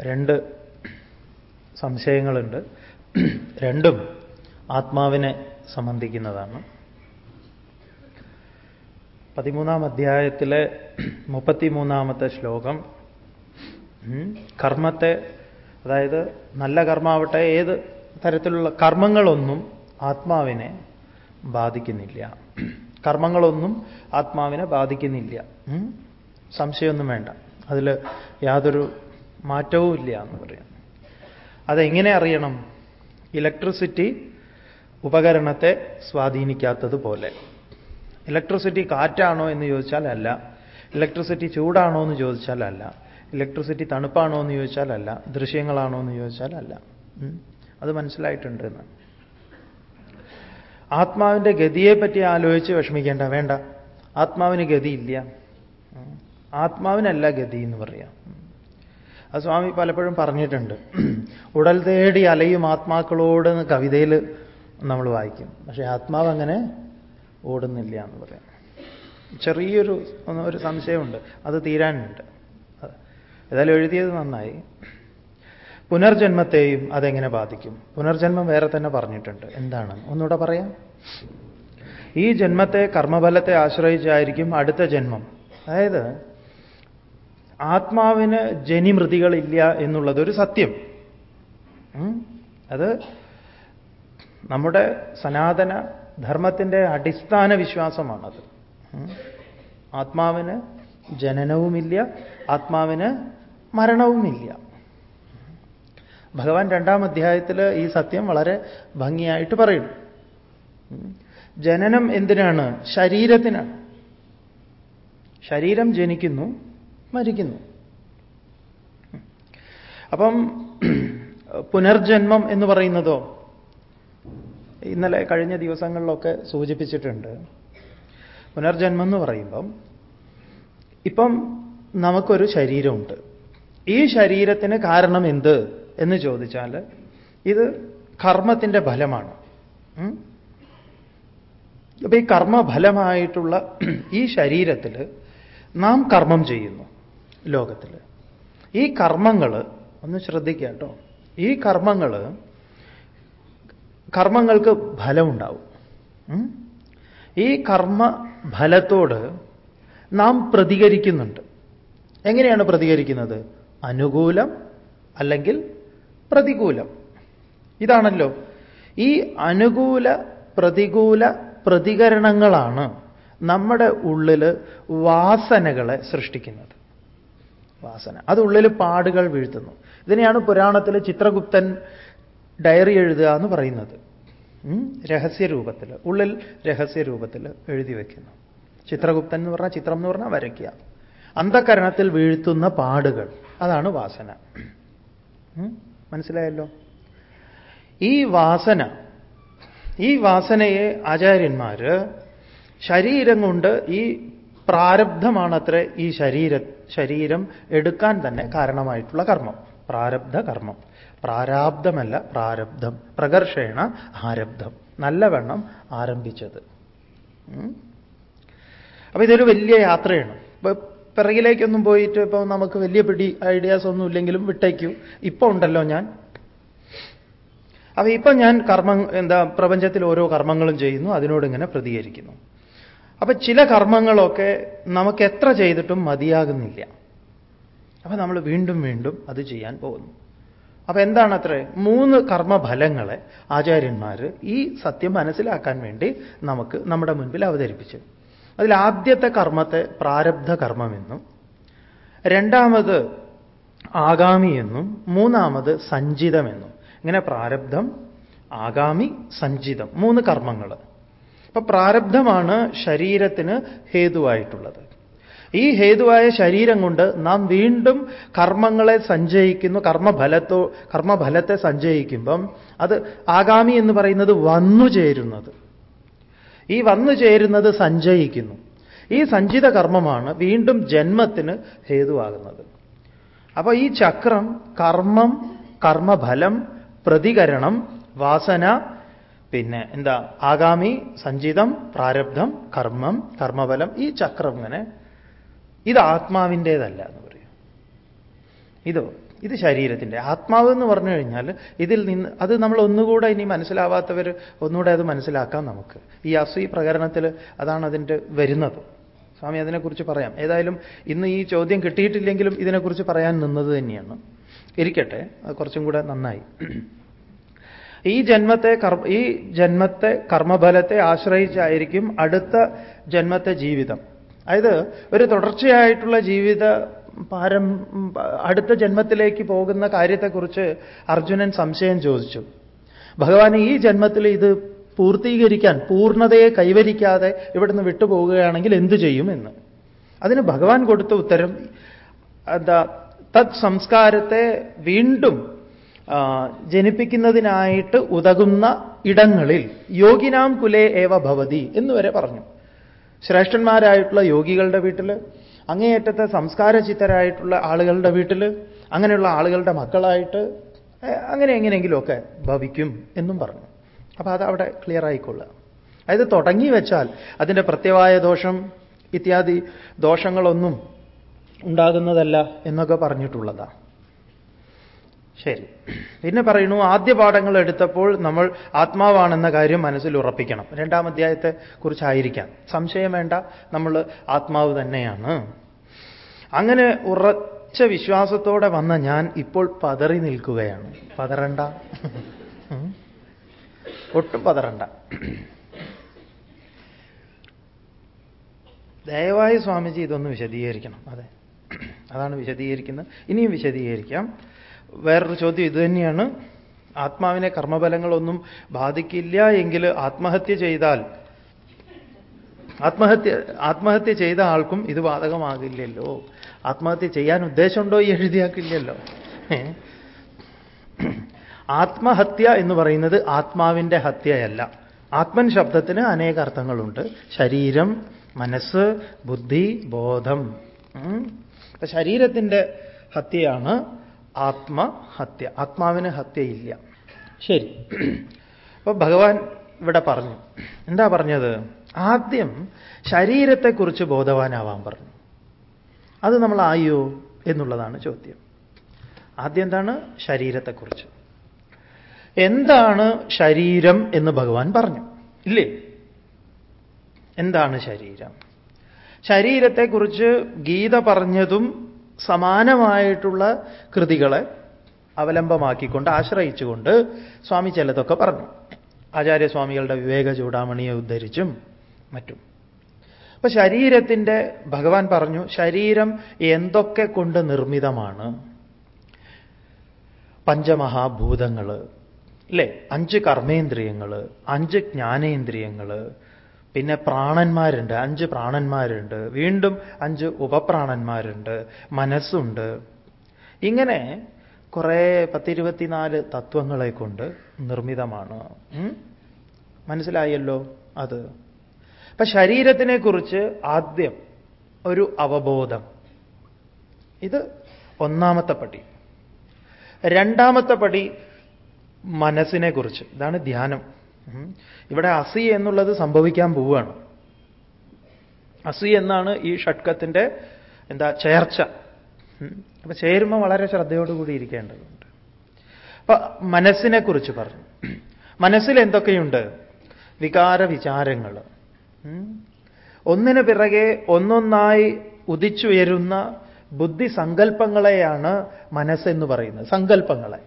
രണ്ട് സംശയങ്ങളുണ്ട്. രണ്ടും ആത്മാവിനെ സംബന്ധിക്കുന്നതാണ്. പതിമൂന്നാം അധ്യായത്തിലെ മുപ്പത്തിമൂന്നാമത്തെ ശ്ലോകം. കർമ്മത്തെ അതായത് നല്ല കർമാവട്ടെ ഏത് തരത്തിലുള്ള കർമ്മങ്ങളൊന്നും ആത്മാവിനെ ബാധിക്കുന്നില്ല. കർമ്മങ്ങളൊന്നും ആത്മാവിനെ ബാധിക്കുന്നില്ല. സംശയമൊന്നും വേണ്ട. അതിൽ യാതൊരു മാറ്റവും ഇല്ല എന്ന് പറയാം. അതെങ്ങനെ അറിയണം? ഇലക്ട്രിസിറ്റി ഉപകരണത്തെ സ്വാധീനിക്കാത്തതുപോലെ. ഇലക്ട്രിസിറ്റി കാറ്റാണോ എന്ന് ചോദിച്ചാൽ അല്ല ഇലക്ട്രിസിറ്റി ചൂടാണോ എന്ന് ചോദിച്ചാൽ അല്ല ഇലക്ട്രിസിറ്റി തണുപ്പാണോ എന്ന് ചോദിച്ചാൽ അല്ല ദൃശ്യങ്ങളാണോ എന്ന് ചോദിച്ചാൽ അല്ല അത് മനസ്സിലായിട്ടുണ്ട് എന്ന്. ആത്മാവിന്റെ ഗതിയെപ്പറ്റി ആലോചിച്ച് വിഷമിക്കേണ്ട വേണ്ട. ആത്മാവിന് ഗതിയില്ല. ആത്മാവിനല്ല ഗതി എന്ന് പറയാം. അത് സ്വാമി പലപ്പോഴും പറഞ്ഞിട്ടുണ്ട്. ഉടൽ തേടി അലയും ആത്മാക്കളോട് കവിതയിൽ നമ്മൾ വായിക്കും. പക്ഷേ ആത്മാവ് അങ്ങനെ ഓടുന്നില്ല എന്ന് പറയാം. ചെറിയൊരു ഒരു സംശയമുണ്ട്. അത് തീരാനുണ്ട്. ഏതായാലും എഴുതിയത് നന്നായി. പുനർജന്മത്തെയും അതെങ്ങനെ ബാധിക്കും? പുനർജന്മം വേറെ തന്നെ പറഞ്ഞിട്ടുണ്ട്. എന്താണ് ഒന്നുകൂടെ പറയാം. ഈ ജന്മത്തെ കർമ്മഫലത്തെ ആശ്രയിച്ചായിരിക്കും അടുത്ത ജന്മം. അതായത് ആത്മാവിന് ജനിമൃതികളില്ല എന്നുള്ളതൊരു സത്യം. അത് നമ്മുടെ സനാതന ധർമ്മത്തിന്റെ അടിസ്ഥാന വിശ്വാസമാണത്. ആത്മാവിന് ജനനവുമില്ല ആത്മാവിന് മരണവുമില്ല. ഭഗവാൻ രണ്ടാം അധ്യായത്തിൽ ഈ സത്യം വളരെ ഭംഗിയായിട്ട് പറയുന്നു. ജനനം എന്തിനാണ്? ശരീരത്തിനാണ്. ശരീരം ജനിക്കുന്നു മരിക്കുന്നു. അപ്പം പുനർജന്മം എന്ന് പറയുന്നതോ ഇന്നലെ കഴിഞ്ഞ ദിവസങ്ങളിലൊക്കെ സൂചിപ്പിച്ചിട്ടുണ്ട്. പുനർജന്മം എന്ന് പറയുമ്പം ഇപ്പം നമുക്കൊരു ശരീരമുണ്ട്. ഈ ശരീരത്തിന് കാരണം എന്ത് എന്ന് ചോദിച്ചാൽ ഇത് കർമ്മത്തിന്റെ ഫലമാണ്. അപ്പൊ ഈ കർമ്മഫലമായിട്ടുള്ള ഈ ശരീരത്തിൽ നാം കർമ്മം ചെയ്യുന്നു. ലോകത്തിൽ. ഈ കർമ്മങ്ങൾ ഒന്ന് ശ്രദ്ധിക്കുക കേട്ടോ. ഈ കർമ്മങ്ങൾ കർമ്മങ്ങൾക്ക് ഫലമുണ്ടാവും. ഈ കർമ്മ ഫലത്തോട് നാം പ്രതികരിക്കുന്നുണ്ട്. എങ്ങനെയാണ് പ്രതികരിക്കുന്നത്? അനുകൂലം അല്ലെങ്കിൽ പ്രതികൂലം? ഇതാണല്ലോ. ഈ അനുകൂല പ്രതികൂല പ്രതികരണങ്ങളാണ് നമ്മുടെ ഉള്ളിൽ വാസനകളെ സൃഷ്ടിക്കുന്നത്. വാസന. അത് ഉള്ളിൽ പാടുകൾ വീഴ്ത്തുന്നു. ഇതിനെയാണ് പുരാണത്തിൽ ചിത്രഗുപ്തൻ ഡയറി എഴുതുക എന്ന് പറയുന്നത്. രഹസ്യരൂപത്തിൽ ഉള്ളിൽ രഹസ്യരൂപത്തിൽ എഴുതി വയ്ക്കുന്നു ചിത്രഗുപ്തൻ എന്ന് പറഞ്ഞാൽ ചിത്രം എന്ന് പറഞ്ഞാൽ വരയ്ക്കുക. അന്ധകരണത്തിൽ വീഴ്ത്തുന്ന പാടുകൾ. അതാണ് വാസന. മനസ്സിലായല്ലോ? ഈ വാസന ഈ വാസനയെ ആചാര്യന്മാര് ശരീരം കൊണ്ട് ഈ പ്രാരബ്ധമാണത്രേ ഈ ശരീര ശരീരം എടുക്കാൻ തന്നെ കാരണമായിട്ടുള്ള കർമ്മം. പ്രാരബ്ധ കർമ്മം പ്രാരാബ്ധമല്ല പ്രാരബ്ധം. പ്രകർഷേണ ആരബ്ധം. നല്ലവണ്ണം ആരംഭിച്ചത്. അപ്പൊ ഇതൊരു വലിയ യാത്രയാണ്. ഇപ്പൊ പിറകിലേക്കൊന്നും പോയിട്ട് ഇപ്പൊ നമുക്ക് വലിയ പിടി ഐഡിയാസ് ഒന്നും ഇല്ലെങ്കിലും വിട്ടേക്കൂ. ഇപ്പൊ ഉണ്ടല്ലോ ഞാൻ. അപ്പൊ ഇപ്പൊ ഞാൻ കർമ്മ എന്താ പ്രപഞ്ചത്തിൽ ഓരോ കർമ്മങ്ങളും ചെയ്യുന്നു. അതിനോട് ഇങ്ങനെ പ്രതികരിക്കുന്നു. അപ്പൊ ചില കർമ്മങ്ങളൊക്കെ നമുക്ക് എത്ര ചെയ്തിട്ടും മതിയാകുന്നില്ല. അപ്പൊ നമ്മൾ വീണ്ടും വീണ്ടും അത് ചെയ്യാൻ പോകുന്നു. അപ്പൊ എന്താണ് അത്ര? മൂന്ന് കർമ്മഫലങ്ങളെ ആചാര്യന്മാർ ഈ സത്യം മനസ്സിലാക്കാൻ വേണ്ടി നമുക്ക് നമ്മുടെ മുൻപിൽ അവതരിപ്പിച്ചു. അതിൽ ആദ്യത്തെ കർമ്മത്തെ പ്രാരബ്ധ കർമ്മമെന്നും രണ്ടാമത് ആഗാമി എന്നും മൂന്നാമത് സഞ്ചിതമെന്നും ഇങ്ങനെ പ്രാരബ്ധം ആഗാമി സഞ്ചിതം മൂന്ന് കർമ്മങ്ങൾ അപ്പൊ പ്രാരബ്ധമാണ് ശരീരത്തിന് ഹേതുവായിട്ടുള്ളത്. ഈ ഹേതുവായ ശരീരം കൊണ്ട് നാം വീണ്ടും കർമ്മങ്ങളെ സഞ്ചയിക്കുന്നു കർമ്മഫലത്തോ കർമ്മഫലത്തെ സഞ്ചയിക്കുമ്പം അത് ആഗാമി എന്ന് പറയുന്നത് വന്നു ചേരുന്നത്. ഈ വന്നു ചേരുന്നത് സഞ്ചയിക്കുന്നു. ഈ സഞ്ചിത കർമ്മമാണ് വീണ്ടും ജന്മത്തിന് ഹേതുവാകുന്നത്. അപ്പൊ ഈ ചക്രം കർമ്മം കർമ്മഫലം പ്രതികരണം വാസന പിന്നെ എന്താ? ആഗാമി സഞ്ചിതം പ്രാരബ്ധം കർമ്മം കർമ്മഫലം ഈ ചക്രം ഇങ്ങനെ. ഇത് ആത്മാവിന്റേതല്ല എന്ന് പറയും. ഇത് ഇത് ശരീരത്തിന്റെ. ആത്മാവ് എന്ന് പറഞ്ഞു കഴിഞ്ഞാൽ ഇതിൽ നിന്ന് അത് നമ്മൾ ഒന്നുകൂടെ ഇനി മനസ്സിലാവാത്തവർ ഒന്നുകൂടെ അത് മനസ്സിലാക്കാം നമുക്ക്. ഈ അസൂയി പ്രകരണത്തിൽ അതാണ് അതിന്റെ വരുന്നത്. സ്വാമി അതിനെക്കുറിച്ച് പറയാം. ഏതായാലും ഇന്ന് ഈ ചോദ്യം കിട്ടിയിട്ടില്ലെങ്കിലും ഇതിനെക്കുറിച്ച് പറയാൻ നിന്നത് തന്നെയാണ്. ഇരിക്കട്ടെ കുറച്ചും കൂടെ നന്നായി. ഈ ജന്മത്തെ ഈ ജന്മത്തെ കർമ്മഫലത്തെ ആശ്രയിച്ചായിരിക്കും അടുത്ത ജന്മത്തെ ജീവിതം. അതായത് ഒരു തുടർച്ചയായിട്ടുള്ള ജീവിത പാരം അടുത്ത ജന്മത്തിലേക്ക് പോകുന്ന കാര്യത്തെക്കുറിച്ച് അർജുനൻ സംശയം ചോദിച്ചു. ഭഗവാൻ ഈ ജന്മത്തിൽ ഇത് പൂർത്തീകരിക്കാൻ പൂർണതയെ കൈവരിക്കാതെ ഇവിടുന്ന് വിട്ടുപോകുകയാണെങ്കിൽ എന്തു ചെയ്യും എന്ന്? അതിന് ഭഗവാൻ കൊടുത്ത ഉത്തരം എന്താ? തത് സംസ്കാരത്തെ വീണ്ടും ജനിപ്പിക്കുന്നതിനായിട്ട് ഉതകുന്ന ഇടങ്ങളിൽ യോഗിനാം കുലേ ഏവ ഭവതി എന്ന് വരെ പറഞ്ഞു. ശ്രേഷ്ഠന്മാരായിട്ടുള്ള യോഗികളുടെ വീട്ടിൽ അങ്ങേയറ്റത്തെ സംസ്കാരചിത്തരായിട്ടുള്ള ആളുകളുടെ വീട്ടിൽ അങ്ങനെയുള്ള ആളുകളുടെ മക്കളായിട്ട് അങ്ങനെ എങ്ങനെയെങ്കിലുമൊക്കെ ഭവിക്കും എന്നും പറഞ്ഞു. അപ്പോൾ അത് അവിടെ ക്ലിയർ ആയിക്കൊള്ളുക. അതായത് തുടങ്ങി വെച്ചാൽ അതിന്റെ പ്രത്യവായ ദോഷം ഇത്യാദി ദോഷങ്ങളൊന്നും ഉണ്ടാകുന്നതല്ല എന്നൊക്കെ പറഞ്ഞിട്ടുള്ളതാണ് ശരി. പിന്നെ പറയുന്നു ആദ്യ പാഠങ്ങൾ എടുത്തപ്പോൾ നമ്മൾ ആത്മാവാണെന്ന കാര്യം മനസ്സിൽ ഉറപ്പിക്കണം. രണ്ടാം അധ്യായത്തെ കുറിച്ചായിരിക്കാം. സംശയം വേണ്ട നമ്മൾ ആത്മാവ് തന്നെയാണ്. അങ്ങനെ ഉറച്ച വിശ്വാസത്തോടെ വന്ന ഞാൻ ഇപ്പോൾ പതറി നിൽക്കുകയാണ്. പതറണ്ട? ഒട്ടും പതറണ്ട. ദയവായി സ്വാമിജി ഇതൊന്ന് വിശദീകരിക്കണം. അതെ. അതാണ് വിശദീകരിക്കുന്നത്. ഇനിയും വിശദീകരിക്കാം. വേറൊരു ചോദ്യം ഇതുതന്നെയാണ് ആത്മാവിനെ കർമ്മഫലങ്ങളൊന്നും ബാധിക്കില്ല എങ്കിൽ ആത്മഹത്യ ചെയ്താൽ ആത്മഹത്യ ആത്മഹത്യ ചെയ്ത ആൾക്കും ഇത് ബാധകമാകില്ലല്ലോ. ആത്മഹത്യ ചെയ്യാൻ ഉദ്ദേശമുണ്ടോ ഈ എഴുതിയാക്കില്ലല്ലോ? ആത്മഹത്യ എന്ന് പറയുന്നത് ആത്മാവിന്റെ ഹത്യയല്ല. ആത്മൻ ശബ്ദത്തിന് അനേക അർത്ഥങ്ങളുണ്ട്. ശരീരം മനസ്സ് ബുദ്ധി ബോധം. ശരീരത്തിന്റെ ഹത്യയാണ് ആത്മഹത്യ. ആത്മാവിന് ഹത്യയില്ല. ശരി. അപ്പൊ ഭഗവാൻ ഇവിടെ പറഞ്ഞു. എന്താ പറഞ്ഞത്? ആദ്യം ശരീരത്തെക്കുറിച്ച് ബോധവാനാവാൻ പറഞ്ഞു. അത് നമ്മൾ ആയോ എന്നുള്ളതാണ് ചോദ്യം. ആദ്യം എന്താണ്? ശരീരത്തെക്കുറിച്ച്. എന്താണ് ശരീരം എന്ന് ഭഗവാൻ പറഞ്ഞു. ഇല്ലേ? എന്താണ് ശരീരം? ശരീരത്തെക്കുറിച്ച് ഗീത പറഞ്ഞതും സമാനമായിട്ടുള്ള കൃതികളെ അവലംബമാക്കിക്കൊണ്ട് ആശ്രയിച്ചുകൊണ്ട് സ്വാമി ചിലതൊക്കെ പറഞ്ഞു. ആചാര്യസ്വാമികളുടെ വിവേക ചൂടാമണിയെ ഉദ്ധരിച്ചും മറ്റും. അപ്പൊ ശരീരത്തിന്റെ ഭഗവാൻ പറഞ്ഞു ശരീരം എന്തൊക്കെ കൊണ്ട് നിർമ്മിതമാണ്? പഞ്ചമഹാഭൂതങ്ങൾ അല്ലേ? അഞ്ച് കർമ്മേന്ദ്രിയങ്ങൾ അഞ്ച് ജ്ഞാനേന്ദ്രിയങ്ങൾ പിന്നെ പ്രാണന്മാരുണ്ട്. അഞ്ച് പ്രാണന്മാരുണ്ട്. വീണ്ടും അഞ്ച് ഉപപ്രാണന്മാരുണ്ട്. മനസ്സുണ്ട്. ഇങ്ങനെ കുറേ പത്തിരുപത്തിനാല് തത്വങ്ങളെ കൊണ്ട് നിർമ്മിതമാണ് മനസ്സിലായല്ലോ അത്. അപ്പൊ ശരീരത്തിനെ കുറിച്ച് ആദ്യം ഒരു അവബോധം. ഇത് ഒന്നാമത്തെ പടി. രണ്ടാമത്തെ പടി മനസ്സിനെ കുറിച്ച് ഇതാണ് ധ്യാനം. ഇവിടെ അസി എന്നുള്ളത് സംഭവിക്കാൻ പോവുകയാണ്. അസി എന്നാണ് ഈ ഷഡ്കത്തിന്റെ എന്താ ചേർച്ച. അപ്പൊ ചേരുമ്പോൾ വളരെ ശ്രദ്ധയോടുകൂടി ഇരിക്കേണ്ടതുണ്ട്. അപ്പൊ മനസ്സിനെ കുറിച്ച് പറഞ്ഞു. മനസ്സിൽ എന്തൊക്കെയുണ്ട്? വികാര വിചാരങ്ങൾ. ഒന്നിനു പിറകെ ഒന്നൊന്നായി ഉദിച്ചുയരുന്ന ബുദ്ധി സങ്കല്പങ്ങളെയാണ് മനസ്സെന്ന് പറയുന്നത്. സങ്കല്പങ്ങളെ.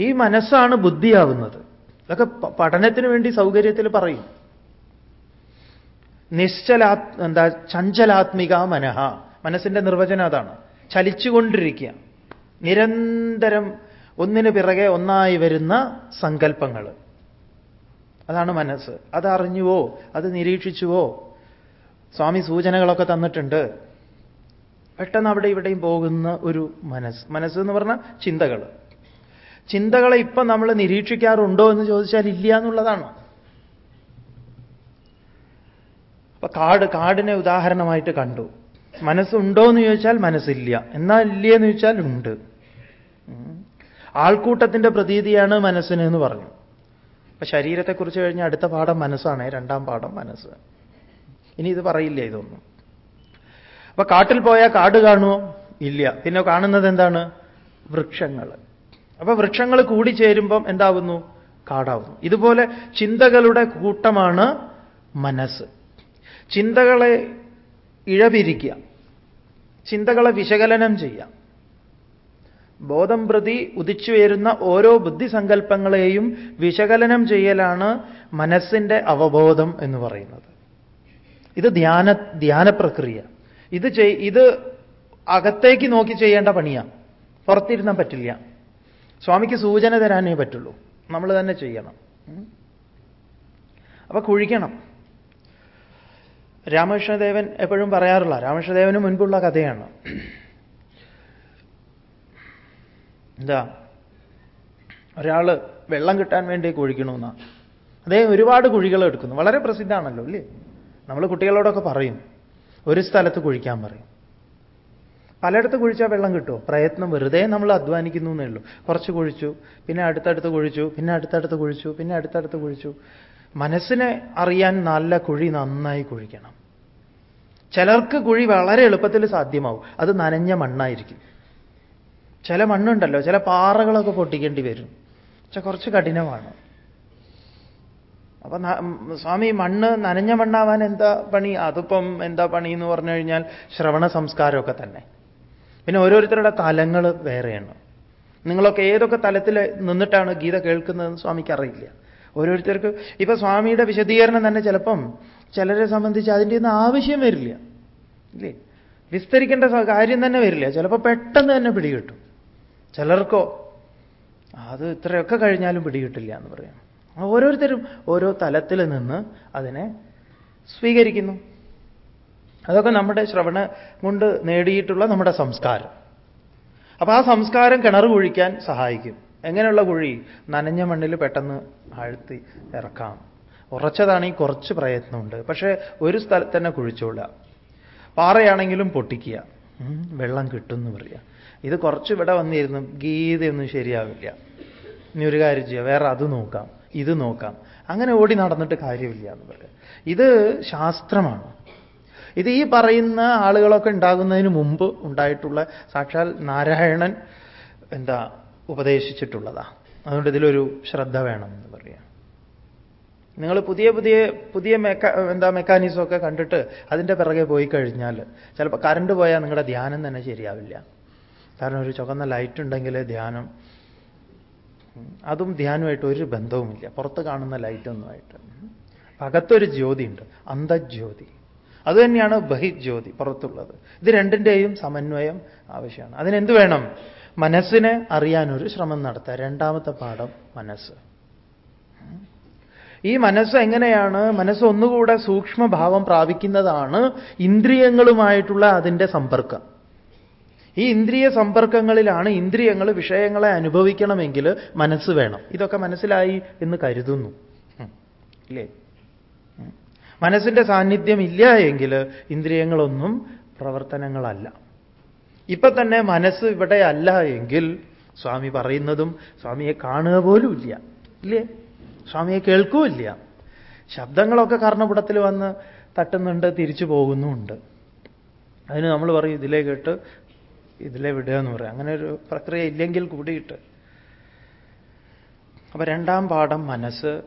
ഈ മനസ്സാണ് ബുദ്ധിയാവുന്നത്. അതൊക്കെ പഠനത്തിന് വേണ്ടി സൗകര്യത്തിൽ പറയും. നിശ്ചലാ എന്താ ചഞ്ചലാത്മിക മനഹ മനസ്സിന്റെ നിർവചനം അതാണ്. ചലിച്ചുകൊണ്ടിരിക്കുക. നിരന്തരം ഒന്നിനു പിറകെ ഒന്നായി വരുന്ന സങ്കല്പങ്ങൾ. അതാണ് മനസ്സ്. അതറിഞ്ഞുവോ? അത് നിരീക്ഷിച്ചുവോ? സ്വാമി സൂചനകളൊക്കെ തന്നിട്ടുണ്ട്. പെട്ടെന്ന് അവിടെ ഇവിടെയും പോകുന്ന ഒരു മനസ്സ്. മനസ്സ് എന്ന് പറഞ്ഞാൽ ചിന്തകൾ. ചിന്തകളെ ഇപ്പം നമ്മൾ നിരീക്ഷിക്കാറുണ്ടോ എന്ന് ചോദിച്ചാൽ ഇല്ല എന്നുള്ളതാണ്. അപ്പൊ കാട് കാടിനെ ഉദാഹരണമായിട്ട് കണ്ടു. മനസ്സുണ്ടോ എന്ന് ചോദിച്ചാൽ മനസ്സില്ല. എന്നാൽ ഇല്ല എന്ന് ചോദിച്ചാൽ ഉണ്ട്. ആൾക്കൂട്ടത്തിന്റെ പ്രതീതിയാണ് മനസ്സിന് എന്ന് പറഞ്ഞു. അപ്പൊ ശരീരത്തെക്കുറിച്ച് കഴിഞ്ഞ അടുത്ത പാഠം മനസ്സാണ്. രണ്ടാം പാഠം മനസ്സ്. ഇനി ഇത് പറയില്ല ഇതൊന്നും. അപ്പൊ കാട്ടിൽ പോയാൽ കാട് കാണുമോ? ഇല്ല. പിന്നെ കാണുന്നത് എന്താണ്? വൃക്ഷങ്ങൾ. അപ്പൊ വൃക്ഷങ്ങൾ കൂടിച്ചേരുമ്പം എന്താവുന്നു? കാടാവുന്നു. ഇതുപോലെ ചിന്തകളുടെ കൂട്ടമാണ് മനസ്സ്. ചിന്തകളെ ഇഴപിരിക്കുക. ചിന്തകളെ വിശകലനം ചെയ്യാം ബോധം പ്രതി ഉദിച്ചു വരുന്ന ഓരോ ബുദ്ധിസങ്കല്പങ്ങളെയും വിശകലനം ചെയ്യലാണ് മനസ്സിന്റെ അവബോധം എന്ന് പറയുന്നത്. ഇത് ധ്യാന ധ്യാന പ്രക്രിയ ഇത് ഇത് അകത്തേക്ക് നോക്കി ചെയ്യേണ്ട പണിയാണ് പുറത്തിരുന്നാൻ പറ്റില്ല. സ്വാമിക്ക് സൂചന തരാനേ പറ്റുള്ളൂ. നമ്മൾ തന്നെ ചെയ്യണം. അപ്പൊ കുഴിക്കണം. രാമകൃഷ്ണദേവൻ എപ്പോഴും പറയാറുള്ള രാമകൃഷ്ണദേവന് മുൻപുള്ള കഥയാണ്. എന്താ? ഒരാൾ വെള്ളം കിട്ടാൻ വേണ്ടി കുഴിക്കണമെന്നാ അദ്ദേഹം ഒരുപാട് കുഴികൾ എടുക്കുന്നു. വളരെ പ്രസിദ്ധമാണല്ലോ അല്ലേ? നമ്മൾ കുട്ടികളോടൊക്കെ പറയും. ഒരു സ്ഥലത്ത് കുഴിക്കാൻ പറയും. പലയിടത്ത് കുഴിച്ചാൽ വെള്ളം കിട്ടുമോ പ്രയത്നം വെറുതെ നമ്മൾ അധ്വാനിക്കുന്നു എന്നേ ഉള്ളൂ. കുറച്ച് കുഴിച്ചു പിന്നെ അടുത്തടുത്ത് കുഴിച്ചു പിന്നെ അടുത്തടുത്ത് കുഴിച്ചു പിന്നെ അടുത്തടുത്ത് കുഴിച്ചു. മനസ്സിനെ അറിയാൻ നല്ല കുഴി നന്നായി കുഴിക്കണം. ചിലർക്ക് കുഴി വളരെ എളുപ്പത്തിൽ സാധ്യമാവും. അത് നനഞ്ഞ മണ്ണായിരിക്കും. ചില മണ്ണുണ്ടല്ലോ ചില പാറകളൊക്കെ പൊട്ടിക്കേണ്ടി വരും. പക്ഷെ കുറച്ച് കഠിനമാണ്. അപ്പൊ സ്വാമി മണ്ണ് നനഞ്ഞ മണ്ണാവാൻ എന്താ പണി? അതിപ്പം എന്താ പണി എന്ന് പറഞ്ഞു കഴിഞ്ഞാൽ ശ്രവണ സംസ്കാരമൊക്കെ തന്നെ. പിന്നെ ഓരോരുത്തരുടെ തലങ്ങൾ വേറെയാണ്. നിങ്ങളൊക്കെ ഏതൊക്കെ തലത്തിൽ നിന്നിട്ടാണ് ഗീത കേൾക്കുന്നതെന്ന് സ്വാമിക്ക് അറിയില്ല. ഓരോരുത്തർക്ക് ഇപ്പൊ സ്വാമിയുടെ വിശദീകരണം തന്നെ ചിലപ്പം ചിലരെ സംബന്ധിച്ച് അതിന്റെ ഒന്നും ആവശ്യം വരില്ല. ഇല്ലേ? വിസ്തരിക്കേണ്ട കാര്യം തന്നെ വരില്ല. ചിലപ്പോൾ പെട്ടെന്ന് തന്നെ പിടികിട്ടും. ചിലർക്കോ അത് ഇത്രയൊക്കെ കഴിഞ്ഞാലും പിടികിട്ടില്ല എന്ന് പറയാം. ഓരോരുത്തരും ഓരോ തലത്തിൽ നിന്ന് അതിനെ സ്വീകരിക്കുന്നു. അതൊക്കെ നമ്മുടെ ശ്രവണ കൊണ്ട് നേടിയിട്ടുള്ള നമ്മുടെ സംസ്കാരം. അപ്പൊ ആ സംസ്കാരം കിണർ കുഴിക്കാൻ സഹായിക്കും. എങ്ങനെയുള്ള കുഴി? നനഞ്ഞ മണ്ണിൽ പെട്ടെന്ന് ആഴ്ത്തി ഇറക്കാം. ഉറച്ചതാണെങ്കിൽ കുറച്ച് പ്രയത്നമുണ്ട്. പക്ഷേ ഒരു സ്ഥലത്ത് തന്നെ കുഴിച്ചോളുക. പാറയാണെങ്കിലും പൊട്ടിക്കുക. വെള്ളം കിട്ടും എന്ന് പറയുക. ഇത് കുറച്ച് ഇവിടെ വന്നിരുന്നു. ഗീതയൊന്നും ശരിയാവില്ല. ഇനി ഒരു കാര്യം ചെയ്യുക വേറെ അത് നോക്കാം. ഇത് നോക്കാം. അങ്ങനെ ഓടി നടന്നിട്ട് കാര്യമില്ല എന്ന് പറയാം ഇത് ശാസ്ത്രമാണ്. ഇത് ഈ പറയുന്ന ആളുകളൊക്കെ ഉണ്ടാകുന്നതിന് മുമ്പ് ഉണ്ടായിട്ടുള്ള സാക്ഷാൽ നാരായണൻ എന്താ ഉപദേശിച്ചിട്ടുള്ളതാ. അതുകൊണ്ട് ഇതിലൊരു ശ്രദ്ധ വേണം എന്ന് പറയാം. നിങ്ങൾ പുതിയ പുതിയ പുതിയ മെക്ക എന്താ മെക്കാനിസം ഒക്കെ കണ്ടിട്ട് അതിന്റെ പിറകെ പോയി കഴിഞ്ഞാൽ ചിലപ്പോൾ കറണ്ട് പോയാൽ നിങ്ങളുടെ ധ്യാനം തന്നെ ശരിയാവില്ല. കാരണം ഒരു ചുവന്ന ലൈറ്റ് ഉണ്ടെങ്കിൽ ധ്യാനം അതും ധ്യാനമായിട്ട് ഒരു ബന്ധവുമില്ല. പുറത്ത് കാണുന്ന ലൈറ്റൊന്നുമായിട്ട് അകത്തൊരു ജ്യോതിയുണ്ട്. അന്തജ്യോതി അതുതന്നെയാണ് ബഹിജ്യോതി പുറത്തുള്ളത്. ഇത് രണ്ടിന്റെയും സമന്വയം ആവശ്യമാണ്. അതിനെന്ത് വേണം? മനസ്സിനെ അറിയാനൊരു ശ്രമം നടത്തുക. രണ്ടാമത്തെ പാഠം മനസ്സ്. ഈ മനസ്സ് എങ്ങനെയാണ്? മനസ്സ് ഒന്നുകൂടെ സൂക്ഷ്മഭാവം പ്രാപിക്കുന്നതാണ് ഇന്ദ്രിയങ്ങളുമായിട്ടുള്ള അതിന്റെ സമ്പർക്കം. ഈ ഇന്ദ്രിയ സമ്പർക്കങ്ങളിലാണ് ഇന്ദ്രിയങ്ങൾ വിഷയങ്ങളെ അനുഭവിക്കണമെങ്കിൽ മനസ്സ് വേണം. ഇതൊക്കെ മനസ്സിലായി എന്ന് കരുതുന്നു. ഇല്ലേ? മനസ്സിന്റെ സാന്നിധ്യം ഇല്ല എങ്കിൽ ഇന്ദ്രിയങ്ങളൊന്നും പ്രവർത്തനങ്ങളല്ല. ഇപ്പൊ തന്നെ മനസ്സ് ഇവിടെ അല്ല എങ്കിൽ സ്വാമി പറയുന്നതും സ്വാമിയെ കാണുക പോലും ഇല്ല. ഇല്ലേ? സ്വാമിയെ കേൾക്കുമില്ല ശബ്ദങ്ങളൊക്കെ കർണപുടത്തിൽ വന്ന് തട്ടുന്നുണ്ട് തിരിച്ചു പോകുന്നുമുണ്ട്. അതിന് നമ്മൾ പറയും ഇതിലേ കേട്ട് ഇതിലെ വിടുക എന്ന് പറയാം. അങ്ങനെ ഒരു പ്രക്രിയ ഇല്ലെങ്കിൽ കൂടിയിട്ട്. അപ്പൊ രണ്ടാം പാഠം മനസ്സ്.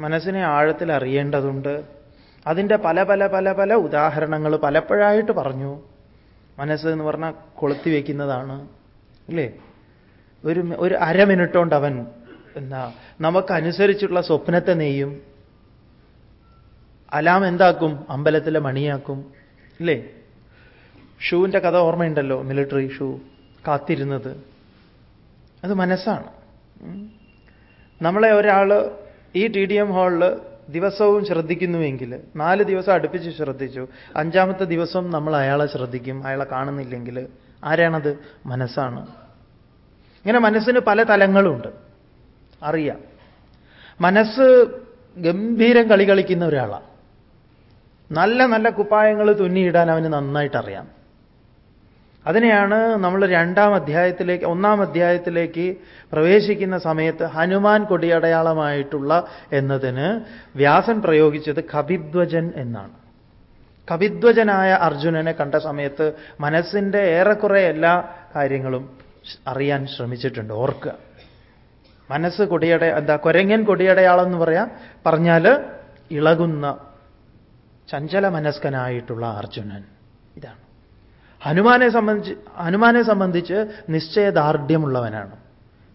മനസ്സിനെ ആഴത്തിൽ അറിയേണ്ടതുണ്ട്. അതിന്റെ പല പല പല പല ഉദാഹരണങ്ങൾ പലപ്പോഴായിട്ട് പറഞ്ഞു. മനസ്സ് എന്ന് പറഞ്ഞാൽ കൊളുത്തി വയ്ക്കുന്നതാണ് അല്ലേ ഒരു ഒരു അര മിനിറ്റ് കൊണ്ട് അവൻ എന്താ നമുക്കനുസരിച്ചുള്ള സ്വപ്നത്തെ നെയ്യും. അലാം എന്താക്കും? അമ്പലത്തിലെ മണിയാക്കും. ഇല്ലേ? ഷൂവിന്റെ കഥ ഓർമ്മയുണ്ടല്ലോ മിലിറ്ററി ഷൂ കാത്തിരുന്നത്. അത് മനസ്സാണ്. നമ്മളെ ഒരാൾ ഈ ടി ഡി എം ഹാളിൽ ദിവസവും ശ്രദ്ധിക്കുന്നുവെങ്കിൽ നാല് ദിവസം അടുപ്പിച്ച് ശ്രദ്ധിച്ചു അഞ്ചാമത്തെ ദിവസം നമ്മൾ അയാളെ ശ്രദ്ധിക്കും അയാളെ കാണുന്നില്ലെങ്കിൽ ആരാണത്? മനസ്സാണ്. ഇങ്ങനെ മനസ്സിന് പല തലങ്ങളുണ്ട്. അറിയാം. മനസ്സ് ഗംഭീരം കളി കളിക്കുന്ന ഒരാളാണ് നല്ല നല്ല കുപ്പായങ്ങൾ തുന്നിയിടാൻ അവന് നന്നായിട്ട് അറിയാം അതിനെയാണ് നമ്മൾ രണ്ടാം അധ്യായത്തിലേക്ക് ഒന്നാം അധ്യായത്തിലേക്ക് പ്രവേശിക്കുന്ന സമയത്ത് ഹനുമാൻ കൊടിയടയാളമായിട്ടുള്ള എന്നതിന് വ്യാസൻ പ്രയോഗിച്ചത് കവിധ്വജൻ എന്നാണ്. കവിധ്വജനായ അർജുനനെ കണ്ട സമയത്ത് മനസ്സിന്റെ ഏറെക്കുറെ എല്ലാ കാര്യങ്ങളും അറിയാൻ ശ്രമിച്ചിട്ടുണ്ട് ഓർക്കുക. മനസ്സ് കൊടിയട എന്താ കൊരങ്ങൻ കൊടിയടയാളം എന്ന് പറയാ പറഞ്ഞാൽ ഇളകുന്ന ചഞ്ചല മനസ്കനായിട്ടുള്ള അർജുനൻ ഇതാണ്. ഹനുമാനെ സംബന്ധിച്ച് ഹനുമാനെ സംബന്ധിച്ച് നിശ്ചയദാർഢ്യമുള്ളവനാണ്.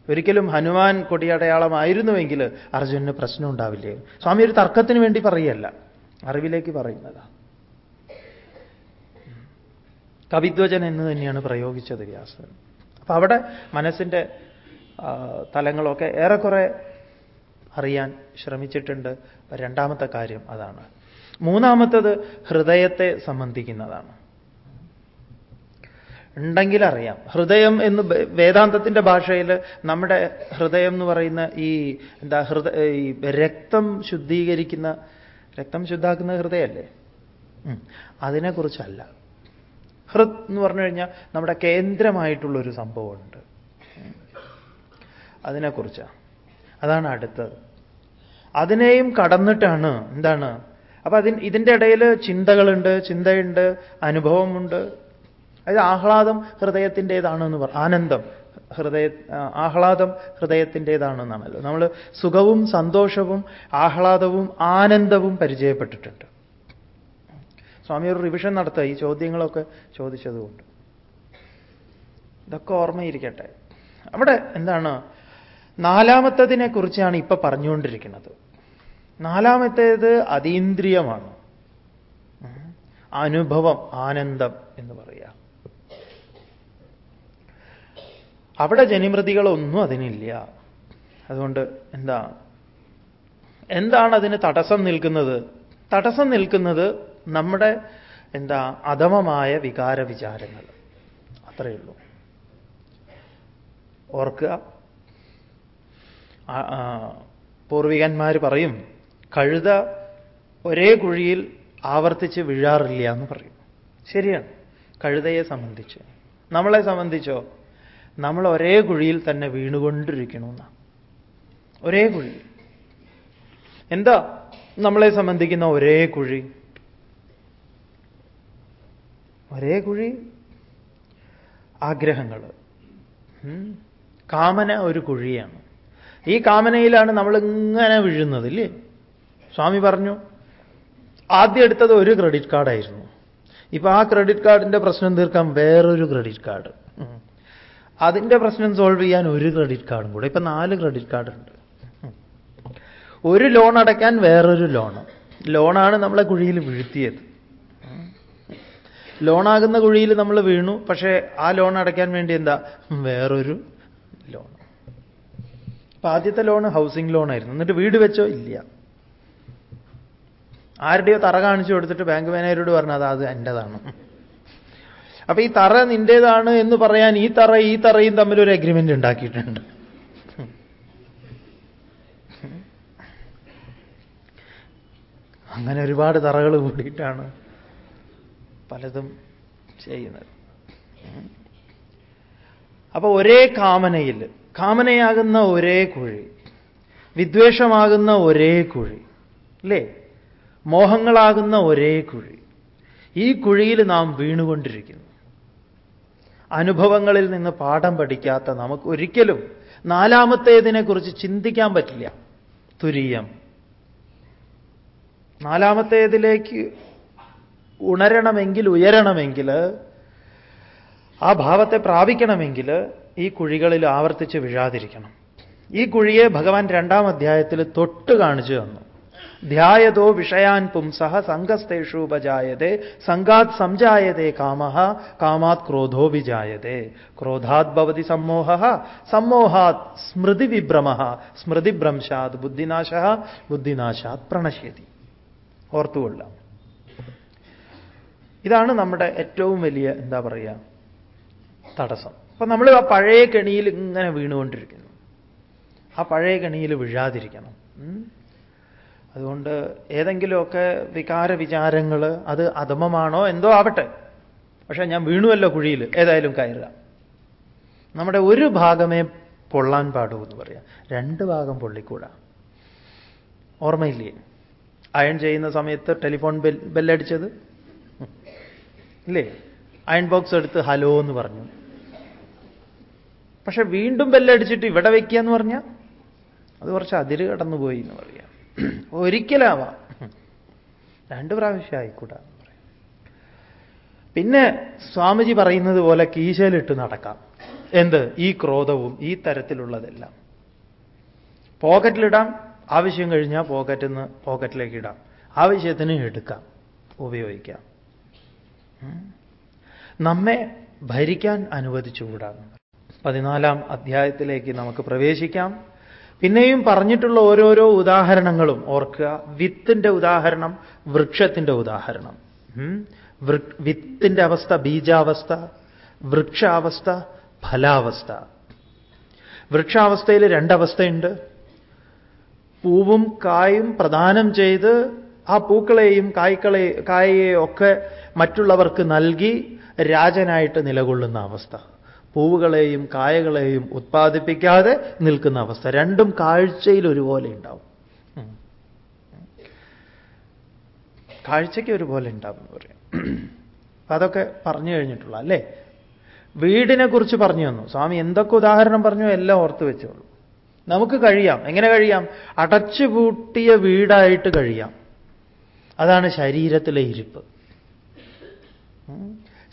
ഒരിക്കലും ഹനുമാൻ കൊടിയടയാളമായിരുന്നുവെങ്കിൽ അർജുനന് പ്രശ്നം ഉണ്ടാവില്ലേ? സ്വാമി ഒരു തർക്കത്തിന് വേണ്ടി പറയല്ല അറിവിലേക്ക് പറയുന്നത്. കവിധ്വജൻ എന്ന് തന്നെയാണ് പ്രയോഗിച്ചത് വ്യാസൻ. അപ്പൊ അവിടെ മനസ്സിന്റെ തലങ്ങളൊക്കെ ഏറെക്കുറെ അറിയാൻ ശ്രമിച്ചിട്ടുണ്ട്. രണ്ടാമത്തെ കാര്യം അതാണ്. മൂന്നാമത്തത് ഹൃദയത്തെ സംബന്ധിക്കുന്നതാണ്. ഉണ്ടെങ്കിൽ അറിയാം ഹൃദയം എന്ന് വേദാന്തത്തിന്റെ ഭാഷയിൽ നമ്മുടെ ഹൃദയം എന്ന് പറയുന്ന ഈ എന്താ ഹൃദയ ഈ രക്തം ശുദ്ധീകരിക്കുന്ന രക്തം ശുദ്ധാക്കുന്ന ഹൃദയമല്ലേ അതിനെക്കുറിച്ചല്ല. ഹൃദ് എന്ന് പറഞ്ഞു കഴിഞ്ഞാൽ നമ്മുടെ കേന്ദ്രമായിട്ടുള്ളൊരു സംഭവമുണ്ട്. അതിനെക്കുറിച്ചാണ് അതാണ് അടുത്തത്. അതിനെയും കടന്നിട്ടാണ് എന്താണ്? അപ്പൊ അതിന് ഇതിന്റെ ഇടയിൽ ചിന്തകളുണ്ട് ചിന്തയുണ്ട് അനുഭവമുണ്ട്. അത് ആഹ്ലാദം ഹൃദയത്തിന്റെതാണെന്ന് പറ ആനന്ദം ഹൃദയ ആഹ്ലാദം ഹൃദയത്തിന്റെതാണെന്നാണല്ലോ. നമ്മൾ സുഖവും സന്തോഷവും ആഹ്ലാദവും ആനന്ദവും പരിചയപ്പെട്ടിട്ടുണ്ട്. സ്വാമി ഒരു റിവിഷൻ നടത്തുക. ഈ ചോദ്യങ്ങളൊക്കെ ചോദിച്ചതുകൊണ്ട്. ഇതൊക്കെ ഓർമ്മയിരിക്കട്ടെ. അവിടെ എന്താണ്? നാലാമത്തതിനെ കുറിച്ചാണ് ഇപ്പൊ പറഞ്ഞുകൊണ്ടിരിക്കുന്നത്. നാലാമത്തേത് അതീന്ദ്രിയമാണ്. അനുഭവം ആനന്ദം എന്ന് പറയാം അവിടെ ജനിമൃതികളൊന്നും അതിനില്ല. അതുകൊണ്ട് എന്താ? എന്താണ് അതിന് തടസ്സം നിൽക്കുന്നത്? തടസ്സം നിൽക്കുന്നത് നമ്മുടെ എന്താ അധമമായ വികാര വിചാരങ്ങൾ അത്രയേ ഉള്ളൂ. ഓർക്കുക. പൂർവികന്മാർ പറയും കഴുത ഒരേ കുഴിയിൽ ആവർത്തിച്ച് വീഴാറില്ല എന്ന് പറയും. ശരിയാണ്. കഴുതയെ സംബന്ധിച്ച്. നമ്മളെ സംബന്ധിച്ചോ? നമ്മൾ ഒരേ കുഴിയിൽ തന്നെ വീണുകൊണ്ടിരിക്കണമെന്ന ഒരേ കുഴി. എന്താ നമ്മളെ സംബന്ധിക്കുന്ന ഒരേ കുഴി? ഒരേ കുഴി? ആഗ്രഹങ്ങൾ. കാമന ഒരു കുഴിയാണ്. ഈ കാമനയിലാണ് നമ്മൾ ഇങ്ങനെ വീഴുന്നത് ഇല്ലേ? സ്വാമി പറഞ്ഞു ആദ്യം എടുത്തത് ഒരു ക്രെഡിറ്റ് കാർഡായിരുന്നു. ഇപ്പൊ ആ ക്രെഡിറ്റ് കാർഡിന്റെ പ്രശ്നം തീർക്കാൻ വേറൊരു ക്രെഡിറ്റ് കാർഡ്. അതിന്റെ പ്രശ്നം സോൾവ് ചെയ്യാൻ ഒരു ക്രെഡിറ്റ് കാർഡും കൂടെ. ഇപ്പൊ നാല് ക്രെഡിറ്റ് കാർഡ് ഉണ്ട്. ഒരു ലോൺ അടയ്ക്കാൻ വേറൊരു ലോണ് ലോണാണ് നമ്മളെ കുഴിയിൽ വീഴ്ത്തിയത്. ലോണാകുന്ന കുഴിയിൽ നമ്മൾ വീണു. പക്ഷേ ആ ലോൺ അടയ്ക്കാൻ വേണ്ടി എന്താ? വേറൊരു ലോൺ അപ്പൊ ആദ്യത്തെ ലോൺ ഹൗസിംഗ് ലോൺ ആയിരുന്നു. എന്നിട്ട് വീട് വെച്ചോ? ഇല്ല. ആരുടെയോ തറ കാണിച്ചു കൊടുത്തിട്ട് ബാങ്ക് മാനേജരോട് പറഞ്ഞത് അത് എന്റെതാണ് അപ്പൊ ഈ തറ നിന്റേതാണ് എന്ന് പറയാൻ ഈ തറ ഈ തറയും തമ്മിൽ ഒരു അഗ്രിമെന്റ് ഉണ്ടാക്കിയിട്ടുണ്ട്. അങ്ങനെ ഒരുപാട് തറകൾ കൂടിയിട്ടാണ് പലതും ചെയ്യുന്നത്. അപ്പൊ ഒരേ കാമനയിൽ കാമനയാകുന്ന ഒരേ കുഴി വിദ്വേഷമാകുന്ന ഒരേ കുഴി അല്ലേ? മോഹങ്ങളാകുന്ന ഒരേ കുഴി ഈ കുഴിയിൽ നാം വീണുകൊണ്ടിരിക്കുന്നു. അനുഭവങ്ങളിൽ നിന്ന് പാഠം പഠിക്കാത്ത നമുക്ക് ഒരിക്കലും നാലാമത്തേതിനെക്കുറിച്ച് ചിന്തിക്കാൻ പറ്റില്ല. തുരീയം നാലാമത്തേതിലേക്ക് ഉണരണമെങ്കിൽ ഉയരണമെങ്കിൽ ആ ഭാവത്തെ പ്രാപിക്കണമെങ്കിൽ ഈ കുഴികളിൽ ആവർത്തിച്ച് വീഴാതിരിക്കണം. ഈ കുഴിയെ ഭഗവാൻ രണ്ടാം അധ്യായത്തിൽ തൊട്ട് കാണിച്ചു തന്നു. ധ്യായതോ വിഷയാൻ പുംസഹ സംഘസ്തേഷൂപജായതേ സംഘാത് സംജായതേ കാമ കാമാത് ക്രോധോ വിജായതേ. ക്രോധാത് ഭവതി സമ്മോഹ സമ്മോഹാത് സ്മൃതി വിഭ്രമ സ്മൃതിഭ്രംശാത് ബുദ്ധിനാശ ബുദ്ധിനാശാത് പ്രണശ്യതി. ഓർത്തുകൊള്ളാം. ഇതാണ് നമ്മുടെ ഏറ്റവും വലിയ എന്താ പറയുക തടസ്സം. അപ്പൊ നമ്മൾ ആ പഴയ കെണിയിൽ ഇങ്ങനെ വീണുകൊണ്ടിരിക്കുന്നു. ആ പഴയ കെണിയിൽ വീഴാതിരിക്കണം. അതുകൊണ്ട് ഏതെങ്കിലുമൊക്കെ വികാര വിചാരങ്ങൾ അത് അധമമാണോ എന്തോ ആവട്ടെ. പക്ഷേ ഞാൻ വീണുവല്ലോ കുഴിയിൽ ഏതായാലും കയറുക. നമ്മുടെ ഒരു ഭാഗമേ പൊള്ളാൻ പാടൂ എന്ന് പറയാം. രണ്ട് ഭാഗം പൊള്ളിക്കൂടാ. ഓർമ്മയില്ലേ? അയൺ ചെയ്യുന്ന സമയത്ത് ടെലിഫോൺ ബെൽ ബെല്ലടിച്ചത്? ഇല്ലേ? അയൺ ബോക്സ് എടുത്ത് ഹലോ എന്ന് പറഞ്ഞു. പക്ഷെ വീണ്ടും ബെല്ലടിച്ചിട്ട് ഇവിടെ വയ്ക്കുക എന്ന് പറഞ്ഞാൽ അത് കുറച്ച് അതിര് കടന്നുപോയി എന്ന് പറയാം. ഒരിക്കലാവാം. രണ്ട് പ്രാവശ്യം ആയിക്കൂടാ പിന്നെ സ്വാമിജി പറയുന്നത് പോലെ കീശയിലിട്ട് നടക്കാം. എന്ത്? ഈ ക്രോധവും ഈ തരത്തിലുള്ളതെല്ലാം. പോക്കറ്റിലിടാം. ആവശ്യം കഴിഞ്ഞാൽ പോക്കറ്റിൽ നിന്ന് പോക്കറ്റിലേക്ക് ഇടാം. ആവശ്യത്തിന് എടുക്കാം. ഉപയോഗിക്കാം. നമ്മെ ഭരിക്കാൻ അനുവദിച്ചുകൂടാ പതിനാലാം അധ്യായത്തിലേക്ക് നമുക്ക് പ്രവേശിക്കാം. പിന്നെയും പറഞ്ഞിട്ടുള്ള ഓരോരോ ഉദാഹരണങ്ങളും. ഓർക്കുക വിത്തിന്റെ ഉദാഹരണം വൃക്ഷത്തിന്റെ ഉദാഹരണം. വിത്തിന്റെ അവസ്ഥ ബീജാവസ്ഥ വൃക്ഷാവസ്ഥ ഫലാവസ്ഥ. വൃക്ഷാവസ്ഥയിൽ രണ്ടവസ്ഥയുണ്ട്. പൂവും കായും പ്രദാനം ചെയ്ത് ആ പൂക്കളെയും കായ്ക്കളെ കായയെയും ഒക്കെ മറ്റുള്ളവർക്ക് നൽകി രാജനായിട്ട് നിലകൊള്ളുന്ന അവസ്ഥ. പൂവുകളെയും കായകളെയും ഉത്പാദിപ്പിക്കാതെ നിൽക്കുന്ന അവസ്ഥ. രണ്ടും കാഴ്ചയിൽ ഒരുപോലെ ഉണ്ടാവും. കാഴ്ചയ്ക്ക് ഒരുപോലെ ഉണ്ടാവും എന്ന് പറയാം. അതൊക്കെ പറഞ്ഞു കഴിഞ്ഞിട്ടുള്ള അല്ലേ? വീടിനെ കുറിച്ച് പറഞ്ഞു തന്നു. സ്വാമി എന്തൊക്കെ ഉദാഹരണം പറഞ്ഞു എല്ലാം ഓർത്ത് വെച്ചോളൂ. നമുക്ക് കഴിയാം. എങ്ങനെ കഴിയാം? അടച്ചു പൂട്ടിയ വീടായിട്ട് കഴിയാം. അതാണ് ശരീരത്തിലെ ഇരിപ്പ്.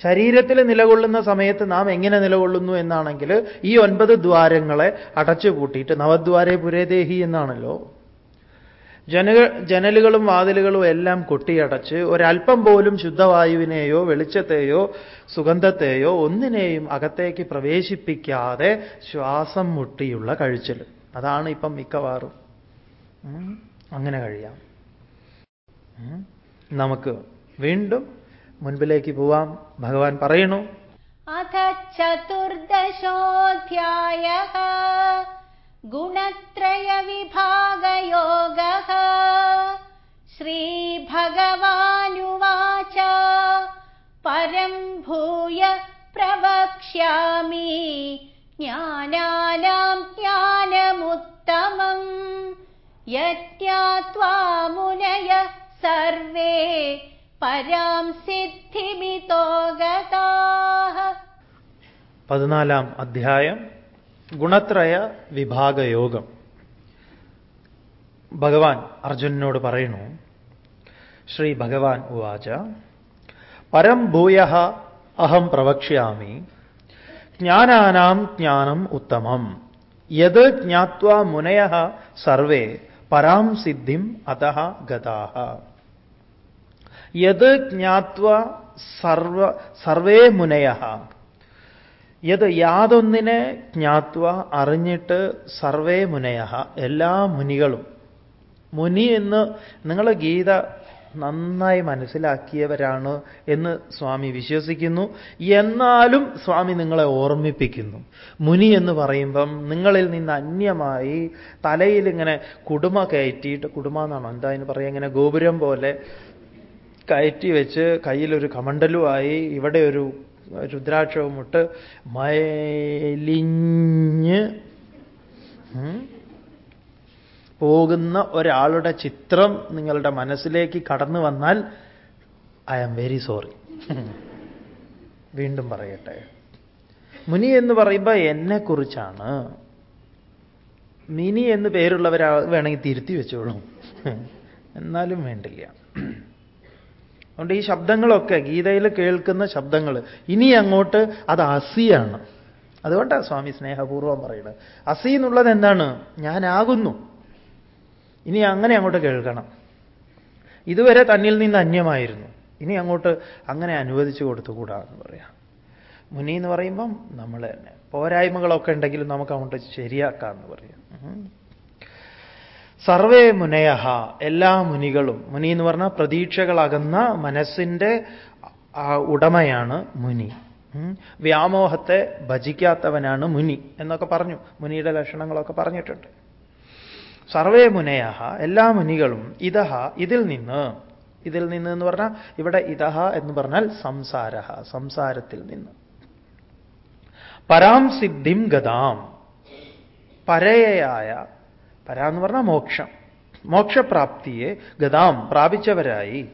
ശരീരത്തിൽ നിലകൊള്ളുന്ന സമയത്ത് നാം എങ്ങനെ നിലകൊള്ളുന്നു എന്നാണെങ്കിൽ ഈ ഒൻപത് ദ്വാരങ്ങളെ അടച്ചു കൂട്ടിയിട്ട് നവദ്വാരേ പുരേദേഹി എന്നാണല്ലോ. ജനക ജനലുകളും വാതിലുകളും എല്ലാം കൊട്ടിയടച്ച് ഒരൽപ്പം പോലും ശുദ്ധവായുവിനെയോ വെളിച്ചത്തെയോ സുഗന്ധത്തെയോ ഒന്നിനെയും അകത്തേക്ക് പ്രവേശിപ്പിക്കാതെ ശ്വാസം മുട്ടിയുള്ള കഴിച്ചൽ. അതാണ് ഇപ്പം മിക്കവാറും. അങ്ങനെ കഴിയാം. നമുക്ക് വീണ്ടും മുൻപിലേക്ക് പോവാം. ഭഗവാൻ പറയുന്നു അഥ ചതുർദശോധ്യായ ഗുണത്രയ വിഭാഗയോഗ ശ്രീഭഗവാനുവാച പരം ഭൂയ പ്രവക്ഷ്യാമി ജ്ഞാനാനാം ജ്ഞാനമുത്തമം യജ്ഞാത്വാ മുനയ സർവേ പരാം സിദ്ധിമിതോ പതിനാലാം അധ്യായം ഗുണത്രയ വിഭാഗയോഗം. ഭഗവാൻ അർജുനോട് പറയുന്നു ശ്രീ ഭഗവാൻ ഉവാച പരം ഭൂയ അഹം പ്രവക്ഷ്യാമി ജ്ഞാനാനാം ജ്ഞാനം ഉത്തമം യത് ജ്ഞാത്വാ മുനയ സർവേ പരാം സിദ്ധിം അതഹ ഗതാഹ. യത് ജ്ഞാത്വ സർവ സർവേ മുനയ. യത് യാതൊന്നിനെ ജ്ഞാത്വ അറിഞ്ഞിട്ട് സർവേ മുനയ. എല്ലാ മുനികളും. മുനി എന്ന് നിങ്ങൾ ഗീത നന്നായി മനസ്സിലാക്കിയവരാണ് എന്ന് സ്വാമി വിശ്വസിക്കുന്നു. എന്നാലും സ്വാമി നിങ്ങളെ ഓർമ്മിപ്പിക്കുന്നു. മുനി എന്ന് പറയുമ്പം നിങ്ങളിൽ നിന്ന് അന്യമായി തലയിൽ ഇങ്ങനെ കുടുമ കയറ്റിയിട്ട് കുടുമ എന്നാണോ എന്താ അതിന് പറയുക ഇങ്ങനെ ഗോപുരം പോലെ കയറ്റി വെച്ച് കയ്യിലൊരു കമണ്ടലുമായി ഇവിടെ ഒരു രുദ്രാക്ഷവും ഇട്ട് മലിഞ്ഞ് പോകുന്ന ഒരാളുടെ ചിത്രം നിങ്ങളുടെ മനസ്സിലേക്ക് കടന്നു വന്നാൽ ഐ ആം വെരി സോറി. വീണ്ടും പറയട്ടെ. മുനി എന്ന് പറയുമ്പോൾ എന്നെക്കുറിച്ചാണ് മിനി എന്ന് പേരുള്ളവരാ വേണമെങ്കിൽ തിരുത്തി വെച്ചോളൂ. എന്നാലും വേണ്ടില്ല. അതുകൊണ്ട് ഈ ശബ്ദങ്ങളൊക്കെ ഗീതയിൽ കേൾക്കുന്ന ശബ്ദങ്ങൾ ഇനി അങ്ങോട്ട് അത് അസിയാണ്. അതുകൊണ്ടാണ് സ്വാമി സ്നേഹപൂർവം പറയുന്നത്. അസി എന്നുള്ളത് എന്താണ്? ഞാനാകുന്നു. ഇനി അങ്ങനെ അങ്ങോട്ട് കേൾക്കണം. ഇതുവരെ തന്നിൽ നിന്ന് അന്യമായിരുന്നു. ഇനി അങ്ങോട്ട് അങ്ങനെ അനുവദിച്ചു കൊടുത്തുകൂടാ എന്ന് പറയാം. മുനി എന്ന് പറയുമ്പം നമ്മൾ തന്നെ. പോരായ്മകളൊക്കെ ഉണ്ടെങ്കിലും നമുക്ക് അങ്ങോട്ട് ശരിയാക്കാം എന്ന് പറയാം സർവേ മുനയഹ എല്ലാ മുനികളും. മുനി എന്ന് പറഞ്ഞാൽ പ്രതീക്ഷകളകന്ന മനസ്സിന്റെ ഉടമയാണ് മുനി. വ്യാമോഹത്തെ ഭജിക്കാത്തവനാണ് മുനി എന്നൊക്കെ പറഞ്ഞു. മുനിയുടെ ലക്ഷണങ്ങളൊക്കെ പറഞ്ഞിട്ടുണ്ട്. സർവേ മുനയഹ എല്ലാ മുനികളും ഇതഹ ഇതിൽ നിന്ന്. ഇതിൽ നിന്ന് എന്ന് പറഞ്ഞാൽ ഇവിടെ ഇതഹ എന്ന് പറഞ്ഞാൽ സംസാര സംസാരത്തിൽ നിന്ന്. പരാം സിദ്ധിം ഗതാം. പരയായ പരാന്ന് പറഞ്ഞാൽ മോക്ഷം. മോക്ഷപ്രാപ്തിയെ ഗതാം പ്രാപിച്ചവരായി.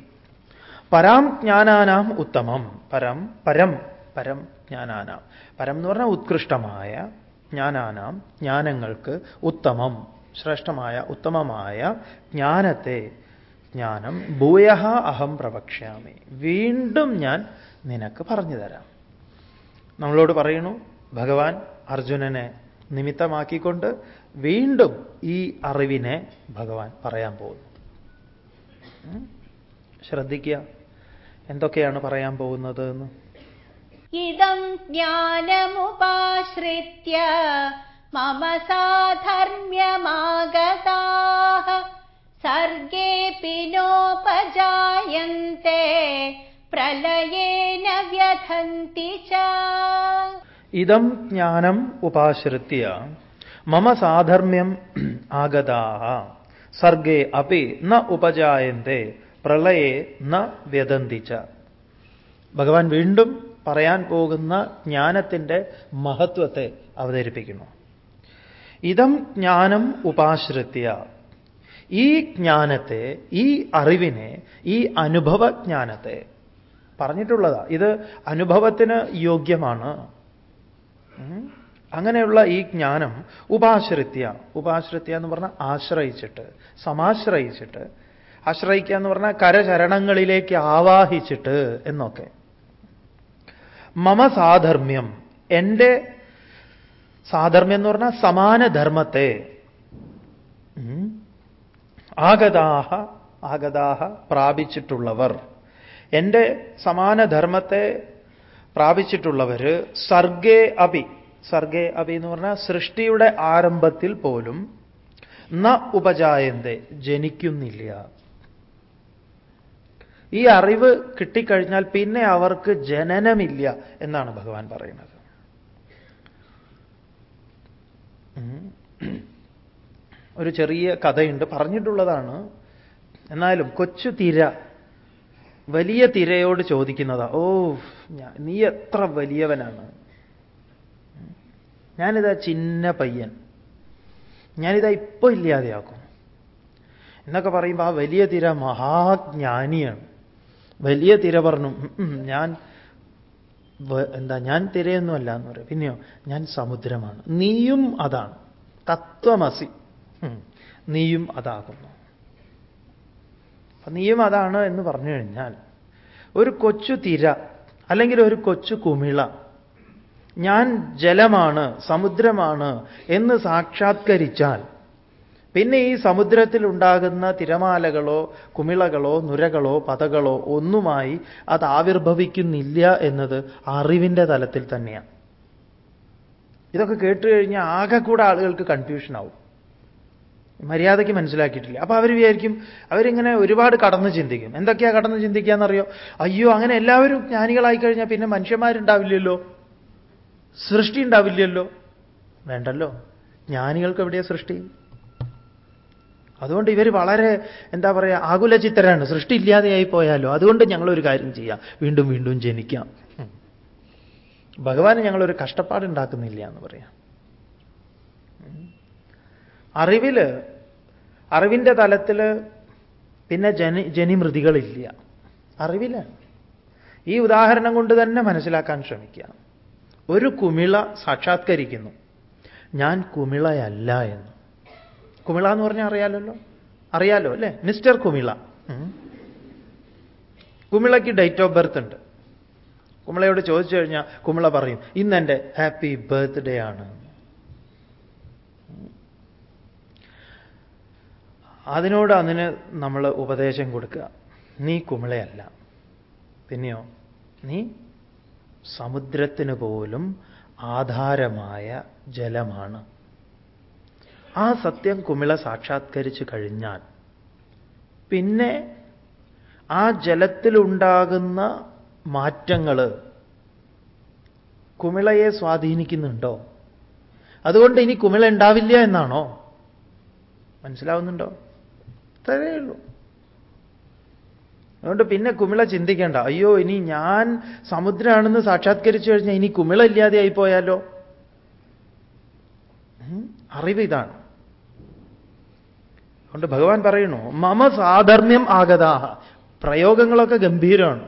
പരാം ജ്ഞാനാനാം ഉത്തമം. പരം പരം പരം ജ്ഞാനാനാം. പരം എന്ന് പറഞ്ഞാൽ ഉത്കൃഷ്ടമായ ജ്ഞാനാനാം ജ്ഞാനങ്ങൾക്ക് ഉത്തമം. ശ്രേഷ്ഠമായ ഉത്തമമായ ജ്ഞാനത്തെ ജ്ഞാനം ഭൂയ അഹം പ്രവക്ഷ്യാമി. വീണ്ടും ഞാൻ നിനക്ക് പറഞ്ഞു തരാം. നമ്മളോട് പറയണു ഭഗവാൻ അർജുനനെ നിമിത്തമാക്കിക്കൊണ്ട് വീണ്ടും ഈ അറിവിനെ ഭഗവാൻ പറയാൻ പോകുന്നു. ശ്രദ്ധിക്കുക. എന്തൊക്കെയാണ് പറയാൻ പോകുന്നത് എന്ന്? ഇതം ജ്ഞാനമുപാശ്രിത്യ മമ സാധർമ്മ്യമാഗതാ. സർഗേ പിനോപജായന്തേ പ്രളയേന വ്യഥന്തി ഇതം ജ്ഞാനം ഉപാശ്രിത്യ മമ സാധർമ്മ്യം ആഗതാ സർഗേ അപ്പി ന ഉപജായന്തെ പ്രളയെ ന വ്യതന്തിച്ച. ഭഗവാൻ വീണ്ടും പറയാൻ പോകുന്ന ജ്ഞാനത്തിന്റെ മഹത്വത്തെ അവതരിപ്പിക്കുന്നു. ഇതം ജ്ഞാനം ഉപാശ്രിത്യ. ഈ ജ്ഞാനത്തെ ഈ അറിവിനെ ഈ അനുഭവ ജ്ഞാനത്തെ പറഞ്ഞിട്ടുള്ളതാ. ഇത് അനുഭവത്തിന് യോഗ്യമാണ്. അങ്ങനെയുള്ള ഈ ജ്ഞാനം ഉപാശ്രിത്യ ഉപാശ്രിത്യ എന്ന് പറഞ്ഞാൽ ആശ്രയിച്ചിട്ട് സമാശ്രയിച്ചിട്ട് ആശ്രയിക്കുക എന്ന് പറഞ്ഞാൽ കരചരണങ്ങളിലേക്ക് ആവാഹിച്ചിട്ട് എന്നൊക്കെ. മമസാധർമ്മ്യം എന്റെ സാധർമ്മ്യം എന്ന് പറഞ്ഞാൽ സമാനധർമ്മത്തെ. ആഗതാഹ ആഗതാഹ പ്രാപിച്ചിട്ടുള്ളവർ. എന്റെ സമാനധർമ്മത്തെ പ്രാപിച്ചിട്ടുള്ളവർ സർഗേ അപി സർഗേ അപി എന്ന് പറഞ്ഞാൽ സൃഷ്ടിയുടെ ആരംഭത്തിൽ പോലും ന ഉപജായന്തെ ജനിക്കുന്നില്ല. ഈ അറിവ് കിട്ടിക്കഴിഞ്ഞാൽ പിന്നെ അവർക്ക് ജനനമില്ല എന്നാണ് ഭഗവാൻ പറയുന്നത്. ഒരു ചെറിയ കഥയുണ്ട് പറഞ്ഞിട്ടുള്ളതാണ്. എന്നാലും കൊച്ചു തിര വലിയ തിരയോട് ചോദിക്കുന്നതാ ഓ നീ എത്ര വലിയവനാണ്? ഞാനിതാ ചിന്ന പയ്യൻ. ഞാനിതാ ഇപ്പൊ ഇല്ലാതെയാക്കും. എന്നൊക്കെ പറയുമ്പോൾ ആ വലിയ തിര മഹാജ്ഞാനിയാണ്. വലിയ തിര പറഞ്ഞു "ഉം, ഉം, ഞാൻ എന്താ ഞാൻ തിരയൊന്നുമല്ല എന്ന് പറയും. പിന്നെയോ ഞാൻ സമുദ്രമാണ്. നീയും അതാണ്. തത്വമസി. നീയും അതാകുന്നു. നീയും അതാണ് എന്ന് പറഞ്ഞു കഴിഞ്ഞാൽ ഒരു കൊച്ചു തിര അല്ലെങ്കിൽ ഒരു കൊച്ചു കുമിള ഞാൻ ജലമാണ് സമുദ്രമാണ് എന്ന് സാക്ഷാത്കരിച്ചാൽ പിന്നെ ഈ സമുദ്രത്തിൽ ഉണ്ടാകുന്ന തിരമാലകളോ കുമിളകളോ നുരകളോ പതകളോ ഒന്നുമായി അത് ആവിർഭവിക്കുന്നില്ല എന്നത് അറിവിന്റെ തലത്തിൽ തന്നെയാണ് ഇതൊക്കെ കേട്ട് കഴിഞ്ഞാൽ ആകെ കൂടെ ആളുകൾക്ക് കൺഫ്യൂഷനാവും. മര്യാദയ്ക്ക് മനസ്സിലാക്കിയിട്ടില്ല. അപ്പൊ അവർ വിചാരിക്കും അവരിങ്ങനെ ഒരുപാട് കടന്ന് ചിന്തിക്കും. എന്തൊക്കെയാ കടന്ന് ചിന്തിക്കുക എന്നറിയോ അയ്യോ അങ്ങനെ എല്ലാവരും ജ്ഞാനികളായി കഴിഞ്ഞാൽ പിന്നെ മനുഷ്യന്മാരുണ്ടാവില്ലല്ലോ. സൃഷ്ടി ഉണ്ടാവില്ലല്ലോ. വേണ്ടല്ലോ. ജ്ഞാനികൾക്ക് എവിടെയാ സൃഷ്ടി? അതുകൊണ്ട് ഇവർ വളരെ എന്താ പറയുക ആകുലചിത്തരാണ്. സൃഷ്ടി ഇല്ലാതെയായി പോയാലോ? അതുകൊണ്ട് ഞങ്ങളൊരു കാര്യം ചെയ്യാം. വീണ്ടും വീണ്ടും ജനിക്കാം. ഭഗവാന് ഞങ്ങളൊരു കഷ്ടപ്പാടുണ്ടാക്കുന്നില്ല എന്ന് പറയാം. അറിവിൽ അറിവിന്റെ തലത്തിൽ പിന്നെ ജനി ജനിമൃതികളില്ല. അറിവില്ല ഈ ഉദാഹരണം കൊണ്ട് തന്നെ മനസ്സിലാക്കാൻ ശ്രമിക്കുക ഒരു കുമിള സാക്ഷാത്കരിക്കുന്നു. ഞാൻ കുമിളയല്ല എന്ന്. കുമിള എന്ന് പറഞ്ഞാൽ അറിയാലല്ലോ അറിയാലോ അല്ലേ? മിസ്റ്റർ കുമിള. കുമിളയ്ക്ക് ഡേറ്റ് ഓഫ് ബർത്ത് ഉണ്ട്. കുമിളയോട് ചോദിച്ചു കഴിഞ്ഞാൽ കുമിള പറയും ഇന്ന് എന്റെ ഹാപ്പി ബർത്ത്ഡേ ആണ്. അതിനോട് അതിന് നമ്മൾ ഉപദേശം കൊടുക്കുക. നീ കുമിളയല്ല. പിന്നെയോ? നീ സമുദ്രത്തിന് പോലും ആധാരമായ ജലമാണ്. ആ സത്യം കുമിള സാക്ഷാത്കരിച്ചു കഴിഞ്ഞാൽ പിന്നെ ആ ജലത്തിലുണ്ടാകുന്ന മാറ്റങ്ങൾ കുമിളയെ സ്വാധീനിക്കുന്നുണ്ടോ? അതുകൊണ്ട് ഇനി കുമിള ഉണ്ടാവില്ല എന്നാണോ? മനസ്സിലാവുന്നുണ്ടോ? ഇത്രയേ ഉള്ളൂ. അതുകൊണ്ട് പിന്നെ കുമിള ചിന്തിക്കേണ്ട. അയ്യോ ഇനി ഞാൻ സമുദ്രമാണെന്ന് സാക്ഷാത്കരിച്ചു കഴിഞ്ഞാൽ ഇനി കുമിള ഇല്ലാതെ ആയിപ്പോയാലോ അറിവ് ഇതാണ്. അതുകൊണ്ട് ഭഗവാൻ പറയുന്നു മമ സാധർമ്മ്യം ആഗതാഹ. പ്രയോഗങ്ങളൊക്കെ ഗംഭീരമാണ്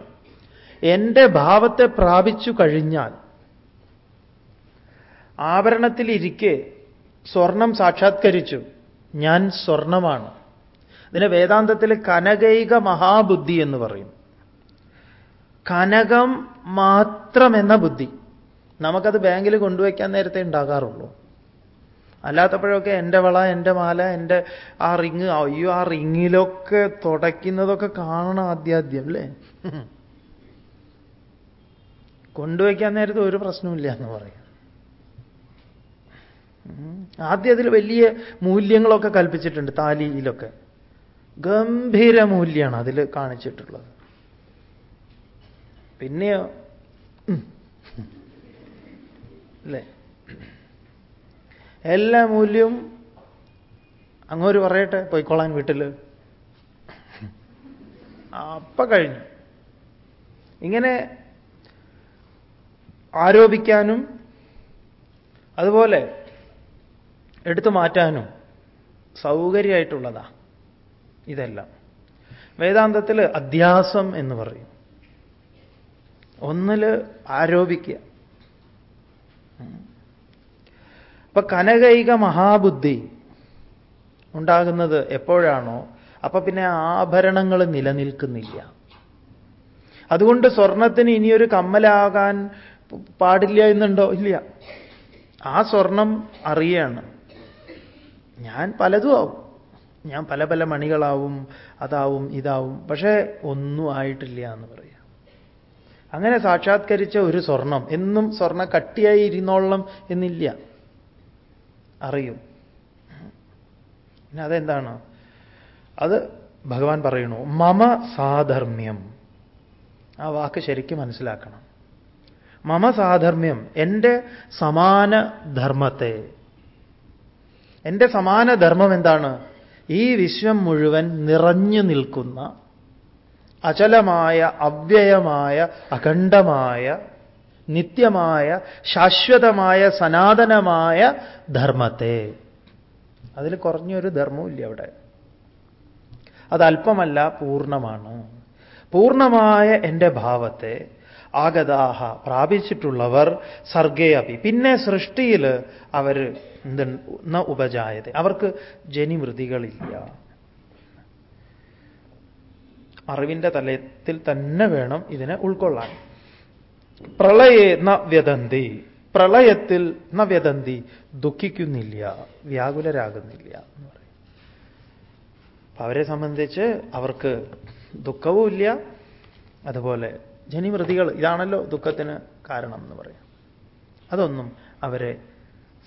എന്റെ ഭാവത്തെ പ്രാപിച്ചു കഴിഞ്ഞാൽ ആഭരണത്തിലിരിക്കെ സ്വർണം സാക്ഷാത്കരിച്ചു. ഞാൻ സ്വർണമാണ്. ഇതിനെ വേദാന്തത്തിൽ കനകൈക മഹാബുദ്ധി എന്ന് പറയും. കനകം മാത്രം എന്ന ബുദ്ധി നമുക്കത് ബാങ്കിൽ കൊണ്ടുവയ്ക്കാൻ നേരത്തെ ഉണ്ടാകാറുള്ളൂ. അല്ലാത്തപ്പോഴൊക്കെ എന്റെ വള എന്റെ മാല എന്റെ ആ റിങ് അയ്യോ ആ റിങ്ങിലൊക്കെ തുടയ്ക്കുന്നതൊക്കെ കാണണം ആദ്യാദ്യം അല്ലേ? കൊണ്ടുവയ്ക്കാൻ നേരത്തെ ഒരു പ്രശ്നമില്ല എന്ന് പറയാം. ആദ്യം അതിൽ വലിയ മൂല്യങ്ങളൊക്കെ കൽപ്പിച്ചിട്ടുണ്ട് താലിയിലൊക്കെ. ഗംഭീര മൂല്യമാണ് അതിൽ കാണിച്ചിട്ടുള്ളത്. പിന്നെയോ? അല്ലേ? എല്ലാ മൂല്യവും അങ്ങോട്ട് പറയട്ടെ പോയിക്കോളാൻ വീട്ടിൽ അപ്പ കഴിഞ്ഞു. ഇങ്ങനെ ആരോപിക്കാനും അതുപോലെ എടുത്തു മാറ്റാനും സൗകര്യമായിട്ടുള്ളതാ. ഇതെല്ലാം. വേദാന്തത്തിൽ അധ്യാസം എന്ന് പറയും. ഒന്നിൽ ആരോപിക്കുക അപ്പൊ കനകൈക മഹാബുദ്ധി ഉണ്ടാകുന്നത് എപ്പോഴാണോ അപ്പൊ പിന്നെ ആഭരണങ്ങൾ നിലനിൽക്കുന്നില്ല. അതുകൊണ്ട് സ്വർണത്തിന് ഇനിയൊരു കമ്മലാകാൻ പാടില്ല എന്നുണ്ടോ? ഇല്ല. ആ സ്വർണം അറിയാണ്. ഞാൻ പലതും ആവും. ഞാൻ പല പല മണികളാവും അതാവും ഇതാവും. പക്ഷേ ഒന്നും ആയിട്ടില്ല എന്ന് പറയാം. അങ്ങനെ സാക്ഷാത്കരിച്ച ഒരു സ്വർണം എന്നും സ്വർണ കട്ടിയായി ഇരുന്നോളണം എന്നില്ല. അറിയും. പിന്നെ അതെന്താണ്? അത് ഭഗവാൻ പറയണു മമ സാധർമ്മ്യം. ആ വാക്ക് ശരിക്കും മനസ്സിലാക്കണം. മമ സാധർമ്മ്യം എന്റെ സമാന ധർമ്മത്തെ എന്റെ സമാന ധർമ്മം എന്താണ്? ഈ വിശ്വം മുഴുവൻ നിറഞ്ഞു നിൽക്കുന്ന അചലമായ അവ്യയമായ അഖണ്ഡമായ നിത്യമായ ശാശ്വതമായ സനാതനമായ ധർമ്മത്തെ. അതിൽ കുറഞ്ഞൊരു ധർമ്മമില്ല അവിടെ. അതല്പമല്ല പൂർണമാണ്. പൂർണമായ എന്റെ ഭാവത്തെ ആഗതാഹ പ്രാപിച്ചിട്ടുള്ളവർ സർഗേ അപി. പിന്നെ സൃഷ്ടിയിൽ അവർ എന്ത് ഉപജായത. അവർക്ക് ജനിമൃതികളില്ല. അറിവിന്റെ തലത്തിൽ തന്നെ വേണം ഇതിനെ ഉൾക്കൊള്ളാൻ. പ്രളയേ ന വ്യതന്തി. പ്രളയത്തിൽ ന വ്യതന്തി ദുഃഖിക്കുന്നില്ല വ്യാകുലരാകുന്നില്ല എന്ന് പറയും. അവരെ സംബന്ധിച്ച് അവർക്ക് ദുഃഖവുമില്ല. അതുപോലെ ജനിമൃതികൾ ഇതാണല്ലോ ദുഃഖത്തിന് കാരണം എന്ന് പറയാം. അതൊന്നും അവരെ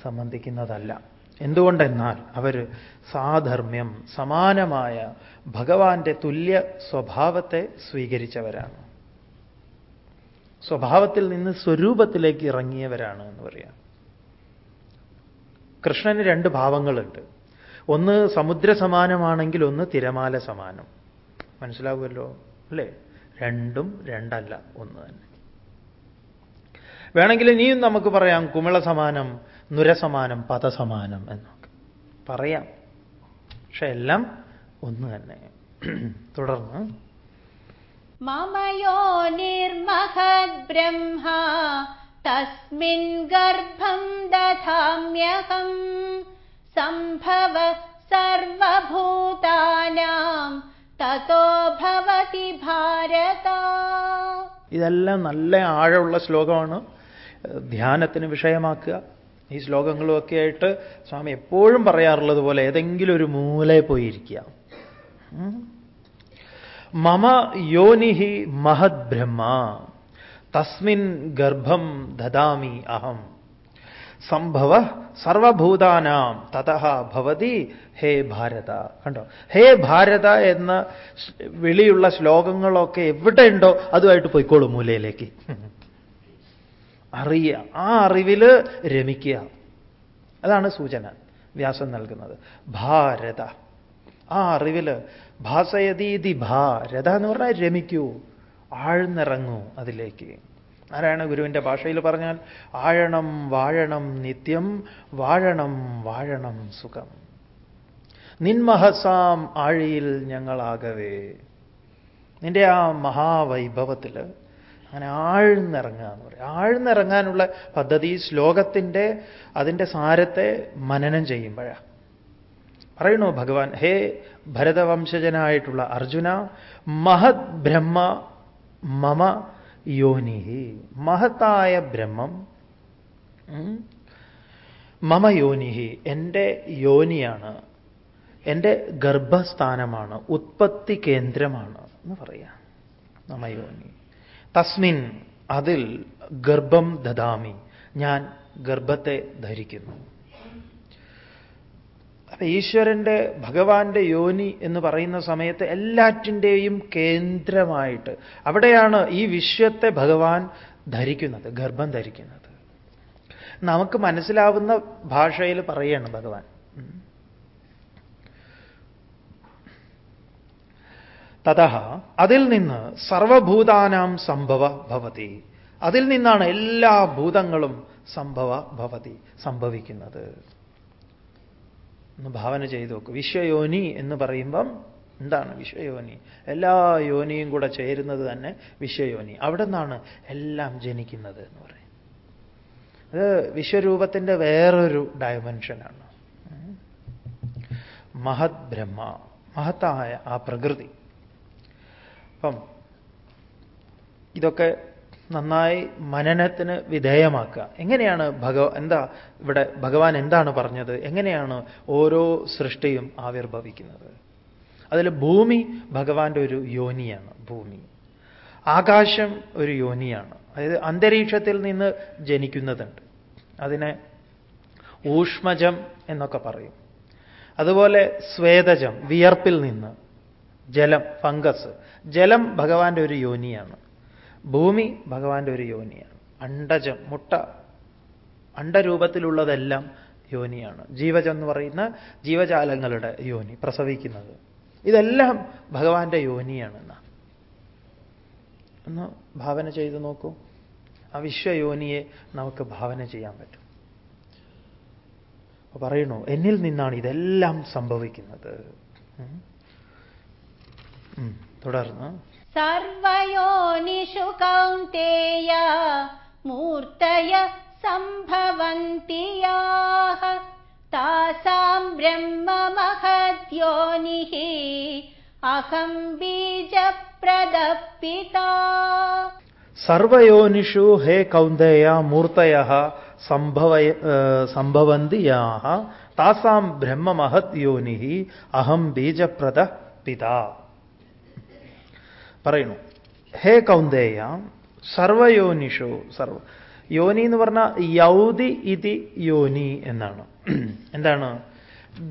സംബന്ധിക്കുന്നതല്ല. എന്തുകൊണ്ടെന്നാൽ അവർ സാധർമ്മ്യം സമാനമായ ഭഗവാന്റെ തുല്യ സ്വഭാവത്തെ സ്വീകരിച്ചവരാണ്. സ്വഭാവത്തിൽ നിന്ന് സ്വരൂപത്തിലേക്ക് ഇറങ്ങിയവരാണ് എന്ന് പറയാം. കൃഷ്ണന് രണ്ട് ഭാവങ്ങളുണ്ട്. ഒന്ന് സമുദ്ര സമാനമാണെങ്കിൽ ഒന്ന് തിരമാല സമാനം. മനസ്സിലാവുമല്ലോ? അല്ലേ? രണ്ടും രണ്ടല്ല ഒന്ന് തന്നെ. വേണമെങ്കിൽ ഇനിയും നമുക്ക് പറയാം കുമിള സമാനം നുരസമാനം പദസമാനം എന്നൊക്കെ. പറയാം. പക്ഷെ എല്ലാം ഒന്ന് തന്നെ. തുടർന്ന്. മമയോ നിർമഹത് ബ്രഹ്മാ തസ്മിൻ ഗർഭം ദധാമ്യഹം സംഭവ സർവഭൂതാനാം തതോ ഭവതി ഭാരത. ഇതെല്ലാം നല്ല ആഴമുള്ള ശ്ലോകമാണ്. ധ്യാനത്തിന് വിഷയമാക്കുക. ഈ ശ്ലോകങ്ങളുമൊക്കെ ആയിട്ട് സ്വാമി എപ്പോഴും പറയാറുള്ളത് പോലെ ഏതെങ്കിലും ഒരു മൂലയെ പോയിരിക്കുക മമ യോനിഹി മഹത് ബ്രഹ്മ. തസ്മിൻ ഗർഭം ദദാമി അഹം. സംഭവ സർവഭൂതാനാം തഥ ഭവതി ഹേ ഭാരത. കണ്ടോ? ഹേ ഭാരത എന്ന വിളിയുള്ള ശ്ലോകങ്ങളൊക്കെ എവിടെയുണ്ടോ അതുമായിട്ട് പോയിക്കോളൂ മൂലയിലേക്ക്. അറിയുക ആ അറിവിൽ രമിക്കുക. അതാണ് സൂചന വ്യാസം നൽകുന്നത്. ഭാരത. ആ അറിവിൽ ഭാസയതീതി ഭാരത എന്ന് പറഞ്ഞാൽ രമിക്കൂ ആഴ്ന്നിറങ്ങൂ അതിലേക്ക്. ആരാണ് ഗുരുവിന്റെ ഭാഷയിൽ പറഞ്ഞാൽ ആഴണം വാഴണം നിത്യം വാഴണം വാഴണം സുഖം. നിന്മഹസാം ആഴിയിൽ ഞങ്ങളാകവേ. നിന്റെ ആ മഹാവൈഭവത്തിൽ അങ്ങനെ ആഴ്ന്നിറങ്ങുക എന്ന് പറയും. ആഴ്ന്നിറങ്ങാനുള്ള പദ്ധതി ശ്ലോകത്തിന്റെ അതിന്റെ സാരത്തെ മനനം ചെയ്യുമ്പോഴാണ് പറയണു ഭഗവാൻ ഹേ ഭരതവംശജനായിട്ടുള്ള അർജുന മഹത് ബ്രഹ്മ മമ യോനി മഹത്തായ ബ്രഹ്മം മമ യോനിഹി. എന്റെ യോനിയാണ്. എന്റെ ഗർഭസ്ഥാനമാണ്. ഉത്പത്തി കേന്ദ്രമാണ് എന്ന് പറയാം. മമ യോനി. തസ്മിൻ അതിൽ ഗർഭം ദദാമി. ഞാൻ ഗർഭത്തെ ധരിക്കുന്നു. അപ്പൊ ഈശ്വരന്റെ ഭഗവാന്റെ യോനി എന്ന് പറയുന്ന സമയത്ത് എല്ലാറ്റിന്റെയും കേന്ദ്രമായിട്ട് അവിടെയാണ് ഈ വിശ്വത്തെ ഭഗവാൻ ധരിക്കുന്നത് ഗർഭം ധരിക്കുന്നത്. നമുക്ക് മനസ്സിലാവുന്ന ഭാഷയിൽ പറയാണ് ഭഗവാൻ. തഥ അതിൽ നിന്ന് സർവഭൂതാനാം സംഭവ ഭവതി. അതിൽ നിന്നാണ് എല്ലാ ഭൂതങ്ങളും സംഭവ ഭവതി സംഭവിക്കുന്നത്. ഒന്ന് ഭാവന ചെയ്ത് നോക്കും. വിശ്വയോനി എന്ന് പറയുമ്പം എന്താണ് വിശ്വയോനി? എല്ലാ യോനിയും കൂടെ ചേരുന്നത് തന്നെ വിശ്വയോനി. അവിടെ നിന്നാണ് എല്ലാം ജനിക്കുന്നത് എന്ന് പറയും അത് വിശ്വരൂപത്തിന്റെ വേറൊരു ഡയമെൻഷനാണ് മഹത് ബ്രഹ്മ. മഹത്തായ ആ പ്രകൃതി. അപ്പം ഇതൊക്കെ നന്നായി മനനത്തിന് വിധേയമാക്കുക. എങ്ങനെയാണ് ഭഗവ എന്താ ഇവിടെ ഭഗവാൻ എന്താണ് പറഞ്ഞത്? എങ്ങനെയാണ് ഓരോ സൃഷ്ടിയും ആവിർഭവിക്കുന്നത്? അതിൽ ഭൂമി ഭഗവാന്റെ ഒരു യോനിയാണ് ഭൂമി. ആകാശം ഒരു യോനിയാണ്. അതായത് അന്തരീക്ഷത്തിൽ നിന്ന് ജനിക്കുന്നതുണ്ട്. അതിനെ ഊഷ്മജം എന്നൊക്കെ പറയും. അതുപോലെ സ്വേദജം വിയർപ്പിൽ നിന്ന് ജലം ഫംഗസ്. ജലം ഭഗവാന്റെ ഒരു യോനിയാണ്. ഭൂമി ഭഗവാന്റെ ഒരു യോനിയാണ്. അണ്ടജം മുട്ട അണ്ടരൂപത്തിലുള്ളതെല്ലാം യോനിയാണ്. ജീവജം എന്ന് പറയുന്ന ജീവജാലങ്ങളുടെ യോനി പ്രസവിക്കുന്നത്. ഇതെല്ലാം ഭഗവാന്റെ യോനിയാണെന്ന. ഒന്ന് ഭാവന ചെയ്ത് നോക്കൂ. ആ വിശ്വയോനിയെ നമുക്ക് ഭാവന ചെയ്യാൻ പറ്റും. പറയണു എന്നിൽ നിന്നാണ് ഇതെല്ലാം സംഭവിക്കുന്നത്. തുടർന്ന് കൗന്ദേയ മൂർത്തയ സംഭവന്തി യാഹ താസാം ബ്രഹ്മമഹദ്യോനിഃ അഹം ബീജപ്രദപിതാ. സർവയോനിഷു ഹേ കൗന്ദേയ മൂർത്തയ സംഭവ സംഭവന്തി യാഹ താസാം ബ്രഹ്മമഹത് യോനി അഹം ബീജപ്രദ പിതാ പറയുന്നു. ഹേ കൗന്ദേയ സർവയോനിഷു സർവ യോനി എന്ന് പറഞ്ഞാൽ യൗതി ഇതി യോനി എന്നാണ്. എന്താണ്?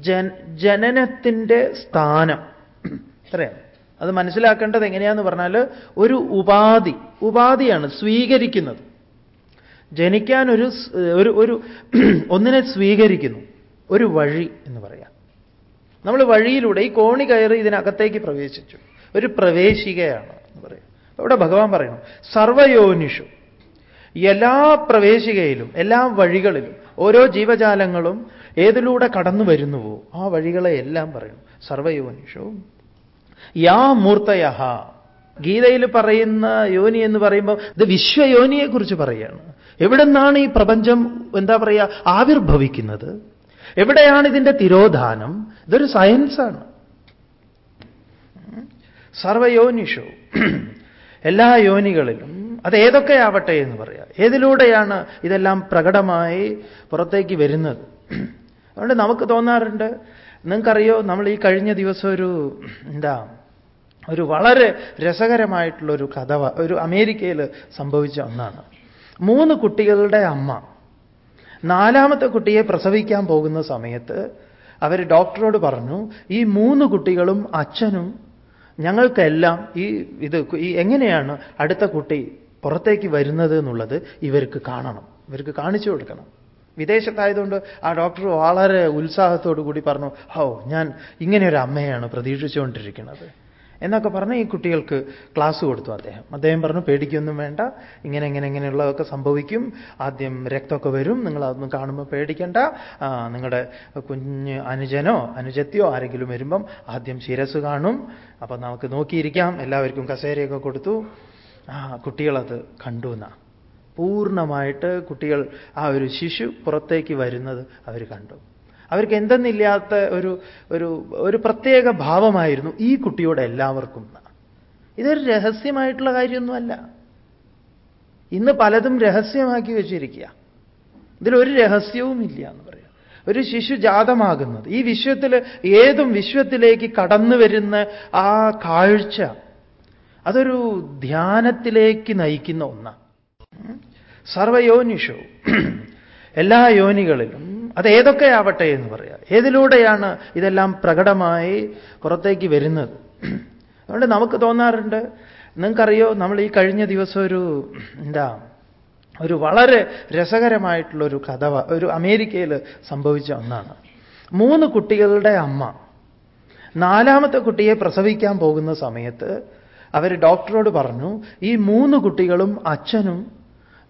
ജൻ ജനനത്തിന്റെ സ്ഥാനം. അത്രയാണ് അത് മനസ്സിലാക്കേണ്ടത് എങ്ങനെയാന്ന് പറഞ്ഞാൽ ഒരു ഉപാധി ഉപാധിയാണ് സ്വീകരിക്കുന്നത്. ജനിക്കാൻ ഒരു ഒരു ഒന്നിനെ സ്വീകരിക്കുന്നു. ഒരു വഴി എന്ന് പറയാം. നമ്മൾ വഴിയിലൂടെ ഈ കോണി കയറി ഇതിനകത്തേക്ക് പ്രവേശിച്ചു. ഒരു പ്രവേശികയാണ് എന്ന് പറയും. ഇവിടെ ഭഗവാൻ പറയുന്നു സർവയോനിഷു. എല്ലാ പ്രവേശികയിലും എല്ലാ വഴികളിലും ഓരോ ജീവജാലങ്ങളും ഏതിലൂടെ കടന്നു വരുന്നുവോ ആ വഴികളെ എല്ലാം പറയുന്നു സർവയോനിഷു. യാ മൂർത്തയ ഗീതയിൽ പറയുന്ന യോനി എന്ന് പറയുമ്പോൾ ഇത് വിശ്വയോനിയെക്കുറിച്ച് പറയുകയാണ് എവിടെ നിന്നാണ് ഈ പ്രപഞ്ചം എന്താ പറയുക ആവിർഭവിക്കുന്നത്? എവിടെയാണ് ഇതിന്റെ തിരോധാനം? ഇതൊരു സയൻസാണ്. സർവയോനിഷു. എല്ലാ യോനികളിലും അത് ഏതൊക്കെയാവട്ടെ എന്ന് പറയാം. ഏതിലൂടെയാണ് ഇതെല്ലാം പ്രകടമായി പുറത്തേക്ക് വരുന്നത്? അതുകൊണ്ട് നമുക്ക് തോന്നാറുണ്ട് നിങ്ങൾക്കറിയോ നമ്മൾ ഈ കഴിഞ്ഞ ദിവസം ഒരു എന്താ ഒരു വളരെ രസകരമായിട്ടുള്ള ഒരു കഥ ഒരു അമേരിക്കയിൽ സംഭവിച്ച ഒന്നാണ്. മൂന്ന് കുട്ടികളുടെ അമ്മ നാലാമത്തെ കുട്ടിയെ പ്രസവിക്കാൻ പോകുന്ന സമയത്ത് അവർ ഡോക്ടറോട് പറഞ്ഞു ഈ മൂന്ന് കുട്ടികളും അച്ഛനും ഞങ്ങൾക്കെല്ലാം ഈ ഇത് ഈ എങ്ങനെയാണ് അടുത്ത കുട്ടി പുറത്തേക്ക് വരുന്നത് എന്നുള്ളത് ഇവർക്ക് കാണണം. ഇവർക്ക് കാണിച്ചു കൊടുക്കണം. വിദേശത്തായതുകൊണ്ട് ആ ഡോക്ടർ വളരെ ഉത്സാഹത്തോടു കൂടി പറഞ്ഞു ഹോ ഞാൻ ഇങ്ങനെ ഒരു അമ്മയാണ് പ്രതീക്ഷിച്ചുകൊണ്ടിരിക്കുന്നത്. എന്നൊക്കെ പറഞ്ഞ് ഈ കുട്ടികൾക്ക് ക്ലാസ് കൊടുത്തു അദ്ദേഹം. അദ്ദേഹം പറഞ്ഞു പേടിക്കൊന്നും വേണ്ട. ഇങ്ങനെ ഇങ്ങനെ ഇങ്ങനെയുള്ളതൊക്കെ സംഭവിക്കും. ആദ്യം രക്തമൊക്കെ വരും. നിങ്ങൾ അതൊന്നും കാണുമ്പോൾ പേടിക്കണ്ട. നിങ്ങളുടെ കുഞ്ഞ് അനുജനോ അനുജത്തിയോ ആരെങ്കിലും വരുമ്പം ആദ്യം ശിരസ് കാണും. അപ്പം നമുക്ക് നോക്കിയിരിക്കാം. എല്ലാവർക്കും കസേരയൊക്കെ കൊടുത്തു. ആ കുട്ടികളത് കണ്ടു എന്നാ. പൂർണമായിട്ട് കുട്ടികൾ ആ ഒരു ശിശു പുറത്തേക്ക് വരുന്നത് അവർ കണ്ടു. അവർക്ക് എന്തെന്നില്ലാത്ത ഒരു ഒരു ഒരു പ്രത്യേക ഭാവമായിരുന്നു ഈ കുട്ടിയോട് എല്ലാവർക്കും. ഇതൊരു രഹസ്യമായിട്ടുള്ള കാര്യമൊന്നുമല്ല. ഇന്ന് പലതും രഹസ്യമാക്കി വെച്ചിരിക്കുക. ഇതിലൊരു രഹസ്യവും ഇല്ല എന്ന് പറയാം. ഒരു ശിശു ജാതമാകുന്നത്. ഈ വിശ്വത്തിൽ ഏതും വിശ്വത്തിലേക്ക് കടന്നു വരുന്ന ആ കാഴ്ച അതൊരു ധ്യാനത്തിലേക്ക് നയിക്കുന്ന ഒന്നാണ്. സർവയോനിഷു. എല്ലാ യോനികളിലും അത് ഏതൊക്കെ ആവട്ടെ എന്ന് പറയാം. ഏതിലൂടെയാണ് ഇതെല്ലാം പ്രകടമായി പുറത്തേക്ക് വരുന്നത്? അതുകൊണ്ട് നമുക്ക് തോന്നാറുണ്ട് നിങ്ങൾക്കറിയോ നമ്മൾ ഈ കഴിഞ്ഞ ദിവസം ഒരു എന്താ ഒരു വളരെ രസകരമായിട്ടുള്ളൊരു കഥ ഒരു അമേരിക്കയിൽ സംഭവിച്ച ഒന്നാണ്. മൂന്ന് കുട്ടികളുടെ അമ്മ നാലാമത്തെ കുട്ടിയെ പ്രസവിക്കാൻ പോകുന്ന സമയത്ത് അവർ ഡോക്ടറോട് പറഞ്ഞു ഈ മൂന്ന് കുട്ടികളും അച്ഛനും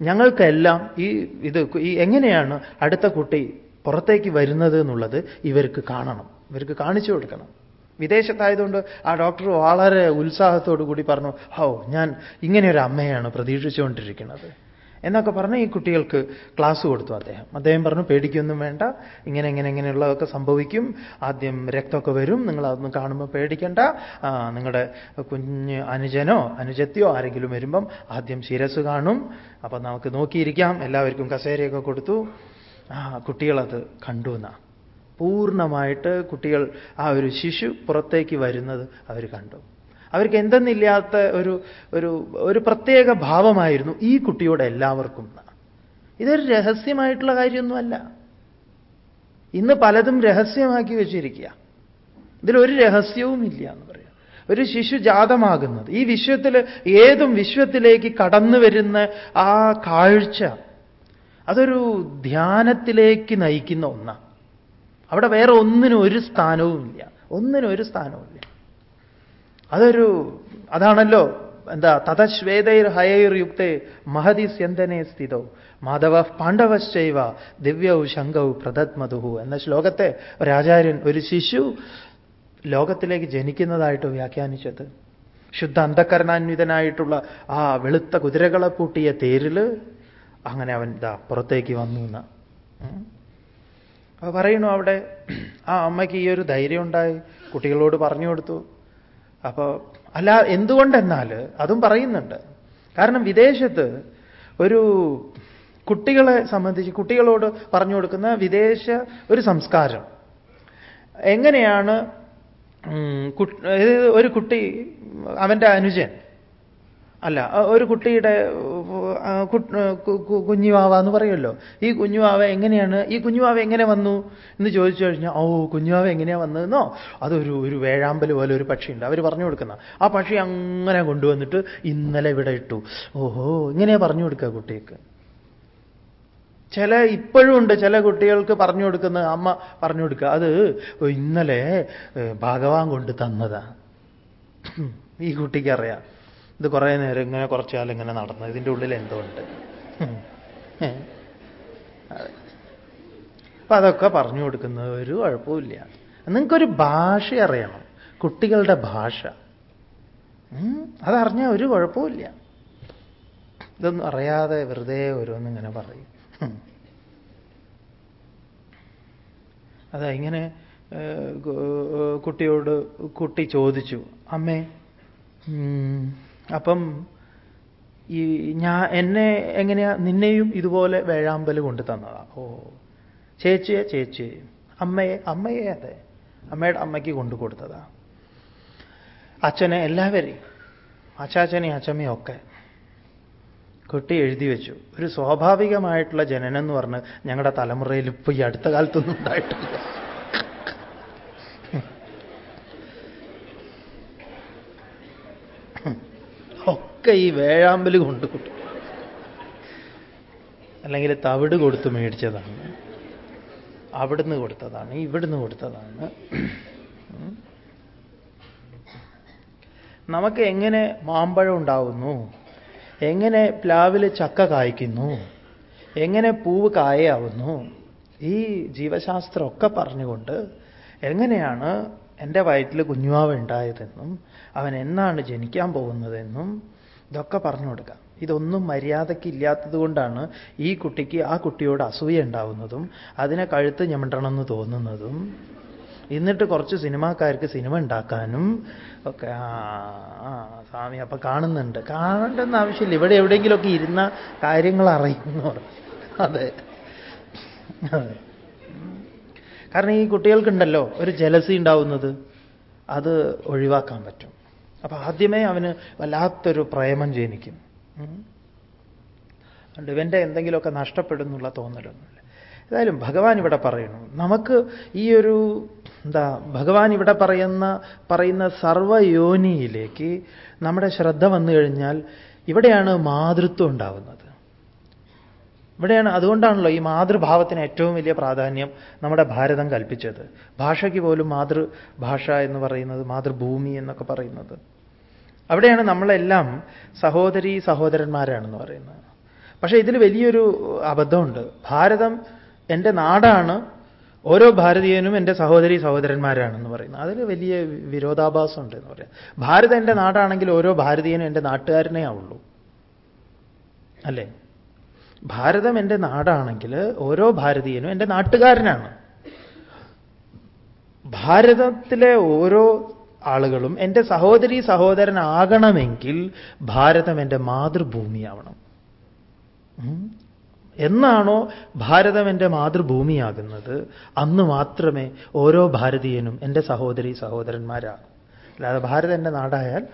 ഞങ്ങൾക്കെല്ലാം ഈ ഇത് ഈ എങ്ങനെയാണ് അടുത്ത കുട്ടി പുറത്തേക്ക് വരുന്നത് എന്നുള്ളത് ഇവർക്ക് കാണണം. ഇവർക്ക് കാണിച്ചു കൊടുക്കണം. വിദേശത്തായതുകൊണ്ട് ആ ഡോക്ടർ വളരെ ഉത്സാഹത്തോടു കൂടി പറഞ്ഞു ഹോ ഞാൻ ഇങ്ങനെ ഒരു അമ്മയാണ് പ്രതീക്ഷിച്ചുകൊണ്ടിരിക്കുന്നത്. എന്നൊക്കെ പറഞ്ഞ് ഈ കുട്ടികൾക്ക് ക്ലാസ് കൊടുത്തു അദ്ദേഹം. അദ്ദേഹം പറഞ്ഞു പേടിക്കൊന്നും വേണ്ട. ഇങ്ങനെ ഇങ്ങനെ ഇങ്ങനെയുള്ളതൊക്കെ സംഭവിക്കും. ആദ്യം രക്തമൊക്കെ വരും. നിങ്ങൾ അതൊന്നും കാണുമ്പോൾ പേടിക്കണ്ട. നിങ്ങളുടെ കുഞ്ഞ് അനുജനോ അനുജത്തിയോ ആരെങ്കിലും വരുമ്പം ആദ്യം ശിരസ് കാണും. അപ്പം നമുക്ക് നോക്കിയിരിക്കാം. എല്ലാവർക്കും കസേരയൊക്കെ കൊടുത്തു. കുട്ടികളത് കണ്ടു എന്നാ പൂർണമായിട്ട് കുട്ടികൾ ആ ഒരു ശിശു പുറത്തേക്ക് വരുന്നത് അവർ കണ്ടു. അവർക്ക് എന്തെന്നില്ലാത്ത ഒരു ഒരു ഒരു പ്രത്യേക ഭാവമായിരുന്നു ഈ കുട്ടിയോട് എല്ലാവർക്കും. ഇതൊരു രഹസ്യമായിട്ടുള്ള കാര്യമൊന്നുമല്ല. ഇന്ന് പലതും രഹസ്യമാക്കി വെച്ചിരിക്കുക. ഇതിലൊരു രഹസ്യവും ഇല്ല എന്ന് പറയാം. ഒരു ശിശു ജാതമാകുന്നത്. ഈ വിശ്വത്തിൽ ഏതും വിശ്വത്തിലേക്ക് കടന്നു വരുന്ന ആ കാഴ്ച അതൊരു ധ്യാനത്തിലേക്ക് നയിക്കുന്ന ഒന്നാണ് അവിടെ വേറെ ഒന്നിനും ഒരു സ്ഥാനവുമില്ല. ഒന്നിനും ഒരു സ്ഥാനവും ഇല്ല അതൊരു അതാണല്ലോ എന്താ തതശ്വേതൈർ ഹയൈർ യുക്തേ മഹതി സ്യന്തനെ സ്ഥിതോ. മാധവ പാണ്ഡവശ്ചൈവ ദിവ്യൗ ശങ്കൗ പ്രദത്മതുഹു എന്ന ശ്ലോകത്തെ ഒരാചാര്യൻ ഒരു ശിശു ലോകത്തിലേക്ക് ജനിക്കുന്നതായിട്ട് വ്യാഖ്യാനിച്ചത്. ശുദ്ധ അന്ധകരണാന്വിതനായിട്ടുള്ള ആ വെളുത്ത കുതിരകളെ പൂട്ടിയ തേരിൽ അങ്ങനെ അവൻ ഇതാ പുറത്തേക്ക് വന്നു എന്ന്. അപ്പൊ പറയണു അവിടെ ആ അമ്മയ്ക്ക് ഈ ഒരു ധൈര്യം ഉണ്ടായി. കുട്ടികളോട് പറഞ്ഞു കൊടുത്തു. അപ്പോൾ അല്ല എന്തുകൊണ്ടെന്നാൽ അതും പറയുന്നുണ്ട്. കാരണം വിദേശത്ത് ഒരു കുട്ടികളെ സംബന്ധിച്ച് കുട്ടികളോട് പറഞ്ഞു കൊടുക്കുന്ന വിദേശ ഒരു സംസ്കാരം. എങ്ങനെയാണ് ഒരു കുട്ടി അവന്റെ അനുജൻ അല്ല ഒരു കുട്ടിയുടെ കുഞ്ഞുവാവ എന്ന് പറയുമല്ലോ. ഈ കുഞ്ഞുവാവ എങ്ങനെയാണ് ഈ കുഞ്ഞുവാവ എങ്ങനെ വന്നു എന്ന് ചോദിച്ചു കഴിഞ്ഞാൽ ഓ കുഞ്ഞുവാവ എങ്ങനെയാണ് വന്നതെന്നോ? അതൊരു ഒരു വേഴാമ്പൽ പോലെ ഒരു പക്ഷിയുണ്ട്. അവർ പറഞ്ഞു കൊടുക്കുന്ന. ആ പക്ഷി അങ്ങനെ കൊണ്ടുവന്നിട്ട് ഇന്നലെ ഇവിടെ ഇട്ടു. ഓഹോ ഇങ്ങനെയാ പറഞ്ഞു കൊടുക്കുക കുട്ടിക്ക്. ചില ഇപ്പോഴും ഉണ്ട് ചില കുട്ടികൾക്ക് പറഞ്ഞു കൊടുക്കുന്ന അമ്മ പറഞ്ഞു കൊടുക്കുക. അത് ഇന്നലെ ഭഗവാൻ കൊണ്ട് തന്നതാ. ഈ കുട്ടിക്ക് അറിയാം. ഇത് കുറേ നേരം ഇങ്ങനെ കുറച്ച് കാലം ഇങ്ങനെ നടന്നു. ഇതിന്റെ ഉള്ളിൽ എന്തോ ഉണ്ട് അതൊക്കെ പറഞ്ഞു കൊടുക്കുന്ന ഒരു കുഴപ്പമില്ല നിങ്ങൾക്കൊരു ഭാഷ അറിയണം. കുട്ടികളുടെ ഭാഷ. അതറിഞ്ഞാൽ ഒരു കുഴപ്പമില്ല ഇതൊന്നും അറിയാതെ വെറുതെ ഓരോന്നിങ്ങനെ പറയും. അതാ ഇങ്ങനെ കുട്ടിയോട് കുട്ടി ചോദിച്ചു അമ്മേ അപ്പം ഈ ഞാൻ എന്നെ എങ്ങനെയാ നിന്നെയും ഇതുപോലെ വേഴാമ്പൽ കൊണ്ട് തന്നതാ. ഓ ചേച്ചിയെ ചേച്ചി അമ്മയെ അമ്മയെ അതെ. അമ്മയുടെ അമ്മയ്ക്ക് കൊണ്ടു കൊടുത്തതാ. അച്ഛനെ എല്ലാവരെയും അച്ചാച്ചനെയും അച്ഛമ്മയും ഒക്കെ കുട്ടി എഴുതി വെച്ചു. ഒരു സ്വാഭാവികമായിട്ടുള്ള ജനനം എന്ന് പറഞ്ഞ് ഞങ്ങളുടെ തലമുറയിൽ ഇപ്പൊ ഈ അടുത്ത കാലത്തൊന്നും ഉണ്ടായിട്ടില്ല. ഒക്കെ ഈ വേഴാമ്പൽ കൊണ്ട് കുട്ടി അല്ലെങ്കിൽ തവിട് കൊടുത്ത് മേടിച്ചതാണ്. അവിടുന്ന് കൊടുത്തതാണ്. ഇവിടുന്ന് കൊടുത്തതാണ്. നമുക്ക് എങ്ങനെ മാമ്പഴം ഉണ്ടാവുന്നു? എങ്ങനെ പ്ലാവിൽ ചക്ക കായ്ക്കുന്നു? എങ്ങനെ പൂവ് കായയാവുന്നു? ഈ ജീവശാസ്ത്രമൊക്കെ പറഞ്ഞുകൊണ്ട് എങ്ങനെയാണ് എന്റെ വയറ്റിൽ കുഞ്ഞുവാവ് ഉണ്ടായതെന്നും അവൻ എന്നാണ് ജനിക്കാൻ പോകുന്നതെന്നും ഇതൊക്കെ പറഞ്ഞു കൊടുക്കുക ഇതൊന്നും മര്യാദയ്ക്ക് ഇല്ലാത്തത് കൊണ്ടാണ് ഈ കുട്ടിക്ക് ആ കുട്ടിയോട് അസൂയ ഉണ്ടാവുന്നതും അതിനെ കഴുത്ത് ഞമണ്ടണമെന്ന് തോന്നുന്നതും. എന്നിട്ട് കുറച്ച് സിനിമാക്കാർക്ക് സിനിമ ഉണ്ടാക്കാനും ഒക്കെ ആ സ്വാമി അപ്പൊ കാണുന്നുണ്ട്. കാണേണ്ടെന്ന് ആവശ്യമില്ല. ഇവിടെ എവിടെയെങ്കിലുമൊക്കെ ഇരുന്ന കാര്യങ്ങൾ അറിയുന്നു അതെ. അതെ. കാരണം ഈ കുട്ടികൾക്കുണ്ടല്ലോ ഒരു ജലസി ഉണ്ടാവുന്നത്. അത് ഒഴിവാക്കാൻ പറ്റും. അപ്പൊ ആദ്യമേ അവന് വല്ലാത്തൊരു പ്രേമം ജനിക്കും. അതുകൊണ്ട് ഇവന്റെ എന്തെങ്കിലുമൊക്കെ നഷ്ടപ്പെടുന്നുള്ള തോന്നലൊന്നുമില്ല. ഏതായാലും ഭഗവാൻ ഇവിടെ പറയുന്നു. നമുക്ക് ഈ ഒരു എന്താ ഭഗവാൻ ഇവിടെ പറയുന്ന പറയുന്ന സർവയോനിയിലേക്ക് നമ്മുടെ ശ്രദ്ധ വന്നു കഴിഞ്ഞാൽ ഇവിടെയാണ് മാതൃത്വം ഉണ്ടാവുന്നത്. ഇവിടെയാണ് അതുകൊണ്ടാണല്ലോ ഈ മാതൃഭാവത്തിന് ഏറ്റവും വലിയ പ്രാധാന്യം നമ്മുടെ ഭാരതം കൽപ്പിച്ചത്. ഭാഷയ്ക്ക് പോലും മാതൃഭാഷ എന്ന് പറയുന്നത് മാതൃഭൂമി എന്നൊക്കെ പറയുന്നത്. അവിടെയാണ് നമ്മളെല്ലാം സഹോദരി സഹോദരന്മാരാണെന്ന് പറയുന്നത്. പക്ഷേ ഇതിൽ വലിയൊരു അബദ്ധമുണ്ട്. ഭാരതം എന്റെ നാടാണ് ഓരോ ഭാരതീയനും എന്റെ സഹോദരി സഹോദരന്മാരാണെന്ന് പറയുന്നത്. അതിൽ വലിയ വിരോധാഭാസം ഉണ്ട് എന്ന് പറയാം. ഭാരതം എന്റെ നാടാണെങ്കിൽ ഓരോ ഭാരതീയനും എന്റെ നാട്ടുകാരനേ ആവുള്ളൂ. അല്ലേ? ഭാരതം എന്റെ നാടാണെങ്കിൽ ഓരോ ഭാരതീയനും എന്റെ നാട്ടുകാരനാണ്. ഭാരതത്തിലെ ഓരോ ആളുകളും എന്റെ സഹോദരി സഹോദരനാകണമെങ്കിൽ ഭാരതം എന്റെ മാതൃഭൂമിയാവണം. എന്നാണോ ഭാരതം എന്റെ മാതൃഭൂമിയാകുന്നത്? അന്ന് മാത്രമേ ഓരോ ഭാരതീയനും എന്റെ സഹോദരി സഹോദരന്മാരാകും അല്ലാതെ ഭാരതം എന്റെ നാടായാൽ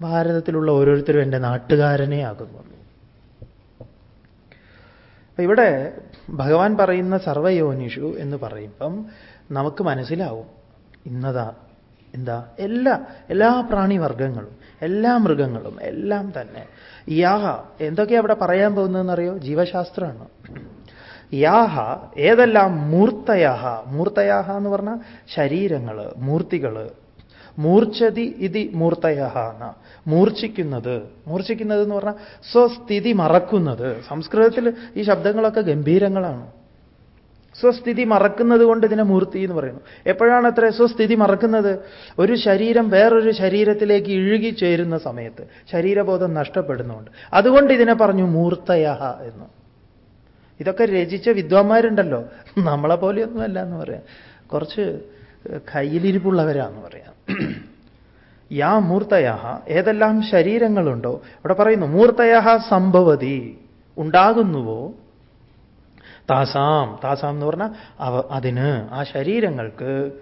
ഭാരതത്തിലുള്ള ഓരോരുത്തരും എന്റെ നാട്ടുകാരനെ ആകുന്നുള്ളൂ ഇവിടെ ഭഗവാൻ പറയുന്ന സർവയോനിഷു എന്ന് പറയുമ്പം നമുക്ക് മനസ്സിലാവും. ഇന്നതാ എന്താ? എല്ലാ എല്ലാ പ്രാണിവർഗങ്ങളും എല്ലാ മൃഗങ്ങളും എല്ലാം തന്നെ. യാഹ എന്തൊക്കെയാ അവിടെ പറയാൻ പോകുന്നതെന്നറിയോ? ജീവശാസ്ത്രമാണ്. യാഹ ഏതെല്ലാം മൂർത്തയാഹ? മൂർത്തയാഹ എന്ന് പറഞ്ഞാൽ ശരീരങ്ങൾ മൂർത്തികൾ മൂർച്ഛതി ഇതി മൂർത്തയഹ എന്ന മൂർച്ഛിക്കുന്നത്. മൂർച്ഛിക്കുന്നത് എന്ന് പറഞ്ഞാൽ സ്വസ്ഥിതി മറക്കുന്നത്. സംസ്കൃതത്തിൽ ഈ ശബ്ദങ്ങളൊക്കെ ഗംഭീരങ്ങളാണ്. സ്വസ്ഥിതി മറക്കുന്നത് കൊണ്ട് ഇതിനെ മൂർത്തി എന്ന് പറയുന്നു. എപ്പോഴാണ് അത്ര സ്വസ്ഥിതി മറക്കുന്നത്? ഒരു ശരീരം വേറൊരു ശരീരത്തിലേക്ക് ഇഴുകി ചേരുന്ന സമയത്ത് ശരീരബോധം നഷ്ടപ്പെടുന്നുണ്ട്. അതുകൊണ്ട് ഇതിനെ പറഞ്ഞു മൂർത്തയഹ എന്ന്. ഇതൊക്കെ രചിച്ച വിദ്വാന്മാരുണ്ടല്ലോ. നമ്മളെ പോലെയൊന്നുമല്ല എന്ന് പറയാം. കുറച്ച് കയ്യിലിരിപ്പുള്ളവരാന്ന് പറയാം. യാ മൂർത്തയാഹ ഏതെല്ലാം ശരീരങ്ങളുണ്ടോ? ഇവിടെ പറയുന്നു മൂർത്തയാഹ സംഭവതി ഉണ്ടാകുന്നുവോ? താസാം. താസാം എന്ന് പറഞ്ഞാൽ അവ അതിന് ആ ശരീരങ്ങൾക്ക്.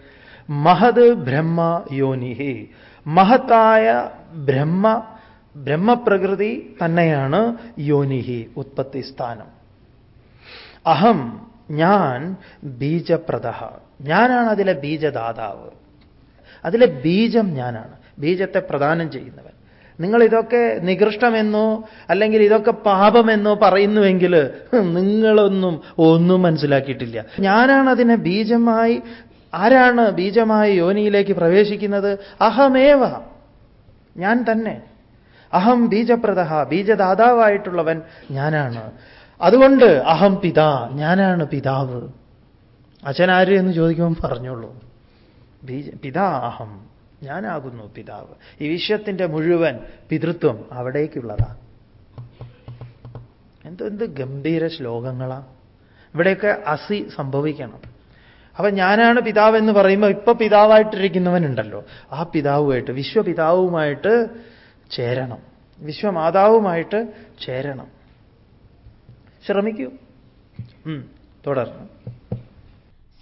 മഹത് ബ്രഹ്മ യോനിഹി. മഹത്തായ ബ്രഹ്മ ബ്രഹ്മപ്രകൃതി തന്നെയാണ് യോനിഹി ഉത്പത്തി സ്ഥാനം. അഹം ഞാൻ ബീജപ്രദ ഞാനാണ് അതിലെ ബീജദാതാവ്. അതിലെ ബീജം ഞാനാണ്. ബീജത്തെ പ്രദാനം ചെയ്യുന്നവൻ. നിങ്ങൾ ഇതൊക്കെ നികൃഷ്ടമെന്നോ അല്ലെങ്കിൽ ഇതൊക്കെ പാപമെന്നോ പറയുന്നുവെങ്കിൽ നിങ്ങളൊന്നും ഒന്നും മനസ്സിലാക്കിയിട്ടില്ല. ഞാനാണ് അതിനെ ബീജമായി ആരാണ് ബീജമായി യോനിയിലേക്ക് പ്രവേശിക്കുന്നത്? അഹമേവ. ഞാൻ തന്നെ. അഹം ബീജപ്രദ ബീജദാതാവായിട്ടുള്ളവൻ ഞാനാണ്. അതുകൊണ്ട് അഹം പിതാ ഞാനാണ് പിതാവ്. അച്ഛനാര് എന്ന് ചോദിക്കുമ്പോൾ പറഞ്ഞോളൂ. ബീജ പിതാ അഹം. ഞാനാകുന്നു പിതാവ്. ഈ വിശ്വത്തിന്റെ മുഴുവൻ പിതൃത്വം അവിടേക്കുള്ളതാ. എന്തോ എന്ത് ഗംഭീര ശ്ലോകങ്ങളാ. ഇവിടെയൊക്കെ അസി സംഭവിക്കണം. അപ്പൊ ഞാനാണ് പിതാവ് എന്ന് പറയുമ്പോൾ ഇപ്പൊ പിതാവായിട്ടിരിക്കുന്നവനുണ്ടല്ലോ. ആ പിതാവുമായിട്ട് വിശ്വപിതാവുമായിട്ട് ചേരണം. വിശ്വമാതാവുമായിട്ട് ചേരണം. ശ്രമിക്കൂ. തുടർന്ന്.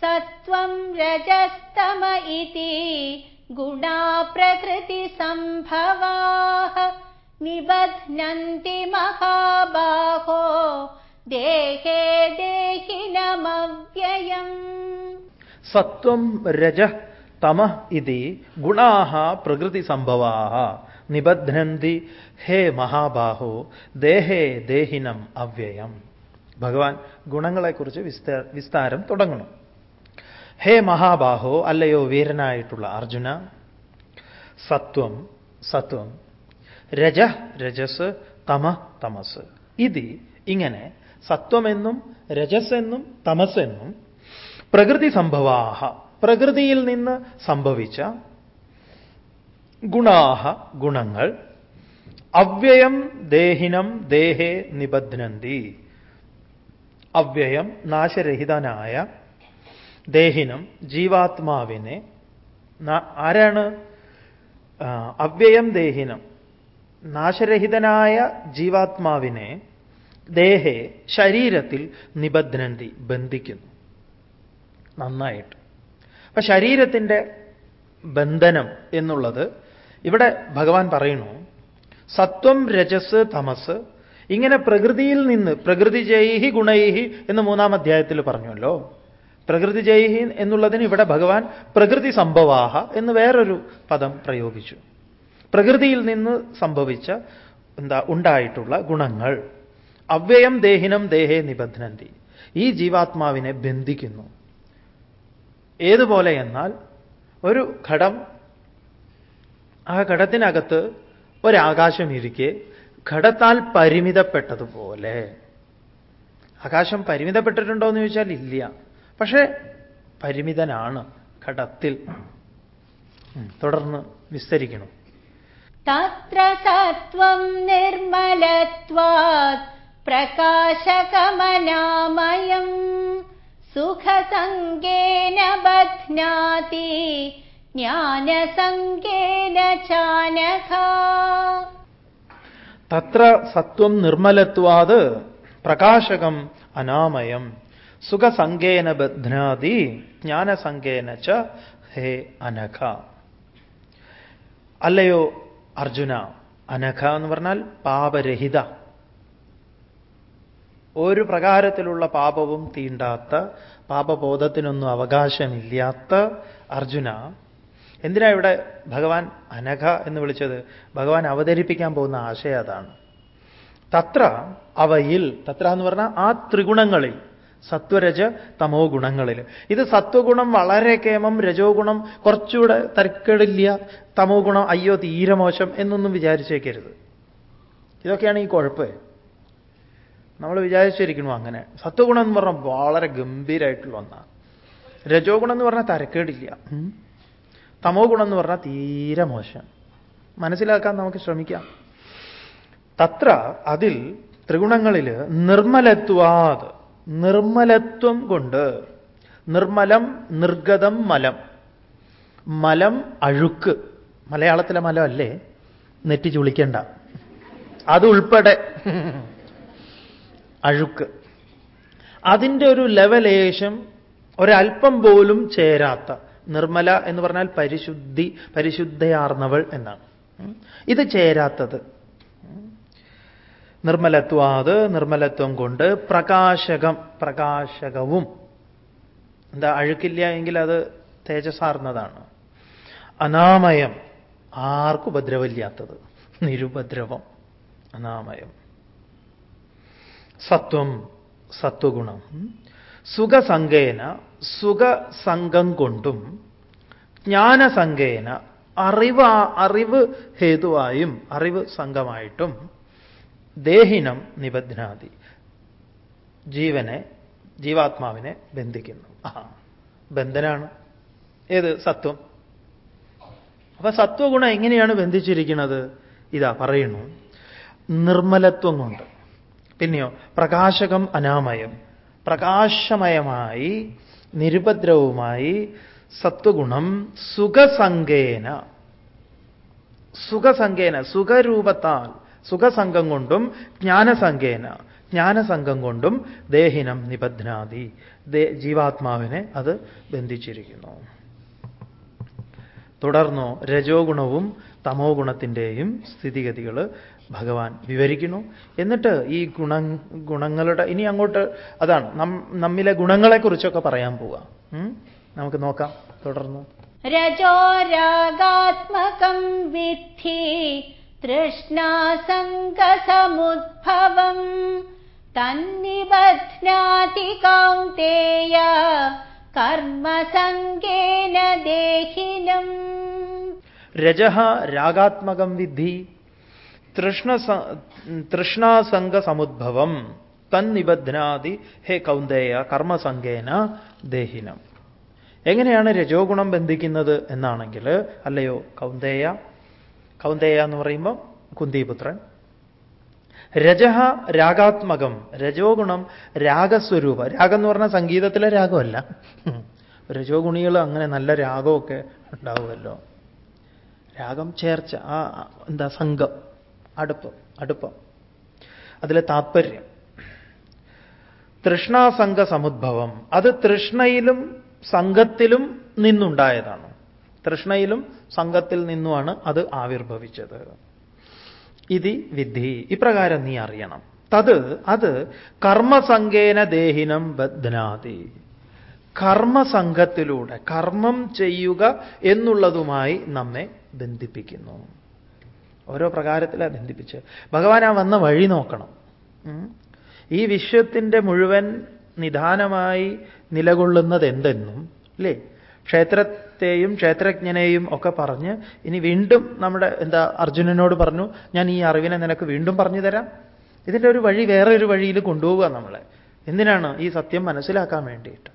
സത്വം രജസ്തമ ഇതി സംഭവാ നിബധ്നന്തി മഹാബാഹോ ദേഹേ ദേഹിനമവ്യയം. സത്വം രജ തമ ഇതി ഗുണാ പ്രകൃതി സംഭവാ നിബധ്നന്തി ഹേ മഹാബാഹോ ദേഹേ ദേഹിനം അവ്യയം. ഭഗവാൻ ഗുണങ്ങളെക്കുറിച്ച് വിസ്താരം തുടങ്ങണം. ഹേ മഹാബാഹോ അല്ലയോ വീരനായിട്ടുള്ള അർജുന. സത്വം സത്വം. രജ രജസ് തമ തമസ്. ഇത് ഇങ്ങനെ സത്വമെന്നും രജസെന്നും തമസെന്നും പ്രകൃതി സംഭവാഹ പ്രകൃതിയിൽ നിന്ന് സംഭവിച്ച ഗുണാഹ ഗുണങ്ങൾ. അവ്യയം ദേഹിനം ദേഹേ നിബധ്നന്തി. അവ്യയം നാശരഹിതനായ ദേഹിനം ജീവാത്മാവിനെ ആരാണ്? അവ്യയം ദേഹിനം നാശരഹിതനായ ജീവാത്മാവിനെ ദേഹെ ശരീരത്തിൽ നിബദ്ധനന്തി ബന്ധിക്കുന്നു. നന്നായിട്ട്. അപ്പൊ ശരീരത്തിന്റെ ബന്ധനം എന്നുള്ളത് ഇവിടെ ഭഗവാൻ പറയുന്നു സത്വം രജസ് തമസ്. ഇങ്ങനെ പ്രകൃതിയിൽ നിന്ന് പ്രകൃതി ജൈഹി ഗുണൈഹി എന്ന് മൂന്നാം അധ്യായത്തിൽ പറഞ്ഞല്ലോ പ്രകൃതി ജയഹി എന്നുള്ളതിന് ഇവിടെ ഭഗവാൻ പ്രകൃതി സംഭവാഹ എന്ന് വേറൊരു പദം പ്രയോഗിച്ചു. പ്രകൃതിയിൽ നിന്ന് സംഭവിച്ച എന്താ ഉണ്ടായിട്ടുള്ള ഗുണങ്ങൾ. അവ്യയം ദേഹിനം ദേഹേ നിബന്ധനന്തി. ഈ ജീവാത്മാവിനെ ബന്ധിക്കുന്നു. ഏതുപോലെ എന്നാൽ ഒരു ഘടം ആ ഘടത്തിനകത്ത് ഒരാകാശം ഇരിക്കെ ഘടത്താൽ പരിമിതപ്പെട്ടതുപോലെ. ആകാശം പരിമിതപ്പെട്ടിട്ടുണ്ടോ എന്ന് ചോദിച്ചാൽ ഇല്ല. പക്ഷേ പരിമിതനാണ് ഘടത്തിൽ തുടർന്ന് വിസ്തരിക്കണം തത്ര സത്വം നിർമ്മലത്വാത് പ്രകാശകമനാമയം സുഖസംഗേന ബധ്നാതി ജ്ഞാനസംഗേന ചാനഘ. തത്ര സത്വം നിർമ്മലത്വാത് പ്രകാശകം അനാമയം സുഖസംഗേന ബധ്നാതി ജ്ഞാനസംഗേന ച ഹേ അനഘ. അല്ലയോ അർജുന അനഘ എന്ന് പറഞ്ഞാൽ പാപരഹിത. ഒരു പ്രകാരത്തിലുള്ള പാപവും തീണ്ടാത്ത പാപബോധത്തിനൊന്നും അവകാശമില്ലാത്ത അർജുന. എന്തിനാ ഇവിടെ ഭഗവാൻ അനഘ എന്ന് വിളിച്ചത്? ഭഗവാൻ അവതരിപ്പിക്കാൻ പോകുന്ന ആശയം അതാണ്. തത്ര അവയിൽ തത്ര എന്ന് പറഞ്ഞാൽ ആ ത്രിഗുണങ്ങളിൽ സത്വരജ തമോ ഗുണങ്ങളിൽ. ഇത് സത്വഗുണം വളരെ കേമം രജോ ഗുണം കുറച്ചുകൂടെ തരക്കേടില്ല തമോ ഗുണം അയ്യോ തീരമോശം എന്നൊന്നും വിചാരിച്ചേക്കരുത്. ഇതൊക്കെയാണ് ഈ കുഴപ്പ്. നമ്മൾ വിചാരിച്ചിരിക്കണു അങ്ങനെ. സത്വഗുണം എന്ന് പറഞ്ഞാൽ വളരെ ഗംഭീരമായിട്ടുള്ള ഒന്നാണ്. രജോ ഗുണം എന്ന് പറഞ്ഞാൽ തരക്കേടില്ല. തമോ ഗുണം എന്ന് പറഞ്ഞാൽ തീരെ മോശം. മനസ്സിലാക്കാൻ നമുക്ക് ശ്രമിക്കാം. തത്ര അതിൽ ത്രിഗുണങ്ങളിൽ നിർമ്മലത്വാത്. നിർമ്മലത്വം കൊണ്ട്. നിർമ്മലം നിർഗതം മലം. മലം അഴുക്ക്. മലയാളത്തിലെ മലം അല്ലേ? നെറ്റി ചുളിക്കണ്ട. അതുൾപ്പെടെ. അഴുക്ക്. അതിന്റെ ഒരു ലെവലേശം ഒരൽപ്പം പോലും ചേരാത്ത നിർമ്മല എന്ന് പറഞ്ഞാൽ പരിശുദ്ധി പരിശുദ്ധയാർന്നവൾ എന്നാണ്. ഇത് ചേരാത്തത്. നിർമ്മലത്വാത് നിർമ്മലത്വം കൊണ്ട് പ്രകാശകം പ്രകാശകവും. എന്താ അഴുക്കില്ല എങ്കിൽ അത് തേജസാർന്നതാണ് അനാമയം ആർക്കും ഉപദ്രവമില്ലാത്തത്. നിരുപദ്രവം അനാമയം. സത്വം സത്വഗുണം. സുഖസംഗേന സുഖസംഗം കൊണ്ടും ജ്ഞാനസംഗേന അറിവ് അറിവ് ഹേതുവായും അറിവ് സംഘമായിട്ടും ദേഹിനം നിബധ്നാതി. ജീവനെ ജീവാത്മാവിനെ ബന്ധിക്കുന്നു. ആ ബന്ധനാണ്. ഏത്? സത്വം. അപ്പൊ സത്വഗുണം എങ്ങനെയാണ് ബന്ധിച്ചിരിക്കുന്നത്? ഇതാ പറയുന്നു. നിർമ്മലത്വം കൊണ്ട് പിന്നെയോ പ്രകാശകം അനാമയം. പ്രകാശമയമായി നിരുപദ്രവുമായി സത്വഗുണം സുഖസംഗേന സുഖസംഗേന സുഖരൂപത്താൽ. സുഖസംഘം കൊണ്ടും ജ്ഞാനസംഘേന ജ്ഞാനസംഘം കൊണ്ടും ദേഹിനം നിബധ്നാതി ജീവാത്മാവിനെ അത് ബന്ധിച്ചിരിക്കുന്നു. തുടർന്നു രജോ ഗുണവും തമോ ഗുണത്തിന്റെയും സ്ഥിതിഗതികൾ ഭഗവാൻ വിവരിക്കുന്നു. എന്നിട്ട് ഈ ഗുണ ഗുണങ്ങളുടെ ഇനി അങ്ങോട്ട് അതാണ് നമ്മിലെ ഗുണങ്ങളെക്കുറിച്ചൊക്കെ പറയാൻ പോവാം. നമുക്ക് നോക്കാം. തുടർന്നു. രജോരാഗാത്മകം വിദ്ധി തൃഷ്ണാസംഗസമുദ്ഭവം. तन्निबध्नाति कौन्तेय കർമ്മസംഗേന ദേഹിനം. രജഹ രാഗാത്മകം വിദ്ധി തൃഷ്ണ തൃഷ്ണാസംഗസമുദ്ഭവം. തന്നിബധ്നാതി ഹേ കൗന്ദേയ കർമ്മസംഗേന ദേഹിനം. എങ്ങനെയാണ് രജോഗുണം ബന്ധിക്കുന്നത് എന്നാണെങ്കിൽ അല്ലയോ കൗന്ദേയ? കൗന്ദേയ എന്ന് പറയുമ്പോൾ കുന്തിപുത്രൻ. രജഹ രാഗാത്മകം. രജോ ഗുണം രാഗസ്വരൂപ. രാഗം എന്ന് പറഞ്ഞാൽ സംഗീതത്തിലെ രാഗമല്ല. രജോ ഗുണികൾ അങ്ങനെ നല്ല രാഗമൊക്കെ ഉണ്ടാവുമല്ലോ. രാഗം ചേർച്ച ആ എന്താ സംഘം അടുപ്പം അടുപ്പം. അതിലെ താത്പര്യം. തൃഷ്ണാസംഘ സമുദ്ഭവം അത് തൃഷ്ണയിലും സംഘത്തിലും നിന്നുണ്ടായതാണ്. തൃഷ്ണയിലും സംഘത്തിൽ നിന്നുമാണ് അത് ആവിർഭവിച്ചത്. ഇതി വിധി. ഇപ്രകാരം നീ അറിയണം. തത് അത് കർമ്മസംഗേന ദേഹിനം ബധ്നാതി കർമ്മസംഘത്തിലൂടെ കർമ്മം ചെയ്യുക എന്നുള്ളതുമായി നമ്മെ ബന്ധിപ്പിക്കുന്നു. ഓരോ പ്രകാരത്തിലാണ് ബന്ധിപ്പിച്ച്. ഭഗവാൻ ആ വന്ന വഴി നോക്കണം. ഈ വിശ്വത്തിന്റെ മുഴുവൻ നിധാനമായി നിലകൊള്ളുന്നത് എന്തെന്നും അല്ലേ ക്ഷേത്രത്തെയും ക്ഷേത്രജ്ഞനെയും ഒക്കെ പറഞ്ഞ് ഇനി വീണ്ടും നമ്മുടെ എന്താ അർജുനനോട് പറഞ്ഞു ഞാൻ ഈ അറിവിനെ നിനക്ക് വീണ്ടും പറഞ്ഞു തരാം. ഇതിന്റെ ഒരു വഴി വേറെ ഒരു വഴിയിൽ കൊണ്ടുപോവുക നമ്മളെ. എന്തിനാണ് ഈ സത്യം മനസ്സിലാക്കാൻ വേണ്ടിയിട്ട്?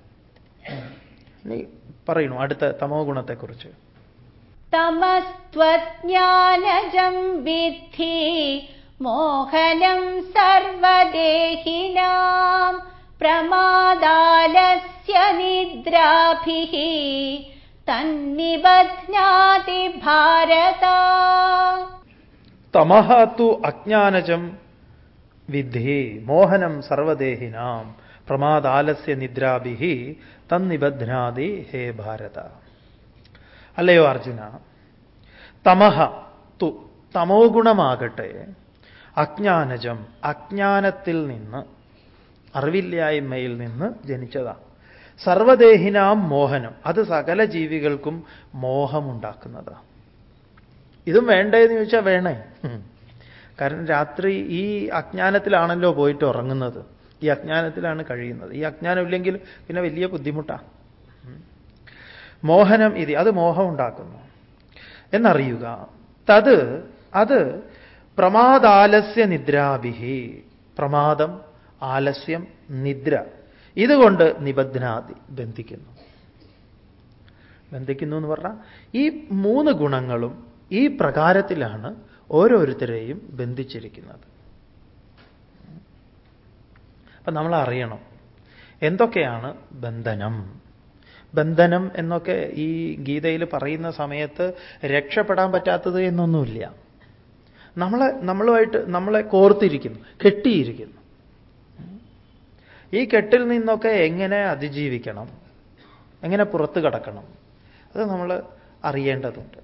ഇനി പറയണു അടുത്ത തമോ ഗുണത്തെക്കുറിച്ച്. തമസ്ത്വജ്ഞാനജം വിദ്ധി മോഹനം സർവദേഹിനാം പ്രമാദാലസ്യ നിദ്രാഭിः തന്നിബധ്നാതി ഭാരത. തമഹ തു അജ്ഞാനജം വിദ്ധി മോഹനം സർവദേഹിനാം പ്രമാദാലസ്യ നിദ്രാഭിഹി തന്നിബധ്നാതി ഹേ ഭാരത. അല്ലയോ അർജുന തമഹ തു തമോ ഗുണമാകട്ടെ അജ്ഞാനജം അജ്ഞാനത്തിൽ നിന്ന് അറിവില്ലായ്മയിൽ നിന്ന് ജനിച്ചതാണ് സർവദേഹിനാം മോഹനം. അത് സകല ജീവികൾക്കും മോഹമുണ്ടാക്കുന്നതാണ്. ഇതും വേണ്ടേ എന്ന് ചോദിച്ചാൽ വേണേ കാരണം രാത്രി ഈ അജ്ഞാനത്തിലാണല്ലോ പോയിട്ട് ഉറങ്ങുന്നത്. ഈ അജ്ഞാനത്തിലാണ് കഴിയുന്നത്. ഈ അജ്ഞാനം ഇല്ലെങ്കിൽ പിന്നെ വലിയ ബുദ്ധിമുട്ടാണ് മോഹനം ഇതി. അത് മോഹം ഉണ്ടാക്കുന്നു എന്നറിയുക. തത് അത് പ്രമാദാലസ്യ നിദ്രാഭിഹി. പ്രമാദം ആലസ്യം നിദ്ര. ഇതുകൊണ്ട് നിബന്ധനാതി ബന്ധിക്കുന്നു. ബന്ധിക്കുന്നു എന്ന് പറഞ്ഞാൽ ഈ മൂന്ന് ഗുണങ്ങളും ഈ പ്രകാരത്തിലാണ് ഓരോരുത്തരെയും ബന്ധിച്ചിരിക്കുന്നത്. അപ്പൊ നമ്മൾ അറിയണം എന്തൊക്കെയാണ് ബന്ധനം? ബന്ധനം എന്നൊക്കെ ഈ ഗീതയിൽ പറയുന്ന സമയത്ത് രക്ഷപ്പെടാൻ പറ്റാത്തത് എന്നൊന്നുമില്ല. നമ്മളെ നമ്മളുമായിട്ട് നമ്മളെ കോർത്തിരിക്കുന്നു കെട്ടിയിരിക്കുന്നു. ഈ കെട്ടിൽ നിന്നൊക്കെ എങ്ങനെ അതിജീവിക്കണം? എങ്ങനെ പുറത്തു കടക്കണം? അത് നമ്മൾ അറിയേണ്ടതുണ്ട്.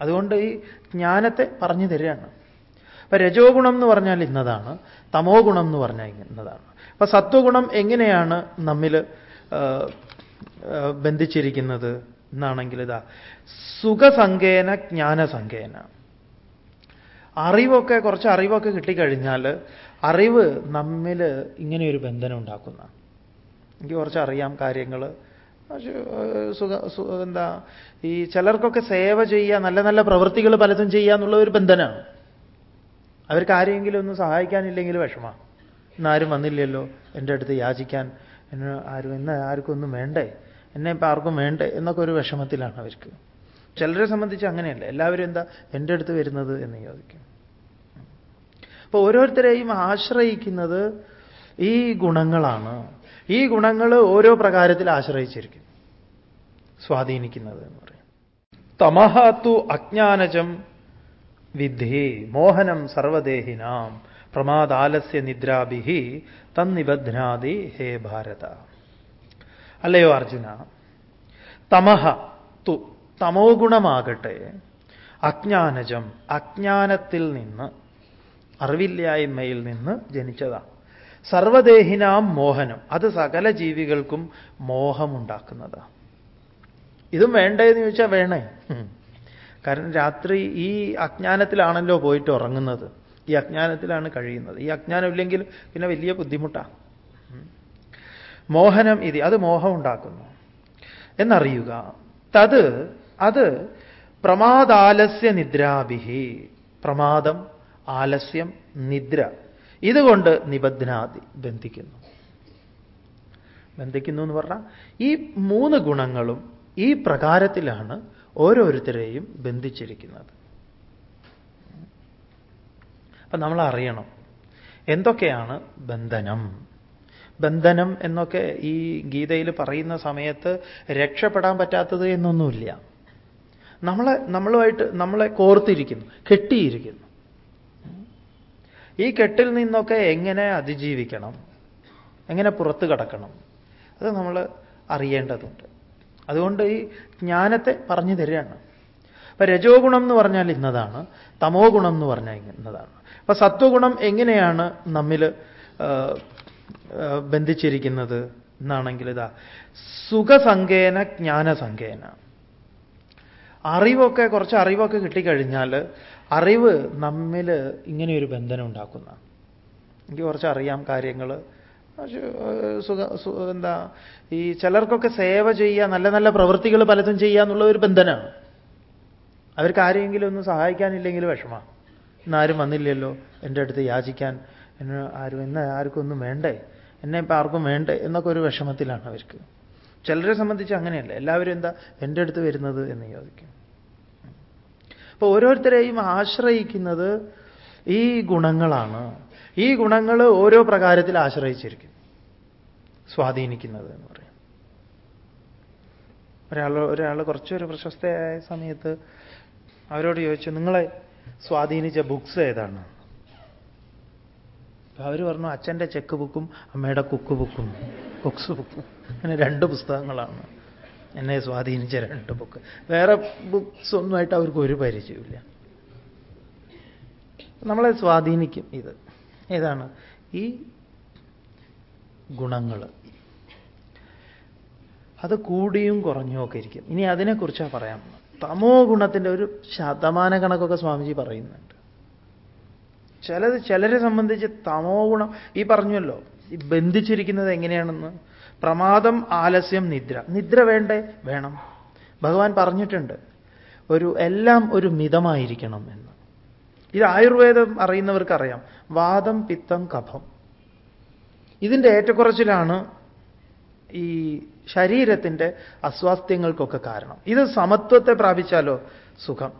അതുകൊണ്ട് ഈ ജ്ഞാനത്തെ പറഞ്ഞു തരികയാണ്. അപ്പൊ രജോ ഗുണം എന്ന് പറഞ്ഞാൽ ഇന്നതാണ്. തമോ ഗുണം എന്ന് പറഞ്ഞാൽ ഇന്നതാണ്. അപ്പൊ സത്വഗുണം എങ്ങനെയാണ് നമ്മിൽ ബന്ധിച്ചിരിക്കുന്നത്? എന്നാണെങ്കിൽ ഇതാ സുഖസങ്കേന ജ്ഞാനസങ്കേന. അറിവൊക്കെ കുറച്ച് അറിവൊക്കെ കിട്ടിക്കഴിഞ്ഞാൽ അറിവ് നമ്മിൽ ഇങ്ങനെ ഒരു ബന്ധനം ഉണ്ടാക്കുന്ന. എനിക്ക് കുറച്ച് അറിയാം കാര്യങ്ങൾ സുഖ എന്താ ഈ ചിലർക്കൊക്കെ സേവ ചെയ്യുക നല്ല നല്ല പ്രവൃത്തികൾ പലതും ചെയ്യുക എന്നുള്ള ഒരു ബന്ധനമാണ് അവർക്ക് ആരെങ്കിലും ഒന്ന് സഹായിക്കാനില്ലെങ്കിൽ വിഷമമാണ് ഇന്നാരും വന്നില്ലല്ലോ എന്റെ അടുത്ത് യാചിക്കാൻ. എന്നെ ആരും ഇന്ന് ആർക്കും ഒന്നും വേണ്ടേ? എന്നെ ഇപ്പം ആർക്കും വേണ്ടേ? എന്നൊക്കെ ഒരു വിഷമത്തിലാണ് അവർക്ക്. ചിലരെ സംബന്ധിച്ച് അങ്ങനെയല്ല. എല്ലാവരും എന്താ എന്റെ അടുത്ത് വരുന്നത് എന്ന് ചോദിക്കും അപ്പോൾ ഓരോരുത്തരെയും ആശ്രയിക്കുന്നത് ഈ ഗുണങ്ങളാണ്. ഈ ഗുണങ്ങൾ ഓരോ പ്രകാരത്തിൽ ആശ്രയിച്ചിരിക്കും സ്വാധീനിക്കുന്നത് എന്ന് പറയും. തമഹത്തു അജ്ഞാനജം വിദ്ധി മോഹനം സർവദേഹിനാം പ്രമാദാലസ്യ നിദ്രാഭിഹി തന്നിബധ്നാതി ഹേ ഭാരത. അല്ലയോ അർജുന? തമഹ തു തമോ ഗുണമാകട്ടെ അജ്ഞാനജം അജ്ഞാനത്തിൽ നിന്ന് അറിവില്ലായ്മയിൽ നിന്ന് ജനിച്ചതാണ് സർവദേഹിനാം മോഹനം അത് സകല ജീവികൾക്കും മോഹമുണ്ടാക്കുന്നതാണ് ഇതും വേണ്ടേ എന്ന് ചോദിച്ചാൽ വേണേ കാരണം രാത്രി ഈ അജ്ഞാനത്തിലാണല്ലോ പോയിട്ട് ഉറങ്ങുന്നത്. ഈ അജ്ഞാനത്തിലാണ് കഴിയുന്നത്. ഈ അജ്ഞാനം ഇല്ലെങ്കിൽ പിന്നെ വലിയ ബുദ്ധിമുട്ടാണ് മോഹനം ഇതി അത് മോഹം ഉണ്ടാക്കുന്നു എന്നറിയുക തത് അത് പ്രമാദാലസ്യ നിദ്രാഭിഹി പ്രമാദം ആലസ്യം നിദ്ര. ഇതുകൊണ്ട് നിബന്ധനാതി ബന്ധിക്കുന്നു. ബന്ധിക്കുന്നു എന്ന് പറഞ്ഞാൽ ഈ മൂന്ന് ഗുണങ്ങളും ഈ പ്രകാരത്തിലാണ് ഓരോരുത്തരെയും ബന്ധിച്ചിരിക്കുന്നത്. അപ്പൊ നമ്മൾ അറിയണം എന്തൊക്കെയാണ് ബന്ധനം? ബന്ധനം എന്നൊക്കെ ഈ ഗീതയിൽ പറയുന്ന സമയത്ത് രക്ഷപ്പെടാൻ പറ്റാത്തത് എന്നൊന്നുമില്ല. നമ്മളെ നമ്മളുമായിട്ട് നമ്മളെ കോർത്തിരിക്കുന്നു കെട്ടിയിരിക്കുന്നു. ഈ കെട്ടിൽ നിന്നൊക്കെ എങ്ങനെ അതിജീവിക്കണം? എങ്ങനെ പുറത്തു കടക്കണം? അത് നമ്മൾ അറിയേണ്ടതുണ്ട്. അതുകൊണ്ട് ഈ ജ്ഞാനത്തെ പറഞ്ഞു തരികയാണ്. അപ്പൊ രജോ ഗുണം എന്ന് പറഞ്ഞാൽ ഇന്നതാണ് തമോ ഗുണം എന്ന് പറഞ്ഞാൽ ഇന്നതാണ്. അപ്പൊ സത്വഗുണം എങ്ങനെയാണ് നമ്മിൽ ബന്ധിച്ചിരിക്കുന്നത് എന്നാണെങ്കിൽ ഇതാ സുഖസങ്കേന ജ്ഞാനസങ്കേന. അറിവൊക്കെ കുറച്ച് അറിവൊക്കെ കിട്ടിക്കഴിഞ്ഞാൽ അറിവ് നമ്മിൽ ഇങ്ങനെ ഒരു ബന്ധനം ഉണ്ടാക്കുന്ന. എനിക്ക് കുറച്ച് അറിയാം കാര്യങ്ങൾ സുഖ എന്താ ഈ ചിലർക്കൊക്കെ സേവ ചെയ്യുക നല്ല നല്ല പ്രവൃത്തികൾ പലതും ചെയ്യുക എന്നുള്ള ഒരു ബന്ധനമാണ് അവർക്ക് ആരെങ്കിലും ഒന്ന് സഹായിക്കാനില്ലെങ്കിൽ വിഷമമാണ് ഇന്നാരും വന്നില്ലല്ലോ എന്റെ അടുത്ത് യാചിക്കാൻ. എന്നെ ആരും എന്നെ ആർക്കും ഒന്നും വേണ്ടേ? എന്നെ ഇപ്പം ആർക്കും വേണ്ടേ? എന്നൊക്കെ ഒരു വിഷമത്തിലാണ് അവർക്ക്. ചിലരെ സംബന്ധിച്ച് അങ്ങനെയല്ല. എല്ലാവരും എന്താ എന്റെ അടുത്ത് വരുന്നത് എന്ന് ചോദിക്കും അപ്പോൾ ഓരോരുത്തരെയും ആശ്രയിക്കുന്നത് ഈ ഗുണങ്ങളാണ്. ഈ ഗുണങ്ങൾ ഓരോ പ്രകാരത്തിൽ ആശ്രയിച്ചിരിക്കുന്നു. സ്വാധീനിക്കുന്നത് എന്ന് പറയും. ഒരാൾ ഒരാൾ കുറച്ചൊരു പ്രശസ്തയായ സമയത്ത് അവരോട് ചോദിച്ചു നിങ്ങളെ സ്വാധീനിച്ച ബുക്സ് ഏതാണ്? അവർ പറഞ്ഞു അച്ഛന്റെ ചെക്ക് ബുക്കും അമ്മയുടെ കുക്ക് ബുക്കും ബുക്സ് ബുക്കും. അങ്ങനെ രണ്ട് പുസ്തകങ്ങളാണ്. എന്നെ സ്വാധീനിച്ച രണ്ട് ബുക്ക്. വേറെ ബുക്സ് ഒന്നുമായിട്ട് അവർക്ക് ഒരു പരിചയമില്ല നമ്മളെ സ്വാധീനിക്കും ഇത്. ഏതാണ്? ഈ ഗുണങ്ങൾ അത് കൂടിയും കുറഞ്ഞും ഒക്കെ ഇരിക്കും. ഇനി അതിനെക്കുറിച്ചാണ് പറയാം തമോ ഗുണത്തിന്റെ ഒരു ശതമാന കണക്കൊക്കെ സ്വാമിജി പറയുന്നുണ്ട്. ചിലത് ചിലരെ സംബന്ധിച്ച് തമോ ഗുണം ഈ പറഞ്ഞല്ലോ ബന്ധിച്ചിരിക്കുന്നത് എങ്ങനെയാണെന്ന്? പ്രമാദം ആലസ്യം നിദ്ര. നിദ്ര വേണ്ടേ? വേണം. ഭഗവാൻ പറഞ്ഞിട്ടുണ്ട് ഒരു എല്ലാം ഒരു മിതമായിരിക്കണം എന്ന്. ഇത് ആയുർവേദം അറിയുന്നവർക്കറിയാം. വാദം പിത്തം കഫം. ഇതിന്റെ ഏറ്റക്കുറച്ചിലാണ് ഈ ശരീരത്തിന്റെ അസ്വാസ്ഥ്യങ്ങൾക്കൊക്കെ കാരണം. ഇത് സമത്വത്തെ പ്രാപിച്ചാലോ സുഖം.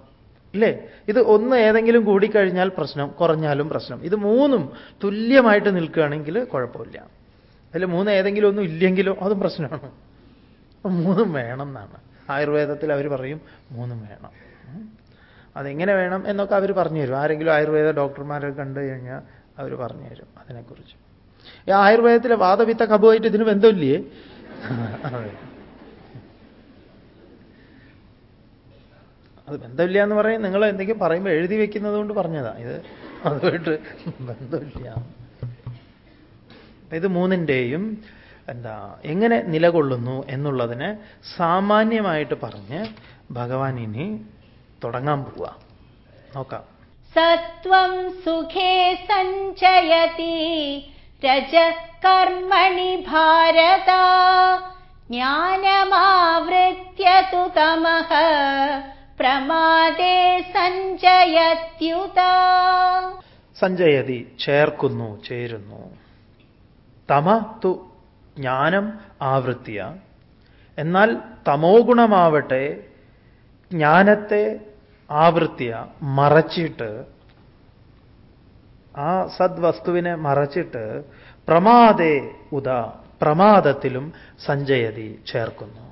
അല്ലേ ഇത് ഒന്ന് ഏതെങ്കിലും കൂടിക്കഴിഞ്ഞാൽ പ്രശ്നം കുറഞ്ഞാലും പ്രശ്നം. ഇത് മൂന്നും തുല്യമായിട്ട് നിൽക്കുകയാണെങ്കിൽ കുഴപ്പമില്ല. അതിൽ മൂന്ന് ഏതെങ്കിലും ഒന്നും ഇല്ലെങ്കിലോ അതും പ്രശ്നമാണ്. മൂന്നും വേണം എന്നാണ്. ആയുർവേദത്തിൽ അവർ പറയും മൂന്നും വേണം. അതെങ്ങനെ വേണം എന്നൊക്കെ അവർ പറഞ്ഞു തരും. ആരെങ്കിലും ആയുർവേദ ഡോക്ടർമാരെ കണ്ടു കഴിഞ്ഞാൽ അവർ പറഞ്ഞു തരും അതിനെക്കുറിച്ച്. ഈ ആയുർവേദത്തിലെ വാദവിത്ത കബുമായിട്ട് ഇതിന് ബന്ധമില്ലേ? അതെ. ബന്ധമില്ല എന്ന് പറയും. നിങ്ങൾ എന്തെങ്കിലും പറയുമ്പോൾ എഴുതി വെക്കുന്നത് കൊണ്ട് പറഞ്ഞതാ. ഇത് അതുമായിട്ട് ബന്ധമില്ല. ഇത് മൂന്നിന്റെയും എന്താ എങ്ങനെ നിലകൊള്ളുന്നു എന്നുള്ളതിന് സാമാന്യമായിട്ട് പറഞ്ഞ് ഭഗവാൻ ഇനി തുടങ്ങാൻ പോവുക നോക്കാം. സത്വം സുഖേ സഞ്ചയതി രജ കർമ്മണി ഭാരത ജ്ഞാനമാവൃത്യ തു തമഹ പ്രമാദേ സഞ്ചയത്യുത. സഞ്ചയതി ചേർക്കുന്നു ചേരുന്നു. തമ തു ജ്ഞാനം ആവൃത്തിയ. എന്നാൽ തമോ ഗുണമാവട്ടെ ജ്ഞാനത്തെ ആവൃത്തിയ മറച്ചിട്ട് ആ സദ്വസ്തുവിനെ മറച്ചിട്ട് പ്രമാദേ ഉദ പ്രമാദത്തിലും സഞ്ചയതി ചേർക്കുന്നു.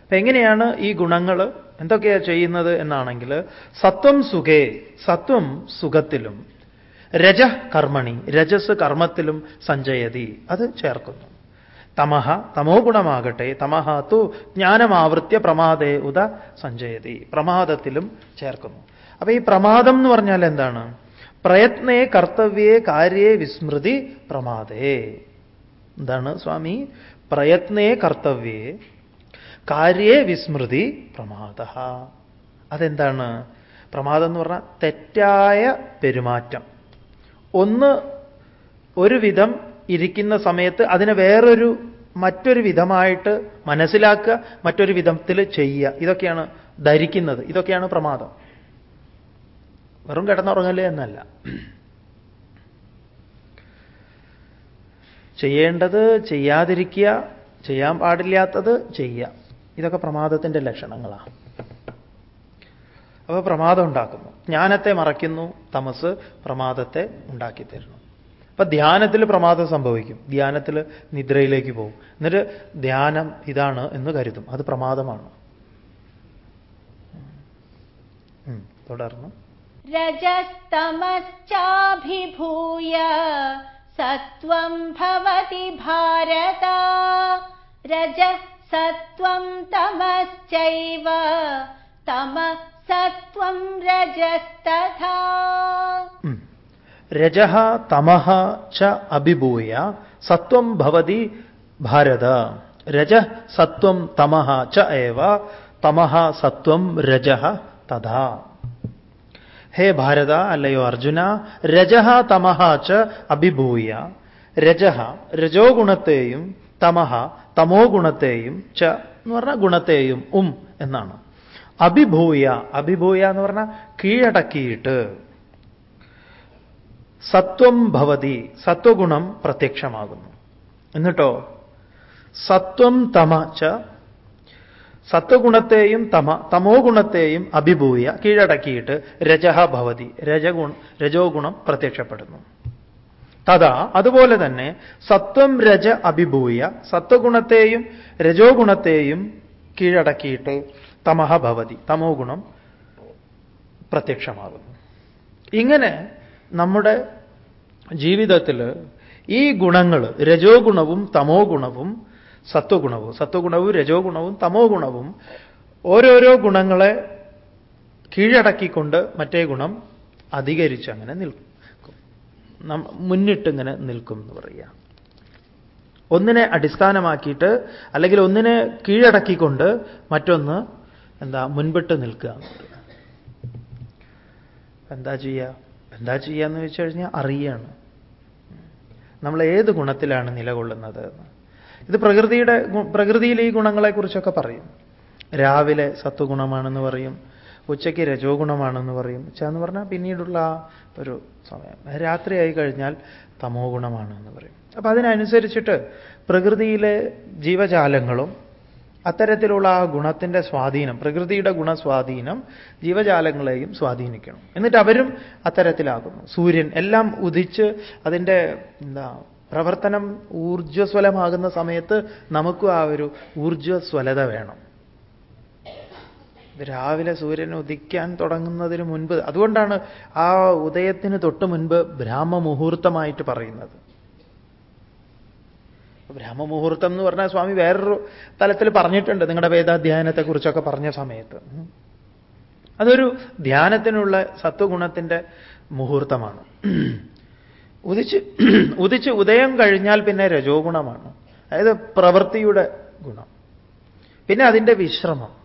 അപ്പൊ എങ്ങനെയാണ് ഈ ഗുണങ്ങൾ എന്തൊക്കെയാ ചെയ്യുന്നത് എന്നാണെങ്കിൽ സത്വം സുഖേ സത്വം സുഖത്തിലും രജ കർമ്മണി രജസ് കർമ്മത്തിലും സഞ്ചയതി അത് ചേർക്കുന്നു. തമഹ തമോ ഗുണമാകട്ടെ തമഹ തു ജ്ഞാനമാവൃത്യ പ്രമാദേ ഉദ സഞ്ചയതി പ്രമാദത്തിലും ചേർക്കുന്നു. അപ്പൊ ഈ പ്രമാദം എന്ന് പറഞ്ഞാൽ എന്താണ്? പ്രയത്നേ കർത്തവ്യേ കാര്യേ വിസ്മൃതി പ്രമാദേ. എന്താണ് സ്വാമി? പ്രയത്നേ കർത്തവ്യേ കാര്യേ വിസ്മൃതി പ്രമാദ അതെന്താണ്? പ്രമാദം എന്ന് പറഞ്ഞാൽ തെറ്റായ പെരുമാറ്റം. ഒന്ന് ഒരു വിധം ഇരിക്കുന്ന സമയത്ത് അതിനെ വേറൊരു മറ്റൊരു വിധമായിട്ട് മനസ്സിലാക്കുക മറ്റൊരു വിധത്തിൽ ചെയ്യുക. ഇതൊക്കെയാണ് ധരിക്കുന്നത്. ഇതൊക്കെയാണ് പ്രമാദം. വെറും കിടന്നുറങ്ങല്ലേ എന്നല്ല. ചെയ്യേണ്ടത് ചെയ്യാതിരിക്കുക ചെയ്യാൻ പാടില്ലാത്തത് ചെയ്യുക. ഇതൊക്കെ പ്രമാദത്തിന്റെ ലക്ഷണങ്ങളാണ് അപ്പോൾ പ്രമാദം ഉണ്ടാക്കുന്നു. ജ്ഞാനത്തെ മറയ്ക്കുന്നു. തമസ് പ്രമാദത്തെ ഉണ്ടാക്കി തരുന്നു. അപ്പൊ ധ്യാനത്തിൽ പ്രമാദം സംഭവിക്കും. ധ്യാനത്തിൽ നിദ്രയിലേക്ക് പോകും. എന്നിട്ട് ധ്യാനം ഇതാണ് എന്ന് കരുതും. അത് പ്രമാദമാണ്. തുടർന്ന്. രജസ്തമശ്ചാഭിഭൂയ സത്വം ഭവതി ഭാരത. രജ സത്വം തമശ്ചൈവ തമ സത്വം രജസ്തഥാ രജഃ തമഃ ച അഭിഭൂയ സത്വം ഭവതി ഭാരത. രജ സത്വം തമ ച ഏവ തമഃ സത്വം രജ തഥാ. ഹേ ഭാരത അല്ലയോ അർജുന രജ തമ ച അഭിഭൂയ. രജ രജോ ഗുണത്തെയും തമ തമോ ഗുണത്തെയും ച എന്ന് പറഞ്ഞ ഗുണത്തെയും ഉം എന്നാണ്. അഭിഭൂയ. അഭിഭൂയ എന്ന് പറഞ്ഞാൽ കീഴടക്കിയിട്ട്. സത്വം ഭവതി. സത്വഗുണം പ്രത്യക്ഷമാകുന്നു. എന്നിട്ടോ? സത്വം തമ ച. സത്വഗുണത്തെയും തമ തമോ ഗുണത്തെയും അഭിഭൂയ കീഴടക്കിയിട്ട് രജഹ ഭവതി. രജഗുണ രജോ ഗുണം പ്രത്യക്ഷപ്പെടുന്നു. തഥാ അതുപോലെ തന്നെ സത്വം രജ അഭിഭൂയ സത്വഗുണത്തെയും രജോ ഗുണത്തെയും കീഴടക്കിയിട്ട് തമഹ ഭവതി തമോ ഗുണം പ്രത്യക്ഷമാകുന്നു. ഇങ്ങനെ നമ്മുടെ ജീവിതത്തിൽ ഈ ഗുണങ്ങൾ രജോ ഗുണവും തമോ ഗുണവും സത്വഗുണവും സത്വഗുണവും രജോ ഗുണവും തമോ ഗുണവും ഓരോരോ ഗുണങ്ങളെ കീഴടക്കിക്കൊണ്ട് മറ്റേ ഗുണം അധികരിച്ച് അങ്ങനെ നിൽക്കും മുന്നിട്ടിങ്ങനെ നിൽക്കും എന്ന് പറയുക. ഒന്നിനെ അടിസ്ഥാനമാക്കിയിട്ട് അല്ലെങ്കിൽ ഒന്നിനെ കീഴടക്കിക്കൊണ്ട് മറ്റൊന്ന് എന്താ മുൻപിട്ട് നിൽക്കുക. എന്താ ചെയ്യുക എന്താ ചെയ്യുക എന്ന് വെച്ച് കഴിഞ്ഞാൽ അറിയാണ്. നമ്മൾ ഏത് ഗുണത്തിലാണ് നിലകൊള്ളുന്നത്? ഇത് പ്രകൃതിയുടെ പ്രകൃതിയിലെ ഈ ഗുണങ്ങളെക്കുറിച്ചൊക്കെ പറയും. രാവിലെ സത്വഗുണമാണെന്ന് പറയും. ഉച്ചയ്ക്ക് രജോ ഗുണമാണെന്ന് പറയും. ഉച്ച എന്ന് പറഞ്ഞാൽ പിന്നീടുള്ള ഒരു സമയം. രാത്രിയായി കഴിഞ്ഞാൽ തമോ ഗുണമാണെന്ന് പറയും. അപ്പൊ അതിനനുസരിച്ചിട്ട് പ്രകൃതിയിലെ ജീവജാലങ്ങളും അത്തരത്തിലുള്ള ആ ഗുണത്തിന്റെ സ്വാധീനം പ്രകൃതിയുടെ ഗുണസ്വാധീനം ജീവജാലങ്ങളെയും സ്വാധീനിക്കണം. എന്നിട്ട് അവരും അത്തരത്തിലാകുന്നു. സൂര്യൻ എല്ലാം ഉദിച്ച് അതിന്റെ എന്താ പ്രവർത്തനം ഊർജസ്വലമാകുന്ന സമയത്ത് നമുക്കും ആ ഒരു ഊർജസ്വലത വേണം. രാവിലെ സൂര്യൻ ഉദിക്കാൻ തുടങ്ങുന്നതിന് മുൻപ് അതുകൊണ്ടാണ് ആ ഉദയത്തിന് തൊട്ട് മുൻപ് ബ്രാഹ്മ മുഹൂർത്തമായിട്ട് പറയുന്നത്. ബ്രഹ്മമുഹൂർത്തം എന്ന് പറഞ്ഞാൽ സ്വാമി വേറൊരു തലത്തിൽ പറഞ്ഞിട്ടുണ്ട് നിങ്ങളുടെ വേദാധ്യയനത്തെക്കുറിച്ചൊക്കെ പറഞ്ഞ സമയത്ത്. അതൊരു ധ്യാനത്തിനുള്ള സത്വഗുണത്തിന്റെ മുഹൂർത്തമാണ്. ഉദിച്ച് ഉദിച്ച് ഉദയം കഴിഞ്ഞാൽ പിന്നെ രജോ ഗുണമാണ് അതായത് പ്രവൃത്തിയുടെ ഗുണം. പിന്നെ അതിന്റെ വിശ്രമം.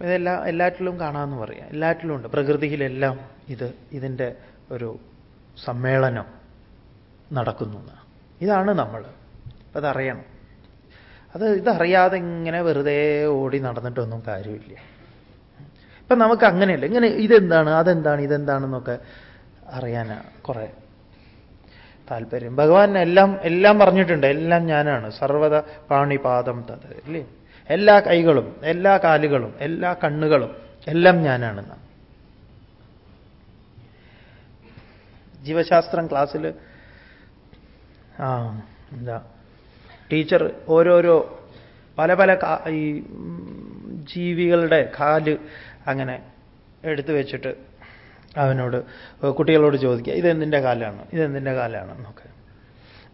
ഇതെല്ലാം എല്ലാറ്റിലും കാണാമെന്ന് പറയാം. എല്ലാറ്റിലും ഉണ്ട്. പ്രകൃതിയിലെല്ലാം ഇത് ഇതിന്റെ ഒരു സമ്മേളനം. നടക്കുന്നു ഇതാണ് നമ്മൾ. അതറിയണം. അത് ഇതറിയാതെ ഇങ്ങനെ വെറുതെ ഓടി നടന്നിട്ടൊന്നും കാര്യമില്ല. ഇപ്പം നമുക്ക് അങ്ങനെയല്ല? ഇങ്ങനെ ഇതെന്താണ്? അതെന്താണ്? ഇതെന്താണെന്നൊക്കെ അറിയാനാണ് കുറേ താല്പര്യം. ഭഗവാൻ എല്ലാം എല്ലാം പറഞ്ഞിട്ടുണ്ട്. എല്ലാം ഞാനാണ്. സർവത പാണിപാദം തത് അല്ലേ എല്ലാ കൈകളും എല്ലാ കാലുകളും എല്ലാ കണ്ണുകളും എല്ലാം ഞാനാണെന്ന് ജീവശാസ്ത്രം ക്ലാസ്സിൽ ആ എന്താ? ടീച്ചർ ഓരോരോ പല പല ഈ ജീവികളുടെ കാൽ അങ്ങനെ എടുത്തു വെച്ചിട്ട് അവനോട് കുട്ടികളോട് ചോദിക്കുക ഇതെന്തിന്റെ കാലാണ്? ഇതെന്തിന്റെ കാലാണ്? എന്നൊക്കെ.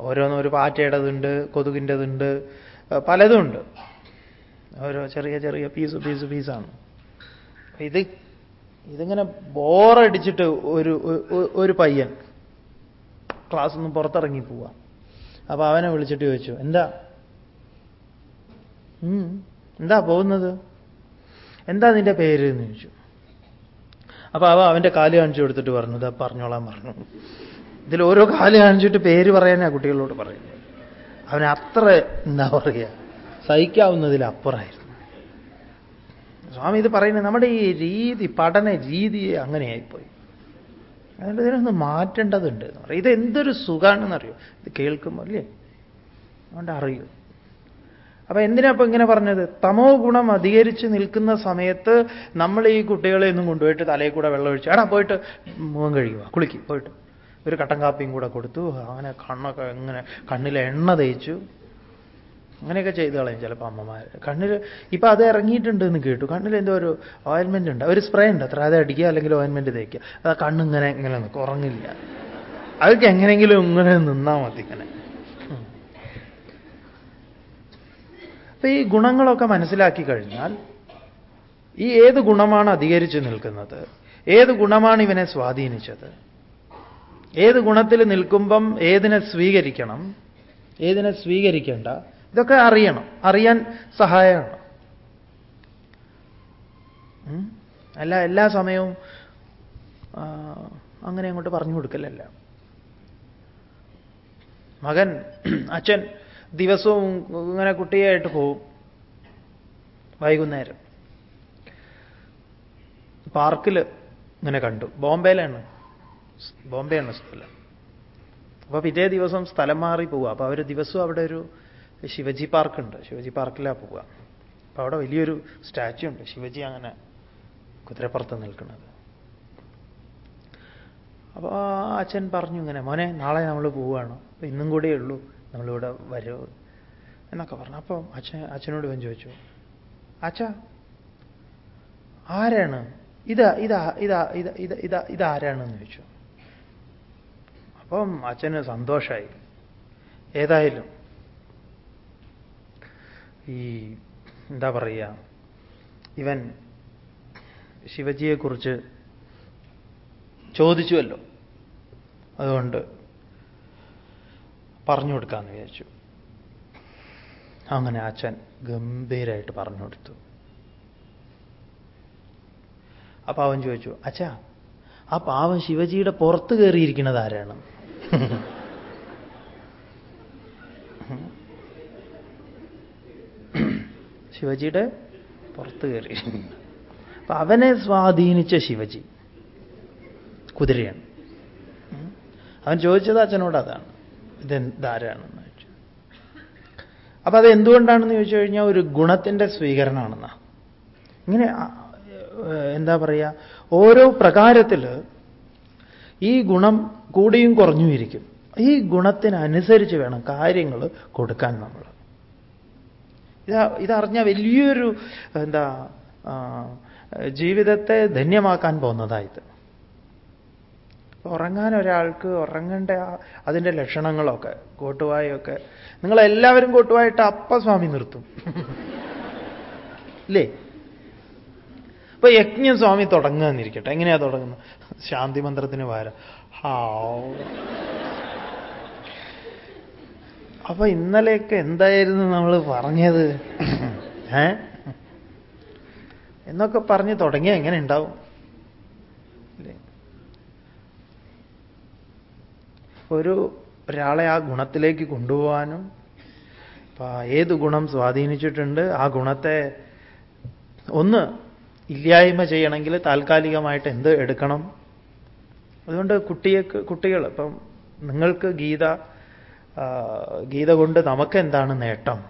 ഓരോന്നും ഒരു പാറ്റയുടേതുണ്ട് കൊതുകിന്റെതുണ്ട് പലതുമുണ്ട് ഓരോ ചെറിയ ചെറിയ പീസ് പീസ് പീസാണ്. ഇത് ഇതിങ്ങനെ ബോറടിച്ചിട്ട് ഒരു ഒരു പയ്യൻ ക്ലാസ് ഒന്നും പുറത്തിറങ്ങി പോവാ. അപ്പൊ അവനെ വിളിച്ചിട്ട് ചോദിച്ചു എന്താ? എന്താ പോകുന്നത്? എന്താ നിന്റെ പേര്? എന്ന് ചോദിച്ചു. അപ്പൊ അവ അവന്റെ കാൽ കാണിച്ചു കൊടുത്തിട്ട് പറഞ്ഞു ഇതാ പറഞ്ഞോളാൻ പറഞ്ഞു. ഇതിൽ ഓരോ കാൽ കാണിച്ചിട്ട് പേര് പറയാനാ കുട്ടികളോട് പറയുന്നത്. അവന് അത്ര എന്താ പറയുക സഹിക്കാവുന്നതിലപ്പുറമായിരുന്നു സ്വാമി ഇത് പറയുന്നത് നമ്മുടെ ഈ രീതി പഠന രീതിയെ അങ്ങനെയായിപ്പോയി. അതുകൊണ്ട് ഇതിനൊന്ന് മാറ്റേണ്ടതുണ്ട് എന്ന് പറയും. ഇത് എന്തൊരു സുഖാണെന്നറിയോ? ഇത് കേൾക്കുമ്പോൾ അല്ലേ? അതുകൊണ്ട് അറിയൂ. അപ്പൊ എന്തിനാ ഇപ്പൊ ഇങ്ങനെ പറഞ്ഞത്? തമോ ഗുണം അധികരിച്ച് നിൽക്കുന്ന സമയത്ത് നമ്മൾ ഈ കുട്ടികളെ ഒന്നും കൊണ്ടുപോയിട്ട് തലയിൽ കൂടെ വെള്ളം ഒഴിച്ച് എടാ പോയിട്ട് മുഖം കഴുകുക കുളിക്ക് പോയിട്ട്. ഒരു കട്ടൻ കാപ്പിയും കൂടെ കൊടുത്തു അങ്ങനെ കണ്ണൊക്കെ ഇങ്ങനെ കണ്ണിലെ എണ്ണ തേച്ചു. അങ്ങനെയൊക്കെ ചെയ്ത് കളയും ചിലപ്പോൾ അമ്മമാർ കണ്ണിൽ ഇപ്പം അത് ഇറങ്ങിയിട്ടുണ്ട് എന്ന് കേട്ടു. കണ്ണിൽ എന്തോ ഒരു ഓയിൻമെന്റ് ഉണ്ട്. ഒരു സ്പ്രേ ഉണ്ട്. അത്ര അത് അടിക്കുക അല്ലെങ്കിൽ ഓയിൻമെന്റ് തേക്കുക. അത് കണ്ണിങ്ങനെ ഇങ്ങനെ നിൽക്കും ഉറങ്ങില്ല അതൊക്കെ എങ്ങനെയെങ്കിലും ഇങ്ങനെ നിന്നാൽ മതി ഇങ്ങനെ. അപ്പൊ ഈ ഗുണങ്ങളൊക്കെ മനസ്സിലാക്കി കഴിഞ്ഞാൽ ഈ ഏത് ഗുണമാണ് അധികരിച്ചു നിൽക്കുന്നത്? ഏത് ഗുണമാണ് ഇവനെ സ്വാധീനിച്ചത്? ഏത് ഗുണത്തിൽ നിൽക്കുമ്പം ഏതിനെ സ്വീകരിക്കണം? ഏതിനെ സ്വീകരിക്കേണ്ട? ഇതൊക്കെ അറിയണം. അറിയാൻ സഹായമാണ് അല്ല എല്ലാ സമയവും അങ്ങനെ അങ്ങോട്ട് പറഞ്ഞു കൊടുക്കലല്ല. മകൻ അച്ഛൻ ദിവസവും ഇങ്ങനെ കുട്ടിയായിട്ട് പോവും. വൈകുന്നേരം. പാർക്കിൽ ഇങ്ങനെ കണ്ടു. ബോംബെയിലാണ്. ബോംബെയാണ് സ്ഥലം. അപ്പോൾ പിറ്റേ ദിവസം സ്ഥലം മാറി പോവുക അപ്പോൾ അവർ ദിവസവും അവിടെ ഒരു ശിവജി പാർക്കുണ്ട്. ശിവജി പാർക്കിലാണ് പോവുക. അപ്പോൾ അവിടെ വലിയൊരു സ്റ്റാച്യു ഉണ്ട്. ശിവജി അങ്ങനെ കുതിരപ്പുറത്ത് നിൽക്കുന്നത്. അപ്പോൾ അച്ഛൻ പറഞ്ഞു ഇങ്ങനെ മോനെ നാളെ നമ്മൾ പോവുകയാണ്. അപ്പോൾ ഇന്നും കൂടെ ഉള്ളൂ. നമ്മളിവിടെ വരൂ. എന്നൊക്കെ പറഞ്ഞു. അപ്പം അച്ഛൻ അച്ഛനോട് ഇവൻ ചോദിച്ചു അച്ഛ ആരാണ്? ഇതാ ഇതാ ഇതാ ഇതാ ഇതാ ഇതാ ഇതാരാണെന്ന് ചോദിച്ചു. അപ്പം അച്ഛന് സന്തോഷമായി ഏതായാലും ഈ എന്താ പറയുക ഇവൻ ശിവജിയെക്കുറിച്ച് ചോദിച്ചുവല്ലോ. അതുകൊണ്ട് പറഞ്ഞു കൊടുക്കാമെന്ന് വിചാരിച്ചു. അങ്ങനെ അച്ഛൻ ഗംഭീരായിട്ട് പറഞ്ഞു കൊടുത്തു. ആ അവൻ ചോദിച്ചു അച്ഛാ ആ പാവൻ ശിവജിയുടെ പുറത്ത് കയറിയിരിക്കുന്നത് ആരാണ്? ശിവജിയുടെ പുറത്ത് കയറി. അപ്പൊ അവനെ സ്വാധീനിച്ച ശിവജി കുതിരയാണ്. അവൻ ചോദിച്ചത് അച്ഛനോട് അതാണ്. ഇത് ധാരാണെന്ന് ചോദിച്ചു. അപ്പൊ അത് എന്തുകൊണ്ടാണെന്ന് ചോദിച്ചു കഴിഞ്ഞാൽ ഒരു ഗുണത്തിന്റെ സ്വീകരണമാണെന്നാ. ഇങ്ങനെ എന്താ പറയുക ഓരോ പ്രകാരത്തിൽ ഈ ഗുണം കൂടിയും കുറഞ്ഞും ഇരിക്കും. ഈ ഗുണത്തിനനുസരിച്ച് വേണം കാര്യങ്ങൾ കൊടുക്കാൻ നമ്മൾ. ഇതാ ഇതറിഞ്ഞ വലിയൊരു എന്താ ജീവിതത്തെ ധന്യമാക്കാൻ പോകുന്നതായത് ഉറങ്ങാൻ ഒരാൾക്ക് ഉറങ്ങേണ്ട അതിന്റെ ലക്ഷണങ്ങളൊക്കെ കോട്ടുവായൊക്കെ നിങ്ങളെല്ലാവരും കോട്ടുവായിട്ട് അപ്പ സ്വാമി നിർത്തും. ഇല്ലേ? ഇപ്പൊ യജ്ഞം സ്വാമി തുടങ്ങുക എന്നിരിക്കട്ടെ എങ്ങനെയാ തുടങ്ങുന്നത്? ശാന്തി മന്ത്രത്തിന് പകരം. ഹാവ്. അപ്പൊ ഇന്നലെയൊക്കെ എന്തായിരുന്നു നമ്മൾ പറഞ്ഞത്? ഏ? എന്നൊക്കെ പറഞ്ഞ് തുടങ്ങിയ എങ്ങനെ ഉണ്ടാവും? ഒരു ഒരാളെ ആ ഗുണത്തിലേക്ക് കൊണ്ടുപോകാനും ഏത് ഗുണം സ്വാധീനിച്ചിട്ടുണ്ട് ആ ഗുണത്തെ ഒന്ന് ഇല്ലായ്മ ചെയ്യണമെങ്കിൽ താൽക്കാലികമായിട്ട് എന്ത് എടുക്കണം? അതുകൊണ്ട് കുട്ടിയക്ക് കുട്ടികൾ ഇപ്പം നിങ്ങൾക്ക് ഗീത ഗീത കൊണ്ട് നമുക്ക് എന്താണ് നേട്ടം?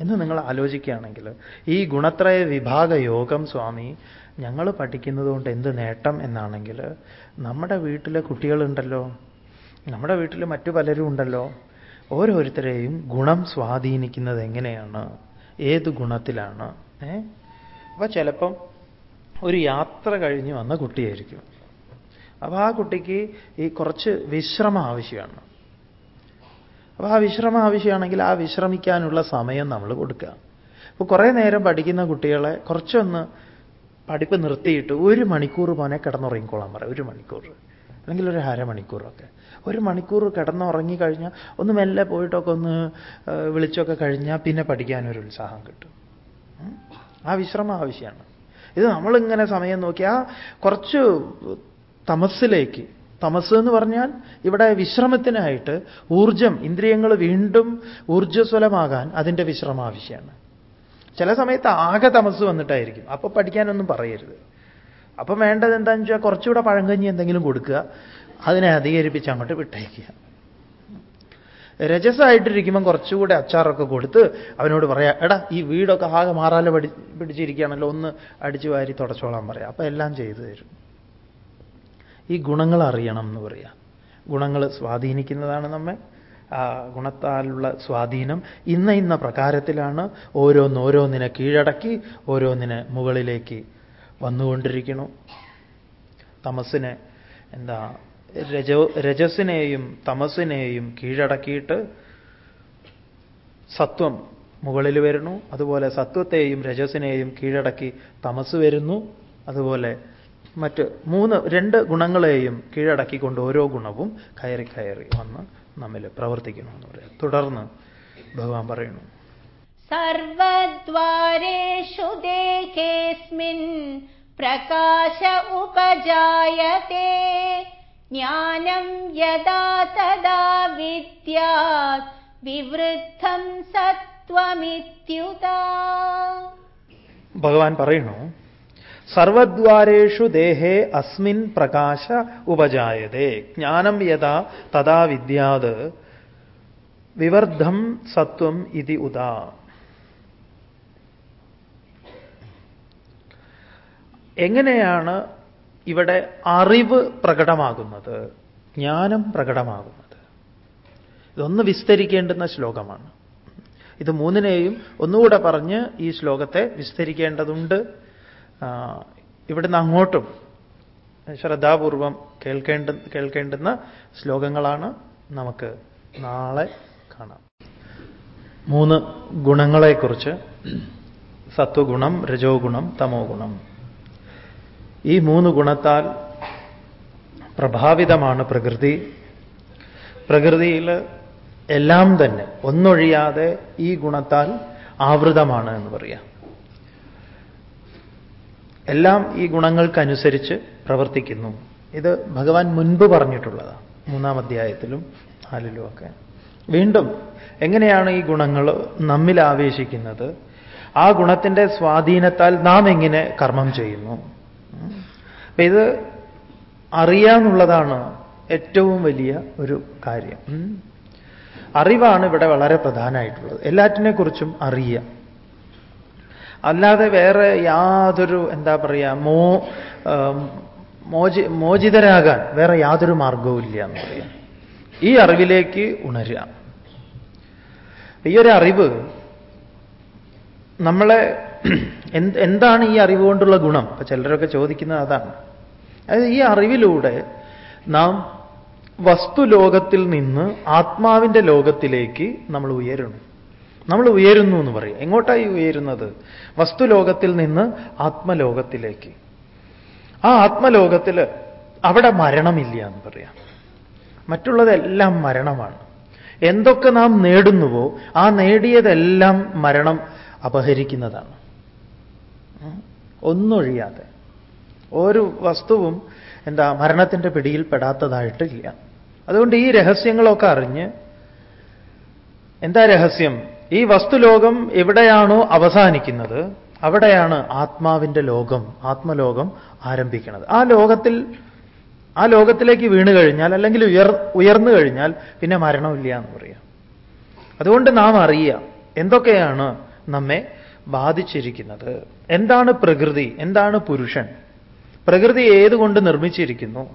എന്ന് നിങ്ങൾ ആലോചിക്കുകയാണെങ്കിൽ ഈ ഗുണത്രയ വിഭാഗ യോഗം സ്വാമി ഞങ്ങൾ പഠിക്കുന്നത് കൊണ്ട് എന്ത് നേട്ടം എന്നാണെങ്കിൽ നമ്മുടെ വീട്ടിലെ കുട്ടികളുണ്ടല്ലോ നമ്മുടെ വീട്ടിൽ മറ്റു പലരും ഉണ്ടല്ലോ ഓരോരുത്തരെയും ഗുണം സ്വാധീനിക്കുന്നത് എങ്ങനെയാണ്? ഏത് ഗുണത്തിലാണ്? ഏ? അപ്പൊ ചിലപ്പം ഒരു യാത്ര കഴിഞ്ഞ് വന്ന കുട്ടിയായിരിക്കും. അപ്പൊ ആ കുട്ടിക്ക് ഈ കുറച്ച് വിശ്രമം ആവശ്യമാണ്. അപ്പൊ ആ വിശ്രമം ആവശ്യമാണെങ്കിൽ ആ വിശ്രമിക്കാനുള്ള സമയം നമ്മൾ കൊടുക്കുക. അപ്പൊ കുറേ നേരം പഠിക്കുന്ന കുട്ടികളെ കുറച്ചൊന്ന് പഠിപ്പ് നിർത്തിയിട്ട് ഒരു മണിക്കൂർ പോനെ കിടന്നുറങ്ങിക്കോളാൻ പറയാം ഒരു മണിക്കൂർ. അല്ലെങ്കിൽ ഒരു അരമണിക്കൂറൊക്കെ. ഒരു മണിക്കൂർ കിടന്നുറങ്ങി കഴിഞ്ഞാൽ ഒന്ന് മെല്ലെ പോയിട്ടൊക്കെ ഒന്ന് വിളിച്ചൊക്കെ കഴിഞ്ഞാൽ പിന്നെ പഠിക്കാനൊരു ഉത്സാഹം കിട്ടും. ആ വിശ്രമം ആവശ്യമാണ്. ഇത് നമ്മളിങ്ങനെ സമയം നോക്കി ആ കുറച്ച് തമസ്സിലേക്ക് തമസ് എന്ന് പറഞ്ഞാൽ ഇവിടെ വിശ്രമത്തിനായിട്ട് ഊർജം ഇന്ദ്രിയങ്ങൾ വീണ്ടും ഊർജസ്വലമാകാൻ അതിന്റെ വിശ്രമം ആവശ്യമാണ്. ചില സമയത്ത് ആകെ തമസ് വന്നിട്ടായിരിക്കും. അപ്പൊ പഠിക്കാനൊന്നും പറയരുത്. അപ്പം വേണ്ടത് എന്താണെന്ന് വെച്ചാൽ കുറച്ചുകൂടെ പഴങ്കഞ്ഞി എന്തെങ്കിലും കൊടുക്കുക. അതിനെ അധികരിപ്പിച്ച് അങ്ങോട്ട് വിട്ടയക്കുക രജസായിട്ടിരിക്കുമ്പം കുറച്ചുകൂടെ അച്ചാറൊക്കെ കൊടുത്ത് അവനോട് പറയാം എടാ ഈ വീടൊക്കെ ആകെ മാറാലെ പിടി പിടിച്ചിരിക്കുകയാണല്ലോ ഒന്ന് അടിച്ചു വാരി തുടച്ചോളാൻ പറയാം. അപ്പൊ എല്ലാം ചെയ്തു തരും. ഈ ഗുണങ്ങൾ അറിയണം എന്ന് പറയാം. ഗുണങ്ങൾ സ്വാധീനിക്കുന്നതാണ് നമ്മെ. ആ ഗുണത്താലുള്ള സ്വാധീനം ഇന്ന ഇന്ന പ്രകാരത്തിലാണ് ഓരോന്നോരോന്നിനെ കീഴടക്കി ഓരോന്നിനെ മുകളിലേക്ക് വന്നുകൊണ്ടിരിക്കുന്നു. തമസിനെ എന്താ രജ രജസിനെയും തമസിനെയും കീഴടക്കിയിട്ട് സത്വം മുകളിൽ വരുന്നു. അതുപോലെ സത്വത്തെയും രജസിനെയും കീഴടക്കി തമസ് വരുന്നു. അതുപോലെ മറ്റ് മൂന്ന് രണ്ട് ഗുണങ്ങളെയും കീഴടക്കിക്കൊണ്ട് ഓരോ ഗുണവും കയറി കയറി വന്ന് നമ്മിൽ പ്രവർത്തിക്കണമെന്ന് എന്ന് പറയാം. തുടർന്ന് ഭഗവാൻ പറയുന്നു. സർവദ്വാരേഷു ദേഹേസ്മിൻ പ്രകാശ ഉപജായത്തെ ജ്ഞാനം യഥാ തഥാ വിദ്യ വിവൃദ്ധം സത്വമിത്യുത. ഭഗവാൻ പറയുന്നു സർവദ്വാരേഷു ദേഹേ അസ്മിൻ പ്രകാശ ഉപജായതേ. ജ്ഞാനം യഥാ തഥാ വിദ്യാത് വിവർദ്ധം സത്വം ഇതി ഉദാ. എങ്ങനെയാണ് ഇവിടെ അറിവ് പ്രകടമാകുന്നത്? ജ്ഞാനം പ്രകടമാകുന്നത്. ഇതൊന്ന് വിസ്തരിക്കേണ്ടുന്ന ശ്ലോകമാണ്. ഇത് മൂന്നിനെയും ഒന്നുകൂടെ പറഞ്ഞ് ഈ ശ്ലോകത്തെ വിസ്തരിക്കേണ്ടതുണ്ട്. ഇവിടുന്ന് അങ്ങോട്ടും ശ്രദ്ധാപൂർവം കേൾക്കേണ്ട കേൾക്കേണ്ടുന്ന ശ്ലോകങ്ങളാണ് നമുക്ക് നാളെ കാണാം. മൂന്ന് ഗുണങ്ങളെക്കുറിച്ച്. സത്വഗുണം രജോ ഗുണം തമോ ഗുണം ഈ മൂന്ന് ഗുണത്താൽ പ്രഭാവിതമാണ് പ്രകൃതി. പ്രകൃതിയിൽ എല്ലാം തന്നെ ഒന്നൊഴിയാതെ ഈ ഗുണത്താൽ ആവൃതമാണ് എന്ന് പറയാം. എല്ലാം ഈ ഗുണങ്ങൾക്കനുസരിച്ച് പ്രവർത്തിക്കുന്നു. ഇത് ഭഗവാൻ മുൻപ് പറഞ്ഞിട്ടുള്ളതാണ്. മൂന്നാം അധ്യായത്തിലും നാലിലും ഒക്കെ. വീണ്ടും എങ്ങനെയാണ് ഈ ഗുണങ്ങൾ നമ്മിൽ ആവേശിക്കുന്നത്? ആ ഗുണത്തിന്റെ സ്വാധീനത്താൽ നാം എങ്ങനെ കർമ്മം ചെയ്യുന്നു? അപ്പൊ ഇത് അറിയാന്നുള്ളതാണ് ഏറ്റവും വലിയ ഒരു കാര്യം. അറിവാണ് ഇവിടെ വളരെ പ്രധാനമായിട്ടുള്ളത്. എല്ലാറ്റിനെ കുറിച്ചും അറിയുക. അല്ലാതെ വേറെ യാതൊരു എന്താ പറയുക മോ മോചി മോചിതരാകാൻ വേറെ യാതൊരു മാർഗവും ഇല്ല എന്ന് പറയാം. ഈ അറിവിലേക്ക് ഉണരുക. ഈയൊരു അറിവ് നമ്മളെ എന്താണ് ഈ അറിവ് കൊണ്ടുള്ള ഗുണം? ഇപ്പൊ ചിലരൊക്കെ ചോദിക്കുന്നത് അതാണ്. അതായത് ഈ അറിവിലൂടെ നാം വസ്തുലോകത്തിൽ നിന്ന് ആത്മാവിന്റെ ലോകത്തിലേക്ക് നമ്മൾ ഉയരുന്നു. നമ്മൾ ഉയരുന്നു എന്ന് പറയും. എങ്ങോട്ടായി ഉയരുന്നത്? വസ്തുലോകത്തിൽ നിന്ന് ആത്മലോകത്തിലേക്ക്. ആ ആത്മലോകത്തിൽ അവിടെ മരണമില്ല എന്ന് പറയാം. മറ്റുള്ളതെല്ലാം മരണമാണ്. എന്തൊക്കെ നാം നേടുന്നുവോ ആ നേടിയതെല്ലാം മരണം അപഹരിക്കുന്നതാണ്. ഒന്നൊഴിയാതെ. ഒരു വസ്തുവും എന്താ മരണത്തിന്റെ പിടിയിൽ പെടാത്തതായിട്ടില്ല. അതുകൊണ്ട് ഈ രഹസ്യങ്ങളൊക്കെ അറിഞ്ഞ് എന്താ രഹസ്യം? ഈ വസ്തുലോകം എവിടെയാണോ അവസാനിക്കുന്നത് അവിടെയാണ് ആത്മാവിന്റെ ലോകം ആത്മലോകം ആരംഭിക്കുന്നത്. ആ ലോകത്തിൽ ആ ലോകത്തിലേക്ക് വീണു കഴിഞ്ഞാൽ അല്ലെങ്കിൽ ഉയർ ഉയർന്നു കഴിഞ്ഞാൽ പിന്നെ മരണമില്ല എന്ന് പറയാം. അതുകൊണ്ട് നാം അറിയുക എന്തൊക്കെയാണ് നമ്മെ ബാധിച്ചിരിക്കുന്നത്. എന്താണ് പ്രകൃതി? എന്താണ് പുരുഷൻ? പ്രകൃതി ഏതുകൊണ്ട് നിർമ്മിച്ചിരിക്കുന്നു?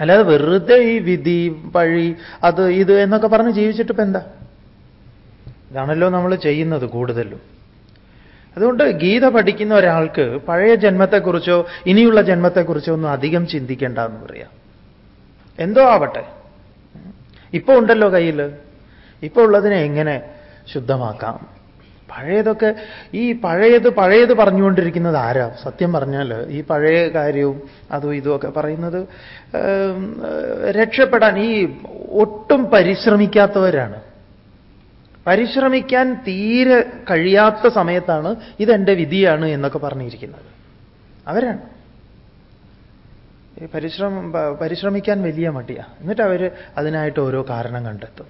അല്ലാതെ വെറുതെ ഈ വിധി പഴി അത് ഇത് എന്നൊക്കെ പറഞ്ഞ് ജീവിച്ചിട്ട് ഇപ്പം എന്താ? ഇതാണല്ലോ നമ്മൾ ചെയ്യുന്നത് കൂടുതലും. അതുകൊണ്ട് ഗീത പഠിക്കുന്ന ഒരാൾക്ക് പഴയ ജന്മത്തെക്കുറിച്ചോ ഇനിയുള്ള ജന്മത്തെക്കുറിച്ചോ ഒന്നും അധികം ചിന്തിക്കേണ്ട എന്ന് പറയാം. എന്തോ ആവട്ടെ. ഇപ്പൊ ഉണ്ടല്ലോ കയ്യിൽ. ഇപ്പൊ ഉള്ളതിനെ എങ്ങനെ ശുദ്ധമാക്കാം? പഴയതൊക്കെ ഈ പഴയത് പഴയത് പറഞ്ഞുകൊണ്ടിരിക്കുന്നത് ആരാ? സത്യം പറഞ്ഞാൽ ഈ പഴയ കാര്യവും അതും ഇതുമൊക്കെ പറയുന്നത് രക്ഷപ്പെടാൻ ഈ ഒട്ടും പരിശ്രമിക്കാത്തവരാണ്. പരിശ്രമിക്കാൻ തീരെ കഴിയാത്ത സമയത്താണ് ഇതെന്റെ വിധിയാണ് എന്നൊക്കെ പറഞ്ഞിരിക്കുന്നത്. അവരാണ്. പരിശ്രമം പരിശ്രമിക്കാൻ വലിയ മടിയാണ് എന്നിട്ട് അവർ അതിനായിട്ട് ഓരോ കാരണം കണ്ടെത്തും.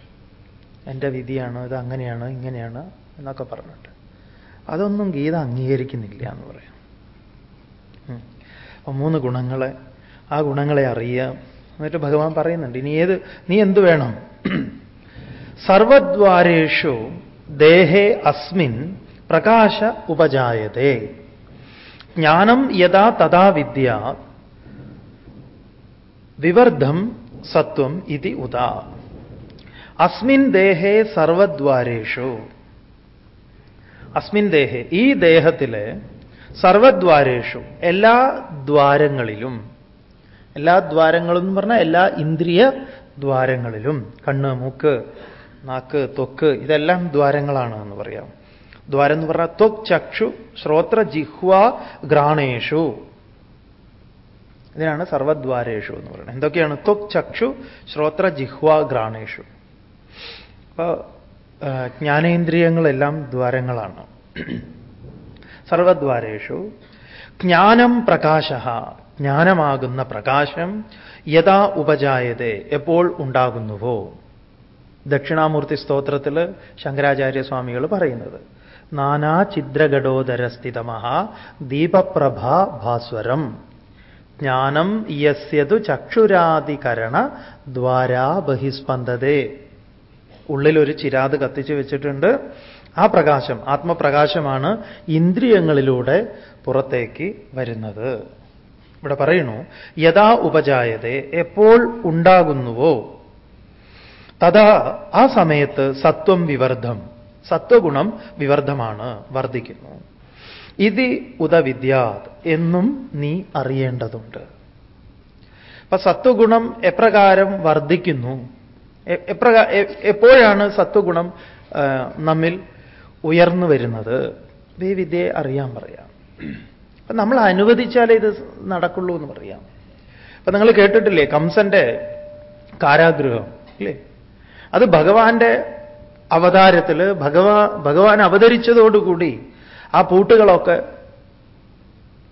എന്റെ വിധിയാണ് ഇത് അങ്ങനെയാണ് ഇങ്ങനെയാണ് എന്നൊക്കെ പറഞ്ഞിട്ട്. അതൊന്നും ഗീത അംഗീകരിക്കുന്നില്ല എന്ന് പറയാം. അപ്പൊ മൂന്ന് ഗുണങ്ങളെ ആ ഗുണങ്ങളെ അറിയുക. എന്നിട്ട് ഭഗവാൻ പറയുന്നുണ്ട് ഇനി ഏത് നീ എന്ത് വേണം? സർവദ്വാരേഷു ദേഹേ അസ്മിൻ പ്രകാശ ഉപജായതേ. ജ്ഞാനം യഥാ തഥാ വിദ്യ വിവർദ്ധം സത്വം ഇതി ഉദാ. അസ്മിൻ ദേഹേ സർവദ്വാരേഷു. അസ്മിൻ ദേഹേ ഈ ദേഹത്തിലെ സർവദ്വാരേഷു എല്ലാ ദ്വാരങ്ങളിലും എല്ലാ ദ്വാരങ്ങളും എന്ന് പറഞ്ഞാൽ എല്ലാ ഇന്ദ്രിയ ദ്വാരങ്ങളിലും കണ്ണ് മൂക്ക് നാക്ക് ത്വക്ക് ഇതെല്ലാം ദ്വാരങ്ങളാണ് എന്ന് പറയാം. ദ്വാരം എന്ന് പറഞ്ഞാൽ ത്വക് ചക്ഷു ശ്രോത്ര ജിഹ്വ ഗ്രാണേഷു ഇതിനാണ് സർവദ്വാരേഷു എന്ന് പറയുന്നത്. എന്തൊക്കെയാണ്? ത്വക് ചക്ഷു ശ്രോത്ര ജിഹ്വ ഗ്രാണേഷു അപ്പൊ ജ്ഞാനേന്ദ്രിയങ്ങളെല്ലാം ദ്വാരങ്ങളാണ്. സർവദ്വാരേഷു. ജ്ഞാനം പ്രകാശ ജ്ഞാനമാകുന്ന പ്രകാശം യഥാ ഉപജായതേ എപ്പോൾ ഉണ്ടാകുന്നുവോ? ദക്ഷിണാമൂർത്തി സ്തോത്രത്തിൽ ശങ്കരാചാര്യസ്വാമികൾ പറയുന്നത്. നാനാ ചിദ്രഘടോദരസ്ഥിതമഹ ദീപപ്രഭ ഭാസ്വരം. ജ്ഞാനം യസ്യതു ചക്ഷുരാധികരണ ദ്വാരാ ബഹിസ്പന്ദതേ. ഉള്ളിലൊരു ചിരാത് കത്തിച്ചു വെച്ചിട്ടുണ്ട്. ആ പ്രകാശം ആത്മപ്രകാശമാണ് ഇന്ദ്രിയങ്ങളിലൂടെ പുറത്തേക്ക് വരുന്നത്. ഇവിടെ പറയുന്നു യഥാ ഉപജായതെ എപ്പോൾ ഉണ്ടാകുന്നുവോ? തഥാ ആ സമയത്ത് സത്വം വിവർദ്ധം സത്വഗുണം വിവർദ്ധമാണ് വർദ്ധിക്കുന്നു. ഇത് ഉദവിദ്യാത് എന്നും നീ അറിയേണ്ടതുണ്ട്. അപ്പൊ സത്വഗുണം എപ്രകാരം വർദ്ധിക്കുന്നു? എപ്രകാ എപ്പോഴാണ് സത്വഗുണം നമ്മിൽ ഉയർന്നു വരുന്നത്? ഈ വിദ്യയെ അറിയാൻ പറയാം. അപ്പൊ നമ്മൾ അനുവദിച്ചാലേ ഇത് നടക്കുള്ളൂ എന്ന് പറയാം. അപ്പൊ നിങ്ങൾ കേട്ടിട്ടില്ലേ കംസന്റെ കാരാഗ്രഹം അല്ലേ? അത് ഭഗവാന്റെ അവതാരത്തിൽ ഭഗവാ ഭഗവാൻ അവതരിച്ചതോടുകൂടി ആ പൂട്ടുകളൊക്കെ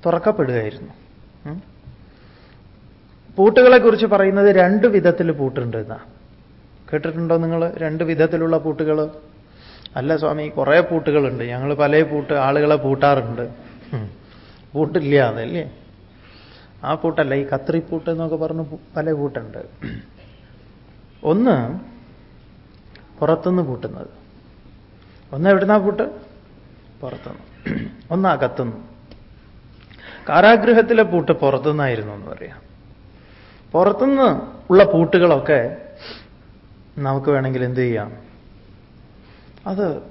തുറക്കപ്പെടുകയായിരുന്നു. പൂട്ടുകളെക്കുറിച്ച് പൂട്ടുകളെ കുറിച്ച് പറയുന്നത് രണ്ട് വിധത്തിൽ പൂട്ടുണ്ട് എന്നാ. കേട്ടിട്ടുണ്ടോ നിങ്ങൾ രണ്ട് വിധത്തിലുള്ള പൂട്ടുകൾ അല്ല സ്വാമി കുറേ പൂട്ടുകളുണ്ട്. ഞങ്ങൾ പല പൂട്ട് ആളുകളെ പൂട്ടാറുണ്ട്. പൂട്ടില്ല അതല്ലേ? ആ പൂട്ടല്ല ഈ കത്രിപ്പൂട്ട് എന്നൊക്കെ പറഞ്ഞ് പല പൂട്ടുണ്ട്. ഒന്ന് പുറത്തുനിന്ന് പൂട്ടുന്നത്. ഒന്ന് എവിടുന്നാ പൂട്ട്? പുറത്തുനിന്ന്. ഒന്ന് അകത്തുനിന്ന്. കാരാഗൃഹത്തിലെ പൂട്ട് പുറത്തുനിന്നായിരുന്നു എന്ന് പറയാം. പുറത്തുനിന്ന് ഉള്ള പൂട്ടുകളൊക്കെ നമുക്ക് വേണമെങ്കിൽ എന്ത് ചെയ്യാം? അത്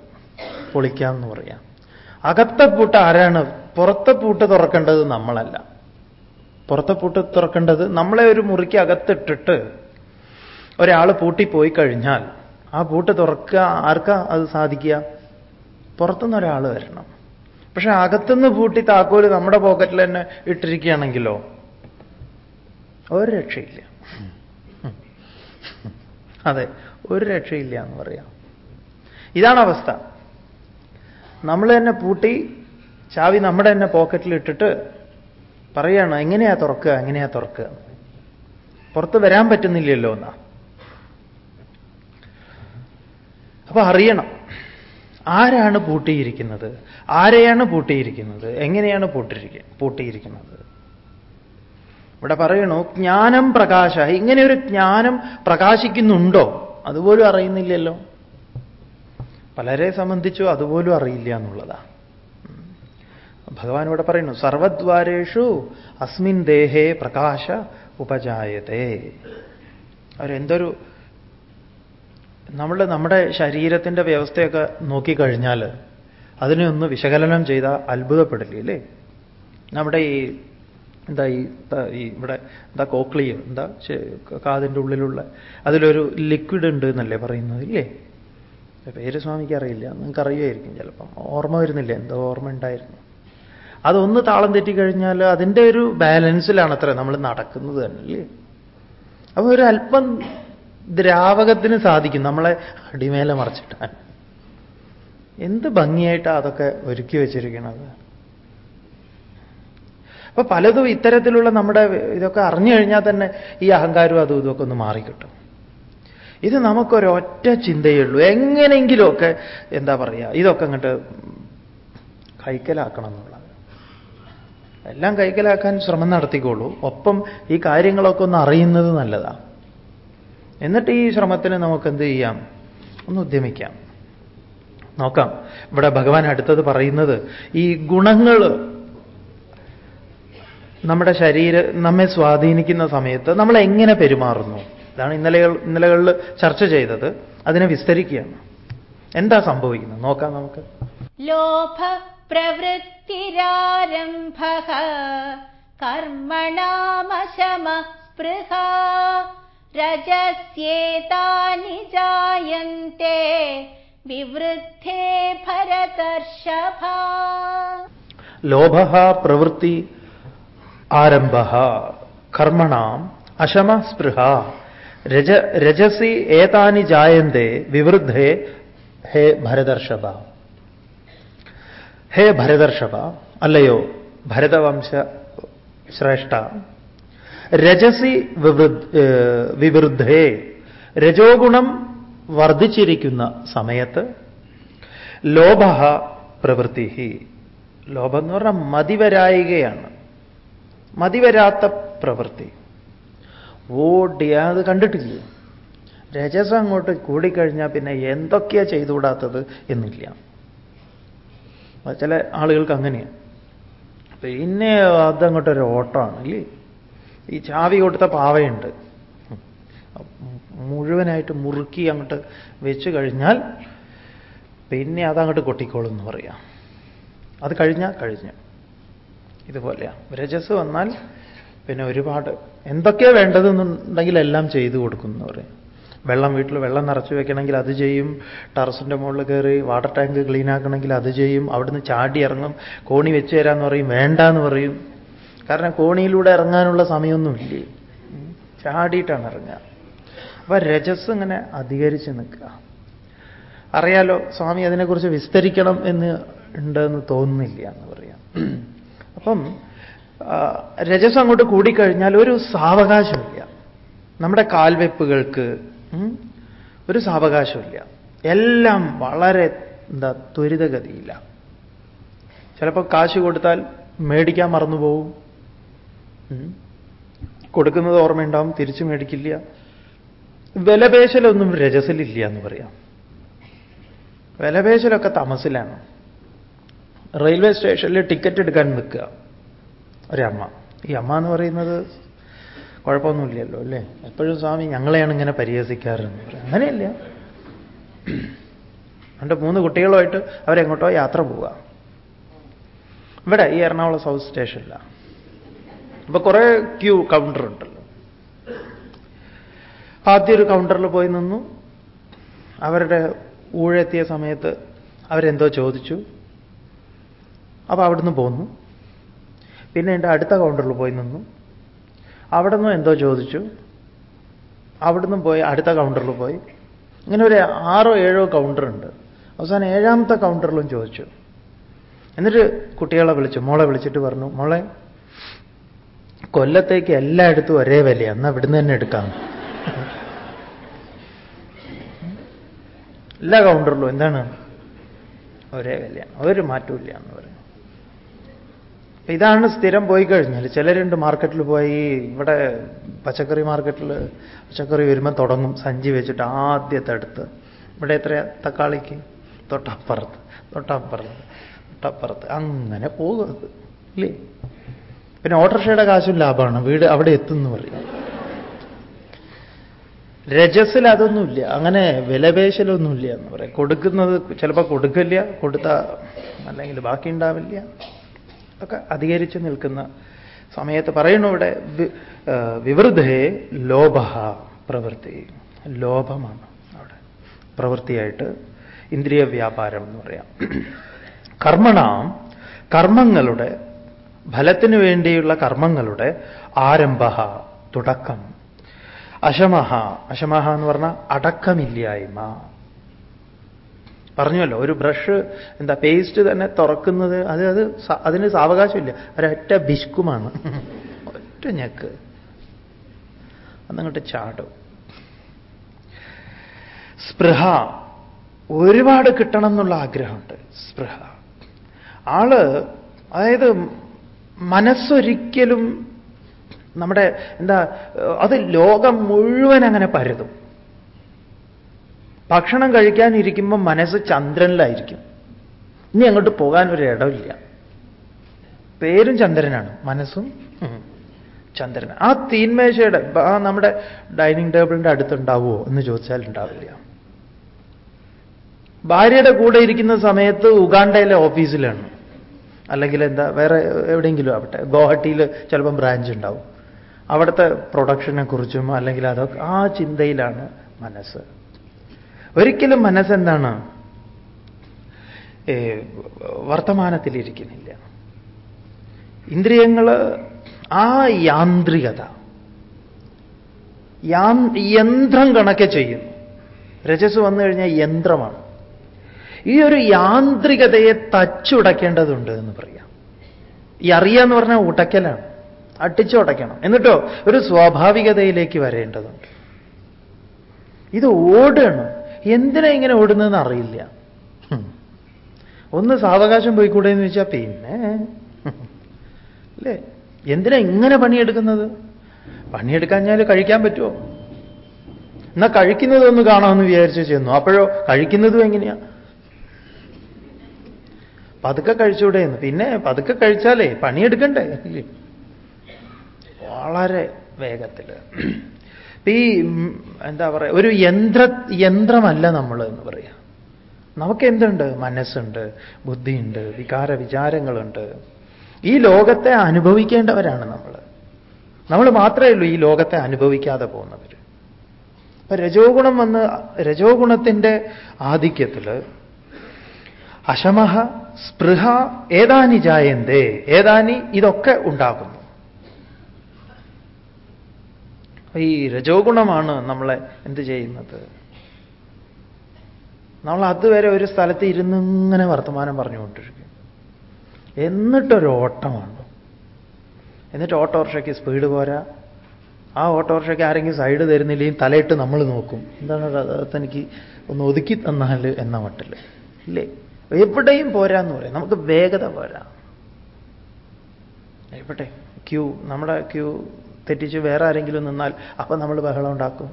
പൊളിക്കാമെന്ന് പറയാം. അകത്തെ പൂട്ട് ആരാണ്? പുറത്തെ പൂട്ട് തുറക്കേണ്ടത് നമ്മളല്ല. പുറത്തെ പൂട്ട് തുറക്കേണ്ടത് നമ്മളെ ഒരു മുറിക്ക് അകത്തിട്ടിട്ട് ഒരാൾ പൂട്ടിപ്പോയി കഴിഞ്ഞാൽ ആ പൂട്ട് തുറക്കുക ആർക്കാ അത് സാധിക്കുക? പുറത്തുനിന്ന് ഒരാൾ വരണം. പക്ഷെ അകത്തുനിന്ന് പൂട്ടി താക്കോൽ നമ്മുടെ പോക്കറ്റിൽ തന്നെ ഇട്ടിരിക്കുകയാണെങ്കിലോ? ഒരു രക്ഷയില്ല. അതെ ഒരു രക്ഷയില്ല എന്ന് പറയാം. ഇതാണ് അവസ്ഥ. നമ്മൾ തന്നെ പൂട്ടി ചാവി നമ്മുടെ തന്നെ പോക്കറ്റിൽ ഇട്ടിട്ട് പറയാണ് എങ്ങനെയാ തുറക്കുക? എങ്ങനെയാ തുറക്കുക? പുറത്ത് വരാൻ പറ്റുന്നില്ലല്ലോ എന്നാ. അപ്പൊ അറിയണം. ആരാണ് പൂട്ടിയിരിക്കുന്നത്? ആരെയാണ് പൂട്ടിയിരിക്കുന്നത്? എങ്ങനെയാണ് പൂട്ടിരിക്ക പൂട്ടിയിരിക്കുന്നത്? ഇവിടെ പറയണു ജ്ഞാനം പ്രകാശ ഇങ്ങനെ ഒരു ജ്ഞാനം പ്രകാശിക്കുന്നുണ്ടോ? അതുപോലും അറിയുന്നില്ലല്ലോ. പലരെ സംബന്ധിച്ചു അതുപോലും അറിയില്ല എന്നുള്ളതാ. ഭഗവാൻ ഇവിടെ പറയുന്നു സർവദ്വാരേഷു അസ്മിൻ ദേഹേ പ്രകാശ ഉപജായതേ. അവരെന്തൊരു നമ്മൾ നമ്മുടെ ശരീരത്തിന്റെ വ്യവസ്ഥയൊക്കെ നോക്കിക്കഴിഞ്ഞാൽ അതിനെ ഒന്ന് വിശകലനം ചെയ്താൽ അത്ഭുതപ്പെടില്ലേ അല്ലേ നമ്മുടെ ഈ എന്താ ഈ ഇവിടെ എന്താ കോക്ലിയോ എന്താ കാതിന്റെ ഉള്ളിലുള്ള അതിലൊരു ലിക്വിഡ് ഉണ്ട് എന്നല്ലേ പറയുന്നത് ഇല്ലേ? പേര് സ്വാമിക്ക് അറിയില്ല നിങ്ങൾക്ക് അറിയുമായിരിക്കും ചിലപ്പം. ഓർമ്മ വരുന്നില്ല എന്തോ ഓർമ്മ ഉണ്ടായിരുന്നു. അതൊന്ന് താളം തെറ്റിക്കഴിഞ്ഞാൽ അതിന്റെ ഒരു ബാലൻസിലാണ് അത്ര നമ്മൾ നടക്കുന്നത് തന്നെ അല്ലേ അപ്പൊ ഒരു അല്പം ദ്രാവകത്തിന് സാധിക്കും. നമ്മളെ അടിമേലെ മറിച്ചിട്ടാൻ. എന്ത് ഭംഗിയായിട്ടാണ് അതൊക്കെ ഒരുക്കി വെച്ചിരിക്കുന്നത് അപ്പൊ പലതും ഇത്തരത്തിലുള്ള നമ്മുടെ ഇതൊക്കെ അറിഞ്ഞു കഴിഞ്ഞാൽ തന്നെ ഈ അഹങ്കാരവും അതും ഇതൊക്കെ ഒന്ന് മാറിക്കിട്ടും. ഇത് നമുക്കൊരൊറ്റ ചിന്തയുള്ളൂ എങ്ങനെയെങ്കിലുമൊക്കെ എന്താ പറയുക ഇതൊക്കെ അങ്ങോട്ട് കൈക്കലാക്കണം എന്നുള്ളത്. എല്ലാം കൈക്കലാക്കാൻ ശ്രമം നടത്തിക്കോളൂ. ഒപ്പം ഈ കാര്യങ്ങളൊക്കെ ഒന്ന് അറിയുന്നത് നല്ലതാണ് എന്നിട്ട് ഈ ശ്രമത്തിന് നമുക്ക് എന്ത് ചെയ്യാം? ഒന്ന് ഉദ്യമിക്കാം. നോക്കാം. ഇവിടെ ഭഗവാൻ അടുത്തത് പറയുന്നത് ഈ ഗുണങ്ങൾ നമ്മുടെ ശരീരം നമ്മെ സ്വാധീനിക്കുന്ന സമയത്ത് നമ്മൾ എങ്ങനെ പെരുമാറുന്നു? ഇതാണ് ഇന്നലെകൾ ഇന്നലകളിൽ ചർച്ച ചെയ്തത്. അതിനെ വിസ്തരിക്കുകയാണ്. എന്താ സംഭവിക്കുന്നത്? നോക്കാം നമുക്ക്. ലോഭ പ്രവൃത്തിരാരംഭ കർമ്മണാമശമ സ്പൃഹ രജസ്യേതാനി जायन्ते। विवृद्धे भरतर्षभा। लोभः प्रवृत्ति आरम्भः। कर्मणाम् अशमस्पृहा രജ രജസി ഏതാനി ജായന്തേ വിവൃദ്ധേ ഹേ ഭരതർഷഭ ഹേ ഭരതർഷഭ അല്ലയോ ഭരതവംശ ശ്രേഷ്ഠ രജസി വിവൃദ്ധേ. രജോഗുണം വർദ്ധിച്ചിരിക്കുന്ന സമയത്ത് ലോഭ പ്രവൃത്തി ലോഭം എന്ന് പറഞ്ഞാൽ മതിവരായികയാണ്. മതിവരാത്ത പ്രവൃത്തി. ഓടി അത് കണ്ടിട്ടില്ല. രജസം അങ്ങോട്ട് കൂടിക്കഴിഞ്ഞാൽ പിന്നെ എന്തൊക്കെയാ ചെയ്തുകൂടാത്തത് എന്നില്ല. ചില ആളുകൾക്ക് അങ്ങനെയാണ് പിന്നെ അതങ്ങോട്ടൊരു ഓട്ടമാണ് അല്ലേ? ഈ ചാവി കൊടുത്ത പാവയുണ്ട്. മുഴുവനായിട്ട് മുറുക്കി അങ്ങോട്ട് വെച്ച് കഴിഞ്ഞാൽ പിന്നെ അതങ്ങോട്ട് കൊട്ടിക്കോളും എന്ന് പറയാം. അത് കഴിഞ്ഞാൽ കഴിഞ്ഞു. ഇതുപോലെയാണ് രജസ് വന്നാൽ പിന്നെ ഒരുപാട് എന്തൊക്കെയാണ് വേണ്ടതെന്നുണ്ടെങ്കിൽ എല്ലാം ചെയ്തു കൊടുക്കും എന്ന് പറയും. വെള്ളം വീട്ടിൽ വെള്ളം നിറച്ചു വെക്കണമെങ്കിൽ അത് ചെയ്യും. ടെറസിന്റെ മുകളിൽ കയറി വാട്ടർ ടാങ്ക് ക്ലീൻ ആക്കണമെങ്കിൽ അത് ചെയ്യും. അവിടുന്ന് ചാടി ഇറങ്ങും. കോണി വെച്ച് തരാമെന്ന് പറയും. വേണ്ട എന്ന് പറയും. കാരണം കോണിയിലൂടെ ഇറങ്ങാനുള്ള സമയമൊന്നുമില്ലേ? ചാടിയിട്ടാണ് ഇറങ്ങുക. അപ്പൊ രജസ് ഇങ്ങനെ അധികരിച്ച് നിൽക്കുക. അറിയാലോ സ്വാമി അതിനെക്കുറിച്ച് വിസ്തരിക്കണം എന്ന് ഉണ്ടെന്ന് തോന്നുന്നില്ല എന്ന് പറയാം. അപ്പം രജസ് അങ്ങോട്ട് കൂടിക്കഴിഞ്ഞാൽ ഒരു സാവകാശമില്ല. നമ്മുടെ കാൽവെപ്പുകൾക്ക് ഒരു സാവകാശമില്ല. എല്ലാം വളരെ എന്താ ത്വരിതഗതിയില്ല ചിലപ്പോൾ കാശ് കൊടുത്താൽ മേടിക്കാൻ മറന്നുപോകും. കൊടുക്കുന്നത് ഓർമ്മയുണ്ടാവും തിരിച്ചു മേടിക്കില്ല. വിലപേശലൊന്നും രജസിലില്ല എന്ന് പറയാം. വിലപേശലൊക്കെ തമസിലാണ്. റെയിൽവേ സ്റ്റേഷനിൽ ടിക്കറ്റ് എടുക്കാൻ നിൽക്കുക. ഒരമ്മ. ഈ അമ്മ എന്ന് പറയുന്നത് കുഴപ്പമൊന്നുമില്ലല്ലോ അല്ലേ? എപ്പോഴും സ്വാമി ഞങ്ങളെയാണ് ഇങ്ങനെ പരിഹസിക്കാറെന്ന് പറയാം അങ്ങനെയല്ല. എന്റെ മൂന്ന് കുട്ടികളുമായിട്ട് അവരെങ്ങോട്ടോ യാത്ര പോവുക. ഇവിടെ ഈ എറണാകുളം സൗത്ത് സ്റ്റേഷനിലാണ് അപ്പൊ കുറെ ക്യൂ കൗണ്ടർ ഉണ്ടല്ലോ. ആദ്യം ഒരു കൗണ്ടറിൽ പോയി നിന്നു. അവരുടെ ഊഴെത്തിയ സമയത്ത് അവരെന്തോ ചോദിച്ചു. അപ്പൊ അവിടുന്ന് പോന്നു. പിന്നെ എന്റെ അടുത്ത കൗണ്ടറിൽ പോയി നിന്നു. അവിടെ നിന്നും എന്തോ ചോദിച്ചു. അവിടുന്ന് പോയി അടുത്ത കൗണ്ടറിൽ പോയി. ഇങ്ങനെ ഒരു ആറോ ഏഴോ കൗണ്ടർ ഉണ്ട്. അവസാനം ഏഴാമത്തെ കൗണ്ടറിലും ചോദിച്ചു. എന്നിട്ട് കുട്ടികളെ വിളിച്ചു. മോളെ വിളിച്ചിട്ട് പറഞ്ഞു മോളെ കൊല്ലത്തേക്ക് എല്ലായിടത്തും ഒരേ വിലയാണ് എന്നാൽ ഇവിടുന്ന് തന്നെ എടുക്കാം. എല്ലാ കൗണ്ടറിലും എന്താണ്? ഒരേ വിലയാണ് ഒരു മാറ്റമില്ല എന്ന് പറയും ഇതാണ് സ്ഥിരം പോയി കഴിഞ്ഞാൽ ചിലരുണ്ട് മാർക്കറ്റിൽ പോയി ഇവിടെ പച്ചക്കറി മാർക്കറ്റിൽ പച്ചക്കറി വരുമ്പോൾ തുടങ്ങും. സഞ്ചി വെച്ചിട്ട് ആദ്യത്തെ അടുത്ത്. ഇവിടെ എത്ര തക്കാളിക്ക്? തൊട്ടപ്പുറത്ത്. തൊട്ടപ്പുറത്ത്. തൊട്ടപ്പുറത്ത്. അങ്ങനെ പോകുന്നത് ഇല്ലേ? പിന്നെ ഓട്ടോറിക്ഷയുടെ കാശും ലാഭമാണ്. വീട് അവിടെ എത്തുന്നു പറയും. രജസിൽ അതൊന്നുമില്ല. അങ്ങനെ വിലപേശലൊന്നുമില്ല എന്ന് പറയാം. കൊടുക്കുന്നത് ചിലപ്പോൾ കൊടുക്കില്ല കൊടുത്ത അല്ലെങ്കിൽ ബാക്കി ഉണ്ടാവില്ല. ഒക്കെ അധികരിച്ച് നിൽക്കുന്ന സമയത്ത് പറയുന്നു ഇവിടെ വിവൃദ്ധേ ലോഭ പ്രവൃത്തി. ലോഭമാണ് അവിടെ. പ്രവൃത്തിയായിട്ട് ഇന്ദ്രിയ വ്യാപാരം എന്ന് പറയാം. കർമ്മണാം കർമ്മങ്ങളുടെ ഫലത്തിനു വേണ്ടിയുള്ള കർമ്മങ്ങളുടെ ആരംഭ തുടക്കം. അശമഹ. അശമഹ എന്ന് പറഞ്ഞാൽ അടക്കമില്ലായ്മ. പറഞ്ഞല്ലോ ഒരു ബ്രഷ് എന്താ പേസ്റ്റ് തന്നെ തുറക്കുന്നത് അത് അത് അതിന് സാവകാശമില്ല. ഒരൊറ്റ ബിസ്കുമാണ്. ഒറ്റ ഞെക്ക്. അന്നങ്ങോട്ട് ചാടും. സ്പൃഹ. ഒരുപാട് കിട്ടണം എന്നുള്ള ആഗ്രഹമുണ്ട് സ്പൃഹ. ആൾ അതായത് മനസ്സൊരിക്കലും നമ്മുടെ എന്താ അത് ലോകം മുഴുവൻ അങ്ങനെ പരതും. ഭക്ഷണം കഴിക്കാനിരിക്കുമ്പോൾ മനസ്സ് ചന്ദ്രനിലായിരിക്കും. ഇനി അങ്ങോട്ട് പോകാൻ ഒരു ഇടമില്ല പേരും ചന്ദ്രനാണ് മനസ്സും ചന്ദ്രൻ ആ തീന്മേശയുടെ ആ നമ്മുടെ ഡൈനിങ് ടേബിളിന്റെ അടുത്തുണ്ടാവുമോ എന്ന് ചോദിച്ചാൽ ഉണ്ടാവില്ല. ഭാര്യയുടെ കൂടെ ഇരിക്കുന്ന സമയത്ത് ഉഗാണ്ടയിലെ ഓഫീസിലാണ്. അല്ലെങ്കിൽ എന്താ വേറെ എവിടെയെങ്കിലും ആവട്ടെ. ഗുവാഹട്ടിയിൽ ചിലപ്പം ബ്രാഞ്ച് ഉണ്ടാവും. അവിടുത്തെ പ്രൊഡക്ഷനെ കുറിച്ചും അല്ലെങ്കിൽ അതൊക്കെ ആ ചിന്തയിലാണ് മനസ്സ്. ഒരിക്കലും മനസ്സെന്താണ് വർത്തമാനത്തിലിരിക്കുന്നില്ല. ഇന്ദ്രിയങ്ങൾ ആ യാന്ത്രികത യന്ത്രം കണക്കെ ചെയ്യും രജസ് വന്നു കഴിഞ്ഞാൽ യന്ത്രമാണ്. ഈ ഒരു യാന്ത്രികതയെ തച്ചുടയ്ക്കേണ്ടതുണ്ട് എന്ന് പറയാം. ഈ അറിയാന്ന് പറഞ്ഞാൽ ഉടയ്ക്കലാണ് അട്ടിച്ചുടയ്ക്കണം എന്നിട്ടോ ഒരു സ്വാഭാവികതയിലേക്ക് വരേണ്ടതുണ്ട്. ഇത് ഓടണം. എന്തിനാ ഇങ്ങനെ ഓടുന്നതെന്ന് അറിയില്ല. ഒന്ന് സാവകാശം പോയിക്കൂടെ എന്ന് ചോദിച്ചാൽ പിന്നെ. അല്ലേ? എന്തിനാ ഇങ്ങനെ പണിയെടുക്കുന്നത്? പണിയെടുക്കാഞ്ഞാൽ കഴിക്കാൻ പറ്റുമോ? എന്നാ കഴിക്കുന്നതൊന്ന് കാണാമെന്ന് വിചാരിച്ച് ചെന്നു. അപ്പോഴോ കഴിക്കുന്നതും എങ്ങനെയാ? പതുക്കെ കഴിച്ചൂടെ എന്ന്. പിന്നെ പതുക്കെ കഴിച്ചാലേ പണിയെടുക്കണ്ടേ? വളരെ വേഗത്തിൽ ഈ എന്താ പറയുക ഒരു യന്ത്ര യന്ത്രമല്ല നമ്മൾ എന്ന് പറയാം. നമുക്ക് എന്തുണ്ട് മനസ്സുണ്ട് ബുദ്ധിയുണ്ട് വികാര വിചാരങ്ങളുണ്ട്. ഈ ലോകത്തെ അനുഭവിക്കേണ്ടവരാണ് നമ്മൾ നമ്മൾ മാത്രമേ ഉള്ളൂ ഈ ലോകത്തെ അനുഭവിക്കാതെ പോകുന്നവർ അപ്പൊ രജോ ഗുണം വന്ന് രജോ ഗുണത്തിന്റെ ആധിക്യത്തിൽ അശമഹ സ്പൃഹ ഏതാനി ജായന്തേ ഏതാനി ഇതൊക്കെ ഉണ്ടാകുന്നു. ഈ രജോഗുണമാണ് നമ്മളെ എന്ത് ചെയ്യുന്നത്? നമ്മൾ അതുവരെ ഒരു സ്ഥലത്ത് ഇരുന്ന് ഇങ്ങനെ വർത്തമാനം പറഞ്ഞുകൊണ്ടിരിക്കും. എന്നിട്ടൊരു ഓട്ടമാണ് എന്നിട്ട് ഓട്ടോറിക്ഷയ്ക്ക് സ്പീഡ് പോരാ. ആ ഓട്ടോറിക്ഷയ്ക്ക് ആരെങ്കിലും സൈഡ് തരുന്നില്ലെങ്കിൽ തലയിട്ട് നമ്മൾ നോക്കും. എന്താണ് തനിക്ക് ഒന്ന് ഒതുക്കി തന്നാൽ എന്ന മട്ടിൽ ഇല്ലേ? എവിടെയും പോരാന്ന് പറയാം. നമുക്ക് വേഗത പോരാ. എവിടെ ക്യൂ നമ്മുടെ ക്യൂ തെറ്റിച്ച് വേറെ ആരെങ്കിലും നിന്നാൽ അപ്പം നമ്മൾ ബഹളം ഉണ്ടാക്കും.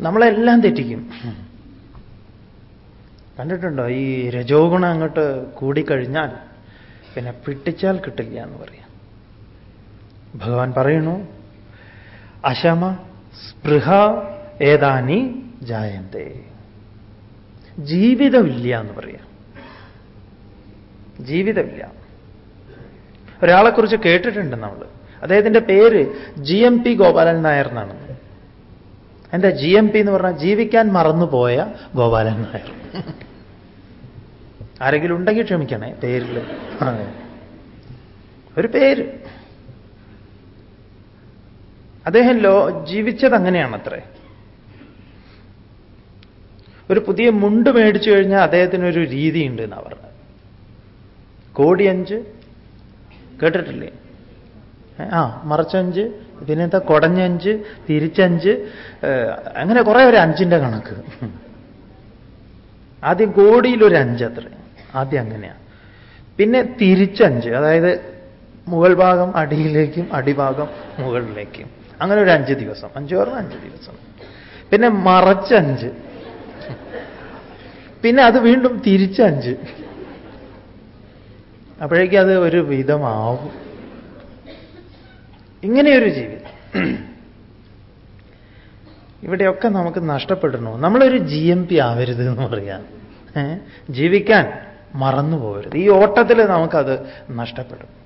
നമ്മളെല്ലാം തെറ്റിക്കും. കണ്ടിട്ടുണ്ടോ? ഈ രജോ ഗുണം അങ്ങോട്ട് കൂടിക്കഴിഞ്ഞാൽ പിന്നെ പിട്ടിച്ചാൽ കിട്ടില്ല എന്ന് പറയാം. ഭഗവാൻ പറയുന്നു അശമ സ്പൃഹ ഏതാനി ജായന്തേ. ജീവിതമില്ല എന്ന് പറയാം. ജീവിതമില്ല. ഒരാളെക്കുറിച്ച് കേട്ടിട്ടുണ്ട് നമ്മൾ അദ്ദേഹത്തിന്റെ പേര് G M P Gopalan Nair എന്നാണ്. എന്താ ജി എം പി എന്ന് പറഞ്ഞാൽ ജീവിക്കാൻ മറന്നുപോയ ഗോപാലൻ നായർ? ആരെങ്കിലും ഉണ്ടെങ്കിൽ ക്ഷമിക്കണേ പേരിൽ ഒരു പേര്. അദ്ദേഹം ലോ ജീവിച്ചത് അങ്ങനെയാണത്രേ. ഒരു പുതിയ മുണ്ട് മേടിച്ചു കഴിഞ്ഞാൽ അദ്ദേഹത്തിനൊരു രീതിയുണ്ട് എന്നാണ് പറഞ്ഞത്. കോടിയഞ്ച് കേട്ടിട്ടില്ലേ? ആ മറച്ചഞ്ച് പിന്നെന്താ കൊടഞ്ഞഞ്ച് തിരിച്ചഞ്ച് അങ്ങനെ കുറേ ഒരു അഞ്ചിന്റെ കണക്ക്. ആദ്യം കോടിയിലൊരു അഞ്ച് അത്ര. ആദ്യം അങ്ങനെയാ. പിന്നെ തിരിച്ചഞ്ച് അതായത് മുകൾ ഭാഗം അടിയിലേക്കും അടിഭാഗം മുകളിലേക്കും. അങ്ങനെ ഒരു അഞ്ച് ദിവസം അഞ്ച് പറഞ്ഞ അഞ്ച് ദിവസം. പിന്നെ മറച്ചഞ്ച്. പിന്നെ അത് വീണ്ടും തിരിച്ചഞ്ച്. അപ്പോഴേക്കും അത് ഒരു വിധമാവും. ഇങ്ങനെയൊരു ജീവിതം. ഇവിടെയൊക്കെ നമുക്ക് നഷ്ടപ്പെടണോ? നമ്മളൊരു ജി എം പി ആവരുത് എന്ന് പറയാം ജീവിക്കാൻ മറന്നു പോകരുത് ഈ ഓട്ടത്തിൽ നമുക്കത് നഷ്ടപ്പെടും.